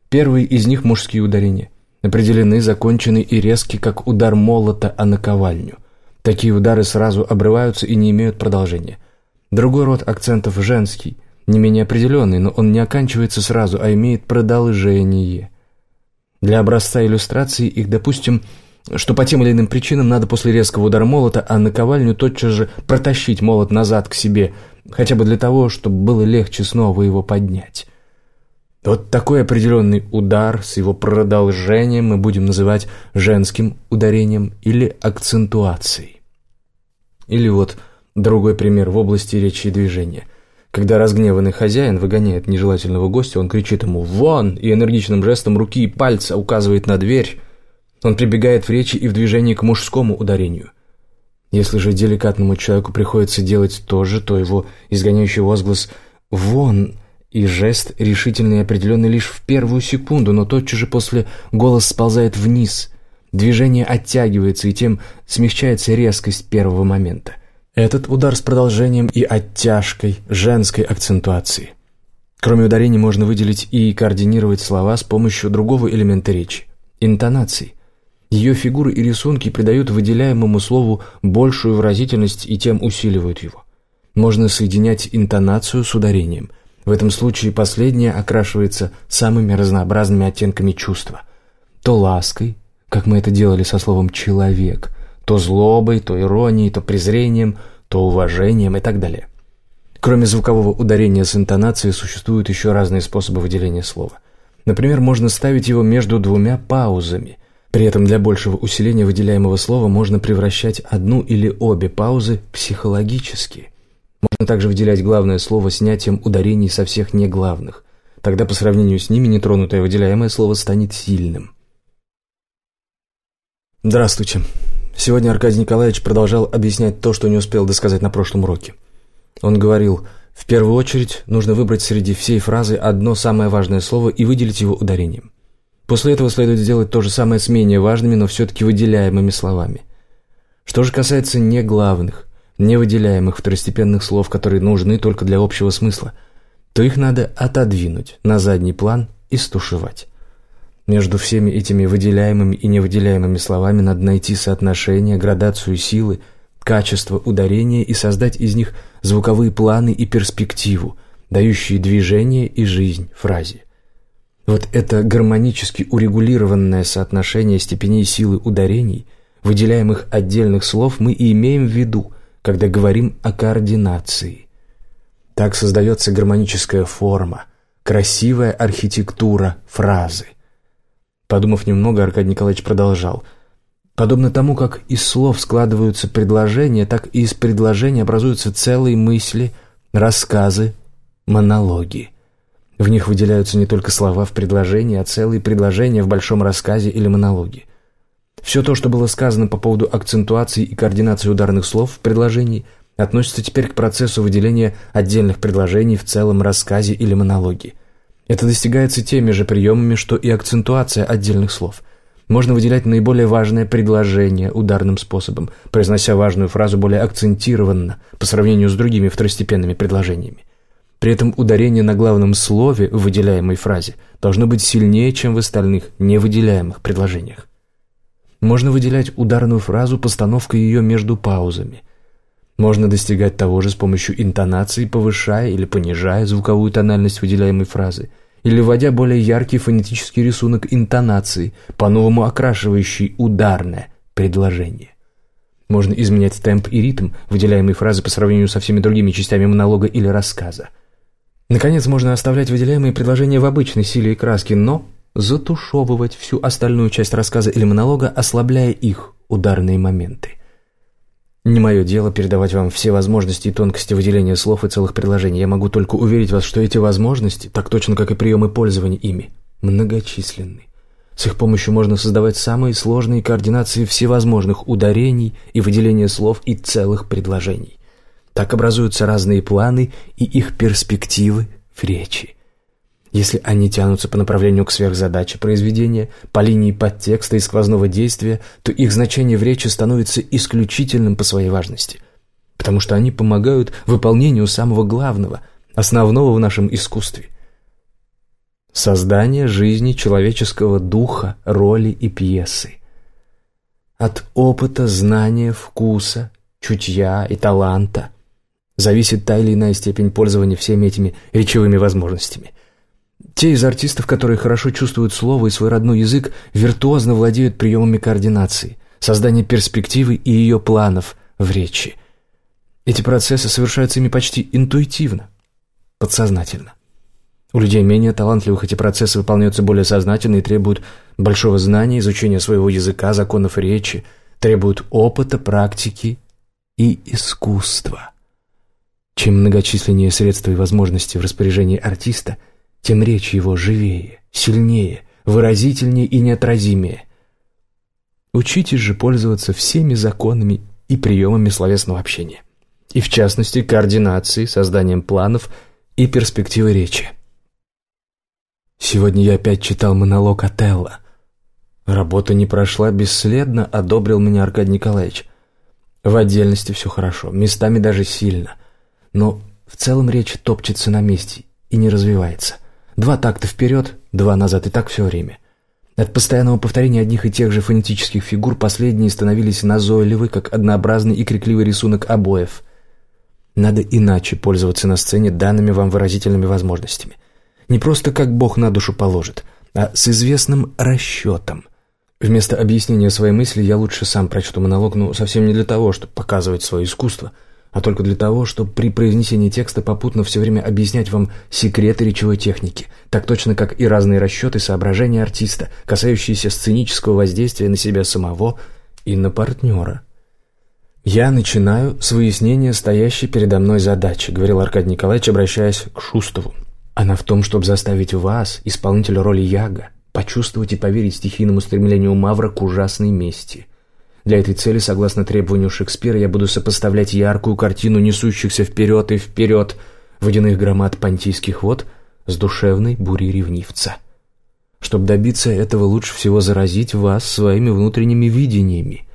Первые из них мужские ударения. Определены, закончены и резки, как удар молота о наковальню. Такие удары сразу обрываются и не имеют продолжения. Другой род акцентов женский, не менее определенный, но он не оканчивается сразу, а имеет продолжение – для образца иллюстрации их допустим, что по тем или иным причинам надо после резкого удара молота, а наковальню тотчас же протащить молот назад к себе, хотя бы для того, чтобы было легче снова его поднять. Вот такой определенный удар с его продолжением мы будем называть женским ударением или акцентуацией. Или вот другой пример в области речи и движения – когда разгневанный хозяин выгоняет нежелательного гостя, он кричит ему «Вон!» и энергичным жестом руки и пальца указывает на дверь. Он прибегает в речи и в движении к мужскому ударению. Если же деликатному человеку приходится делать то же, то его изгоняющий возглас «Вон!» и жест решительный и определенный лишь в первую секунду, но тотчас же после голос сползает вниз. Движение оттягивается, и тем смягчается резкость первого момента. Этот удар с продолжением и оттяжкой женской акцентуации. Кроме ударений можно выделить и координировать слова с помощью другого элемента речи – интонации. Ее фигуры и рисунки придают выделяемому слову большую выразительность и тем усиливают его. Можно соединять интонацию с ударением. В этом случае последнее окрашивается самыми разнообразными оттенками чувства. То лаской, как мы это делали со словом «человек», то злобой, то иронией, то презрением, то уважением и так далее. Кроме звукового ударения с интонацией, существуют еще разные способы выделения слова. Например, можно ставить его между двумя паузами. При этом для большего усиления выделяемого слова можно превращать одну или обе паузы психологически. Можно также выделять главное слово снятием ударений со всех неглавных. Тогда по сравнению с ними нетронутое выделяемое слово станет сильным. Здравствуйте. Сегодня Аркадий Николаевич продолжал объяснять то, что не успел досказать на прошлом уроке. Он говорил, в первую очередь нужно выбрать среди всей фразы одно самое важное слово и выделить его ударением. После этого следует сделать то же самое с менее важными, но все-таки выделяемыми словами. Что же касается неглавных, невыделяемых второстепенных слов, которые нужны только для общего смысла, то их надо отодвинуть на задний план и стушевать. Между всеми этими выделяемыми и невыделяемыми словами надо найти соотношение, градацию силы, качество ударения и создать из них звуковые планы и перспективу, дающие движение и жизнь фразе. Вот это гармонически урегулированное соотношение степеней силы ударений, выделяемых отдельных слов, мы и имеем в виду, когда говорим о координации. Так создается гармоническая форма, красивая архитектура фразы – Подумав немного, Аркадий Николаевич продолжал. Подобно тому, как из слов складываются предложения, так и из предложений образуются целые мысли, рассказы, монологи. В них выделяются не только слова в предложении, а целые предложения в большом рассказе или монологе. Все то, что было сказано по поводу акцентуации и координации ударных слов в предложении, относится теперь к процессу выделения отдельных предложений в целом рассказе или монологе. Это достигается теми же приемами, что и акцентуация отдельных слов. Можно выделять наиболее важное предложение ударным способом, произнося важную фразу более акцентированно по сравнению с другими второстепенными предложениями. При этом ударение на главном слове в выделяемой фразе должно быть сильнее, чем в остальных невыделяемых предложениях. Можно выделять ударную фразу постановкой ее между паузами – можно достигать того же с помощью интонации, повышая или понижая звуковую тональность выделяемой фразы, или вводя более яркий фонетический рисунок интонации, по-новому окрашивающий ударное предложение. Можно изменять темп и ритм выделяемой фразы по сравнению со всеми другими частями монолога или рассказа. Наконец, можно оставлять выделяемые предложения в обычной силе и краске, но затушевывать всю остальную часть рассказа или монолога, ослабляя их ударные моменты. Не мое дело передавать вам все возможности и тонкости выделения слов и целых предложений. Я могу только уверить вас, что эти возможности, так точно как и приемы пользования ими, многочисленны. С их помощью можно создавать самые сложные координации всевозможных ударений и выделения слов и целых предложений. Так образуются разные планы и их перспективы в речи. Если они тянутся по направлению к сверхзадаче произведения, по линии подтекста и сквозного действия, то их значение в речи становится исключительным по своей важности, потому что они помогают выполнению самого главного, основного в нашем искусстве – создания жизни человеческого духа, роли и пьесы. От опыта, знания, вкуса, чутья и таланта зависит та или иная степень пользования всеми этими речевыми возможностями – те из артистов, которые хорошо чувствуют слово и свой родной язык, виртуозно владеют приемами координации, создания перспективы и ее планов в речи. Эти процессы совершаются ими почти интуитивно, подсознательно. У людей менее талантливых эти процессы выполняются более сознательно и требуют большого знания, изучения своего языка, законов речи, требуют опыта, практики и искусства. Чем многочисленнее средства и возможности в распоряжении артиста – тем речь его живее, сильнее, выразительнее и неотразимее. Учитесь же пользоваться всеми законами и приемами словесного общения, и в частности координацией, созданием планов и перспективы речи. Сегодня я опять читал монолог Отелло. Работа не прошла бесследно, одобрил меня Аркадий Николаевич. В отдельности все хорошо, местами даже сильно, но в целом речь топчется на месте и не развивается – Два такта вперед, два назад, и так все время. От постоянного повторения одних и тех же фонетических фигур последние становились назойливы, как однообразный и крикливый рисунок обоев. Надо иначе пользоваться на сцене данными вам выразительными возможностями. Не просто как Бог на душу положит, а с известным расчетом. Вместо объяснения своей мысли я лучше сам прочту монолог, но совсем не для того, чтобы показывать свое искусство, а только для того, чтобы при произнесении текста попутно все время объяснять вам секреты речевой техники, так точно как и разные расчеты, соображения артиста, касающиеся сценического воздействия на себя самого и на партнера. «Я начинаю с выяснения стоящей передо мной задачи», — говорил Аркадий Николаевич, обращаясь к Шустову. «Она в том, чтобы заставить вас, исполнителя роли Яга, почувствовать и поверить стихийному стремлению Мавра к ужасной мести. Для этой цели, согласно требованию Шекспира, я буду сопоставлять яркую картину несущихся вперед и вперед водяных громад понтийских вод с душевной бурей ревнивца. Чтобы добиться этого, лучше всего заразить вас своими внутренними видениями.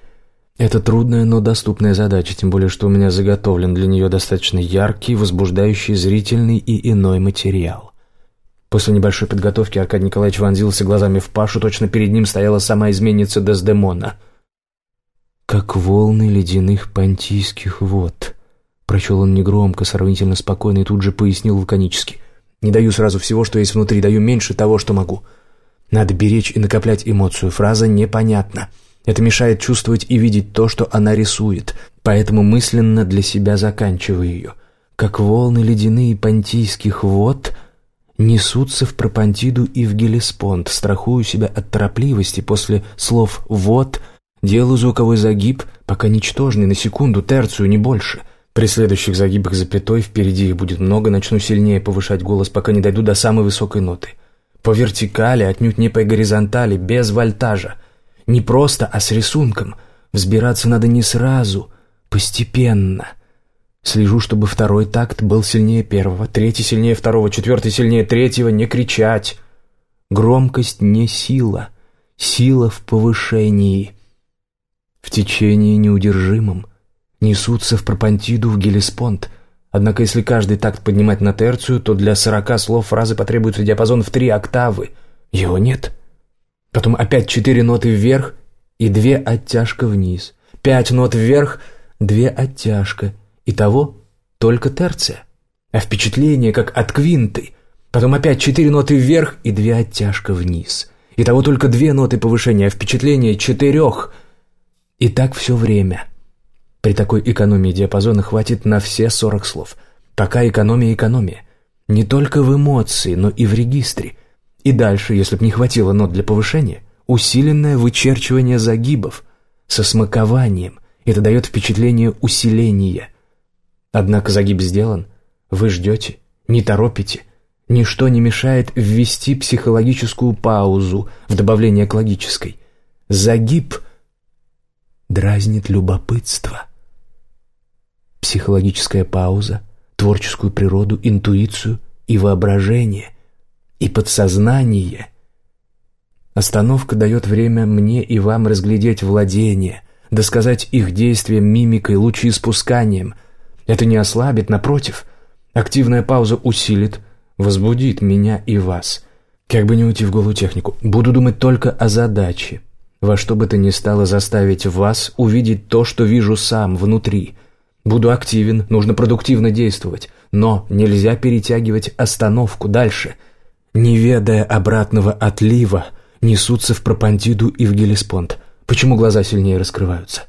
Это трудная, но доступная задача, тем более, что у меня заготовлен для нее достаточно яркий, возбуждающий зрительный и иной материал. После небольшой подготовки Аркадий Николаевич вонзился глазами в Пашу, точно перед ним стояла сама изменница Дездемона. «Как волны ледяных понтийских вод», — прочел он негромко, сравнительно спокойно и тут же пояснил лаконически. «Не даю сразу всего, что есть внутри, даю меньше того, что могу. Надо беречь и накоплять эмоцию. Фраза непонятна. Это мешает чувствовать и видеть то, что она рисует, поэтому мысленно для себя заканчиваю ее. Как волны ледяные понтийских вод — несутся в Пропантиду и в Гелеспонд, страхую себя от торопливости после слов «вот», делаю звуковой загиб, пока ничтожный, на секунду, терцию, не больше. При следующих загибах запятой впереди их будет много, начну сильнее повышать голос, пока не дойду до самой высокой ноты. По вертикали, отнюдь не по горизонтали, без вольтажа. Не просто, а с рисунком. Взбираться надо не сразу, постепенно — Слежу, чтобы второй такт был сильнее первого, третий сильнее второго, четвертый сильнее третьего, не кричать. Громкость не сила, сила в повышении. В течение неудержимом. Несутся в пропантиду в гелеспонд. Однако если каждый такт поднимать на терцию, то для сорока слов фразы потребуется диапазон в три октавы. Его нет. Потом опять четыре ноты вверх и две оттяжка вниз. Пять нот вверх, две оттяжка — Итого только терция. А впечатление как от квинты. Потом опять четыре ноты вверх и две оттяжка вниз. Итого только две ноты повышения, а впечатление четырех. И так все время. При такой экономии диапазона хватит на все сорок слов. Пока экономия экономия. Не только в эмоции, но и в регистре. И дальше, если б не хватило нот для повышения, усиленное вычерчивание загибов со смакованием. Это дает впечатление усиления – Однако загиб сделан. Вы ждете, не торопите. Ничто не мешает ввести психологическую паузу в добавление к логической. Загиб дразнит любопытство. Психологическая пауза, творческую природу, интуицию и воображение, и подсознание. Остановка дает время мне и вам разглядеть владение, досказать их действием, мимикой, лучеиспусканием – это не ослабит, напротив. Активная пауза усилит, возбудит меня и вас. Как бы не уйти в голую технику, буду думать только о задаче. Во что бы то ни стало заставить вас увидеть то, что вижу сам, внутри. Буду активен, нужно продуктивно действовать, но нельзя перетягивать остановку дальше. Не ведая обратного отлива, несутся в Пропантиду и в Гелеспонд. Почему глаза сильнее раскрываются?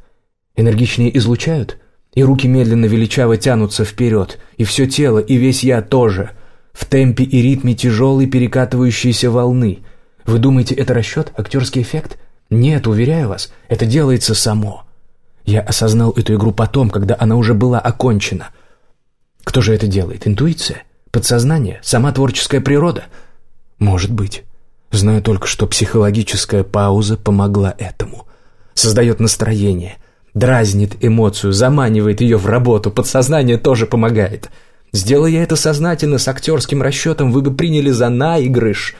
Энергичнее излучают? и руки медленно величаво тянутся вперед, и все тело, и весь я тоже, в темпе и ритме тяжелой перекатывающейся волны. Вы думаете, это расчет, актерский эффект? Нет, уверяю вас, это делается само. Я осознал эту игру потом, когда она уже была окончена. Кто же это делает? Интуиция? Подсознание? Сама творческая природа? Может быть. Знаю только, что психологическая пауза помогла этому. Создает настроение – дразнит эмоцию, заманивает ее в работу, подсознание тоже помогает. Сделая я это сознательно, с актерским расчетом, вы бы приняли за наигрыш.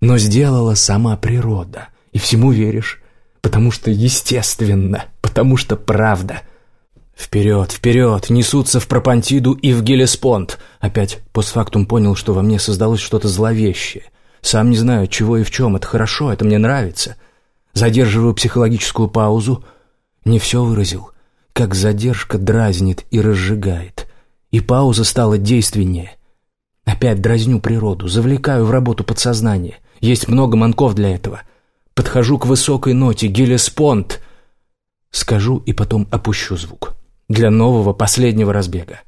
Но сделала сама природа, и всему веришь, потому что естественно, потому что правда. Вперед, вперед, несутся в Пропантиду и в Гелеспонд. Опять постфактум понял, что во мне создалось что-то зловещее. Сам не знаю, чего и в чем, это хорошо, это мне нравится. Задерживаю психологическую паузу, не все выразил, как задержка дразнит и разжигает. И пауза стала действеннее. Опять дразню природу, завлекаю в работу подсознание. Есть много манков для этого. Подхожу к высокой ноте, гелеспонд. Скажу и потом опущу звук. Для нового, последнего разбега.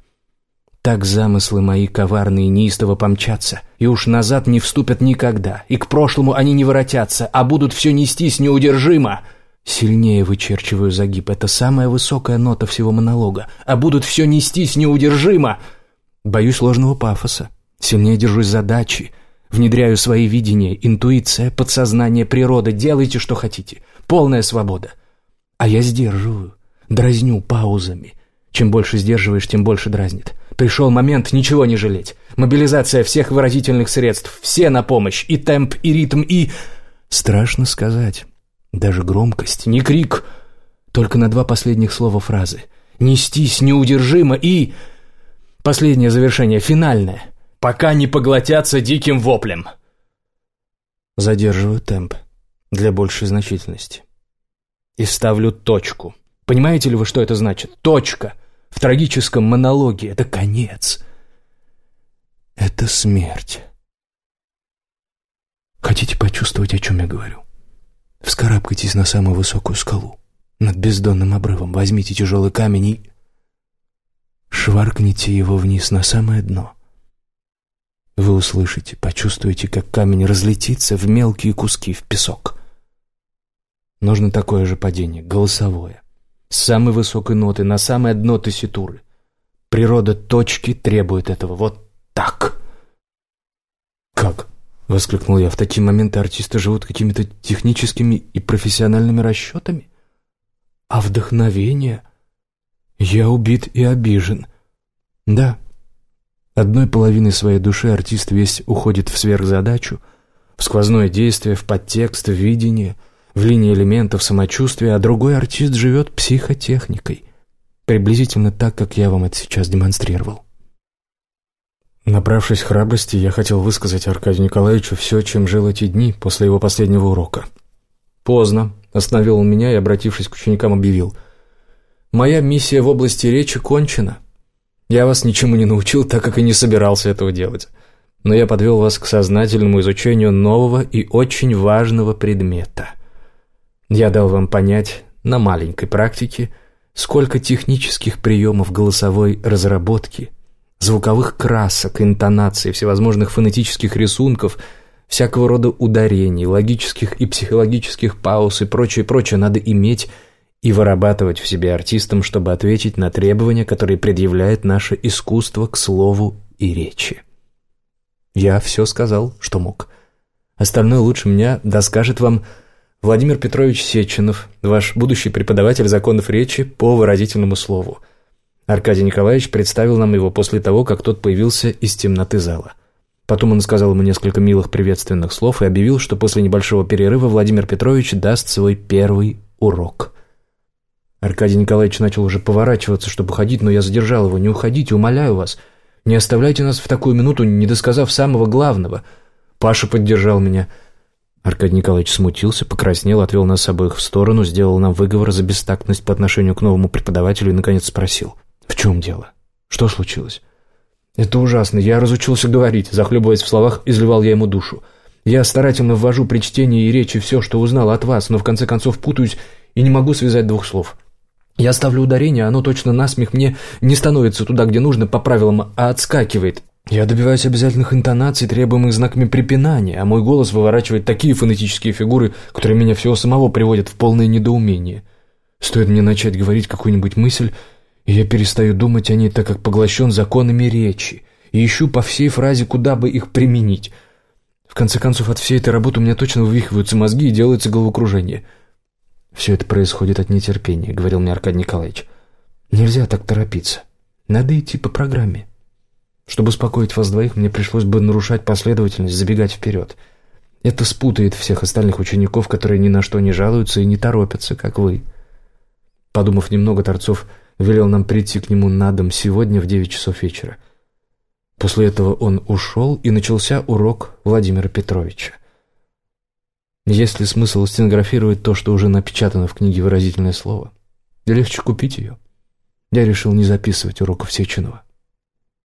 Так замыслы мои коварные неистово помчатся, и уж назад не вступят никогда, и к прошлому они не воротятся, а будут все нестись неудержимо. Сильнее вычерчиваю загиб, это самая высокая нота всего монолога, а будут все нестись неудержимо. Боюсь ложного пафоса, сильнее держусь задачи, внедряю свои видения, интуиция, подсознание, природа, делайте, что хотите, полная свобода. А я сдерживаю, дразню паузами. Чем больше сдерживаешь, тем больше дразнит. Пришел момент ничего не жалеть. Мобилизация всех выразительных средств, все на помощь, и темп, и ритм, и... Страшно сказать. Даже громкость, не крик, только на два последних слова фразы. Нестись неудержимо и... Последнее завершение, финальное. Пока не поглотятся диким воплем. Задерживаю темп для большей значительности. И ставлю точку. Понимаете ли вы, что это значит? Точка — в трагическом монологе. Это конец. Это смерть. Хотите почувствовать, о чем я говорю? Вскарабкайтесь на самую высокую скалу. Над бездонным обрывом возьмите тяжелый камень и... Шваркните его вниз на самое дно. Вы услышите, почувствуете, как камень разлетится в мелкие куски, в песок. Нужно такое же падение, голосовое с самой высокой ноты на самое дно тесситуры. Природа точки требует этого. Вот так. «Как?» — воскликнул я. «В такие моменты артисты живут какими-то техническими и профессиональными расчетами? А вдохновение? Я убит и обижен. Да, одной половиной своей души артист весь уходит в сверхзадачу, в сквозное действие, в подтекст, в видение — в линии элементов самочувствия, а другой артист живет психотехникой. Приблизительно так, как я вам это сейчас демонстрировал. Набравшись храбрости, я хотел высказать Аркадию Николаевичу все, чем жил эти дни после его последнего урока. Поздно. Остановил он меня и, обратившись к ученикам, объявил. «Моя миссия в области речи кончена. Я вас ничему не научил, так как и не собирался этого делать. Но я подвел вас к сознательному изучению нового и очень важного предмета — я дал вам понять на маленькой практике, сколько технических приемов голосовой разработки, звуковых красок, интонаций, всевозможных фонетических рисунков, всякого рода ударений, логических и психологических пауз и прочее, прочее надо иметь и вырабатывать в себе артистам, чтобы ответить на требования, которые предъявляет наше искусство к слову и речи. Я все сказал, что мог. Остальное лучше меня доскажет вам Владимир Петрович Сеченов, ваш будущий преподаватель законов речи по выразительному слову. Аркадий Николаевич представил нам его после того, как тот появился из темноты зала. Потом он сказал ему несколько милых приветственных слов и объявил, что после небольшого перерыва Владимир Петрович даст свой первый урок. Аркадий Николаевич начал уже поворачиваться, чтобы уходить, но я задержал его. «Не уходите, умоляю вас. Не оставляйте нас в такую минуту, не досказав самого главного». Паша поддержал меня – Аркадий Николаевич смутился, покраснел, отвел нас обоих в сторону, сделал нам выговор за бестактность по отношению к новому преподавателю и, наконец, спросил. «В чем дело? Что случилось?» «Это ужасно. Я разучился говорить». Захлебываясь в словах, изливал я ему душу. «Я старательно ввожу при чтении и речи все, что узнал от вас, но в конце концов путаюсь и не могу связать двух слов. Я ставлю ударение, оно точно насмех мне не становится туда, где нужно, по правилам, а отскакивает. Я добиваюсь обязательных интонаций, требуемых знаками препинания, а мой голос выворачивает такие фонетические фигуры, которые меня всего самого приводят в полное недоумение. Стоит мне начать говорить какую-нибудь мысль, и я перестаю думать о ней, так как поглощен законами речи, и ищу по всей фразе, куда бы их применить. В конце концов, от всей этой работы у меня точно вывихиваются мозги и делается головокружение. «Все это происходит от нетерпения», — говорил мне Аркадий Николаевич. «Нельзя так торопиться. Надо идти по программе». Чтобы успокоить вас двоих, мне пришлось бы нарушать последовательность, забегать вперед. Это спутает всех остальных учеников, которые ни на что не жалуются и не торопятся, как вы. Подумав немного, Торцов велел нам прийти к нему на дом сегодня в девять часов вечера. После этого он ушел, и начался урок Владимира Петровича. Есть ли смысл стенографировать то, что уже напечатано в книге «Выразительное слово»? Да легче купить ее. Я решил не записывать уроков Сеченова.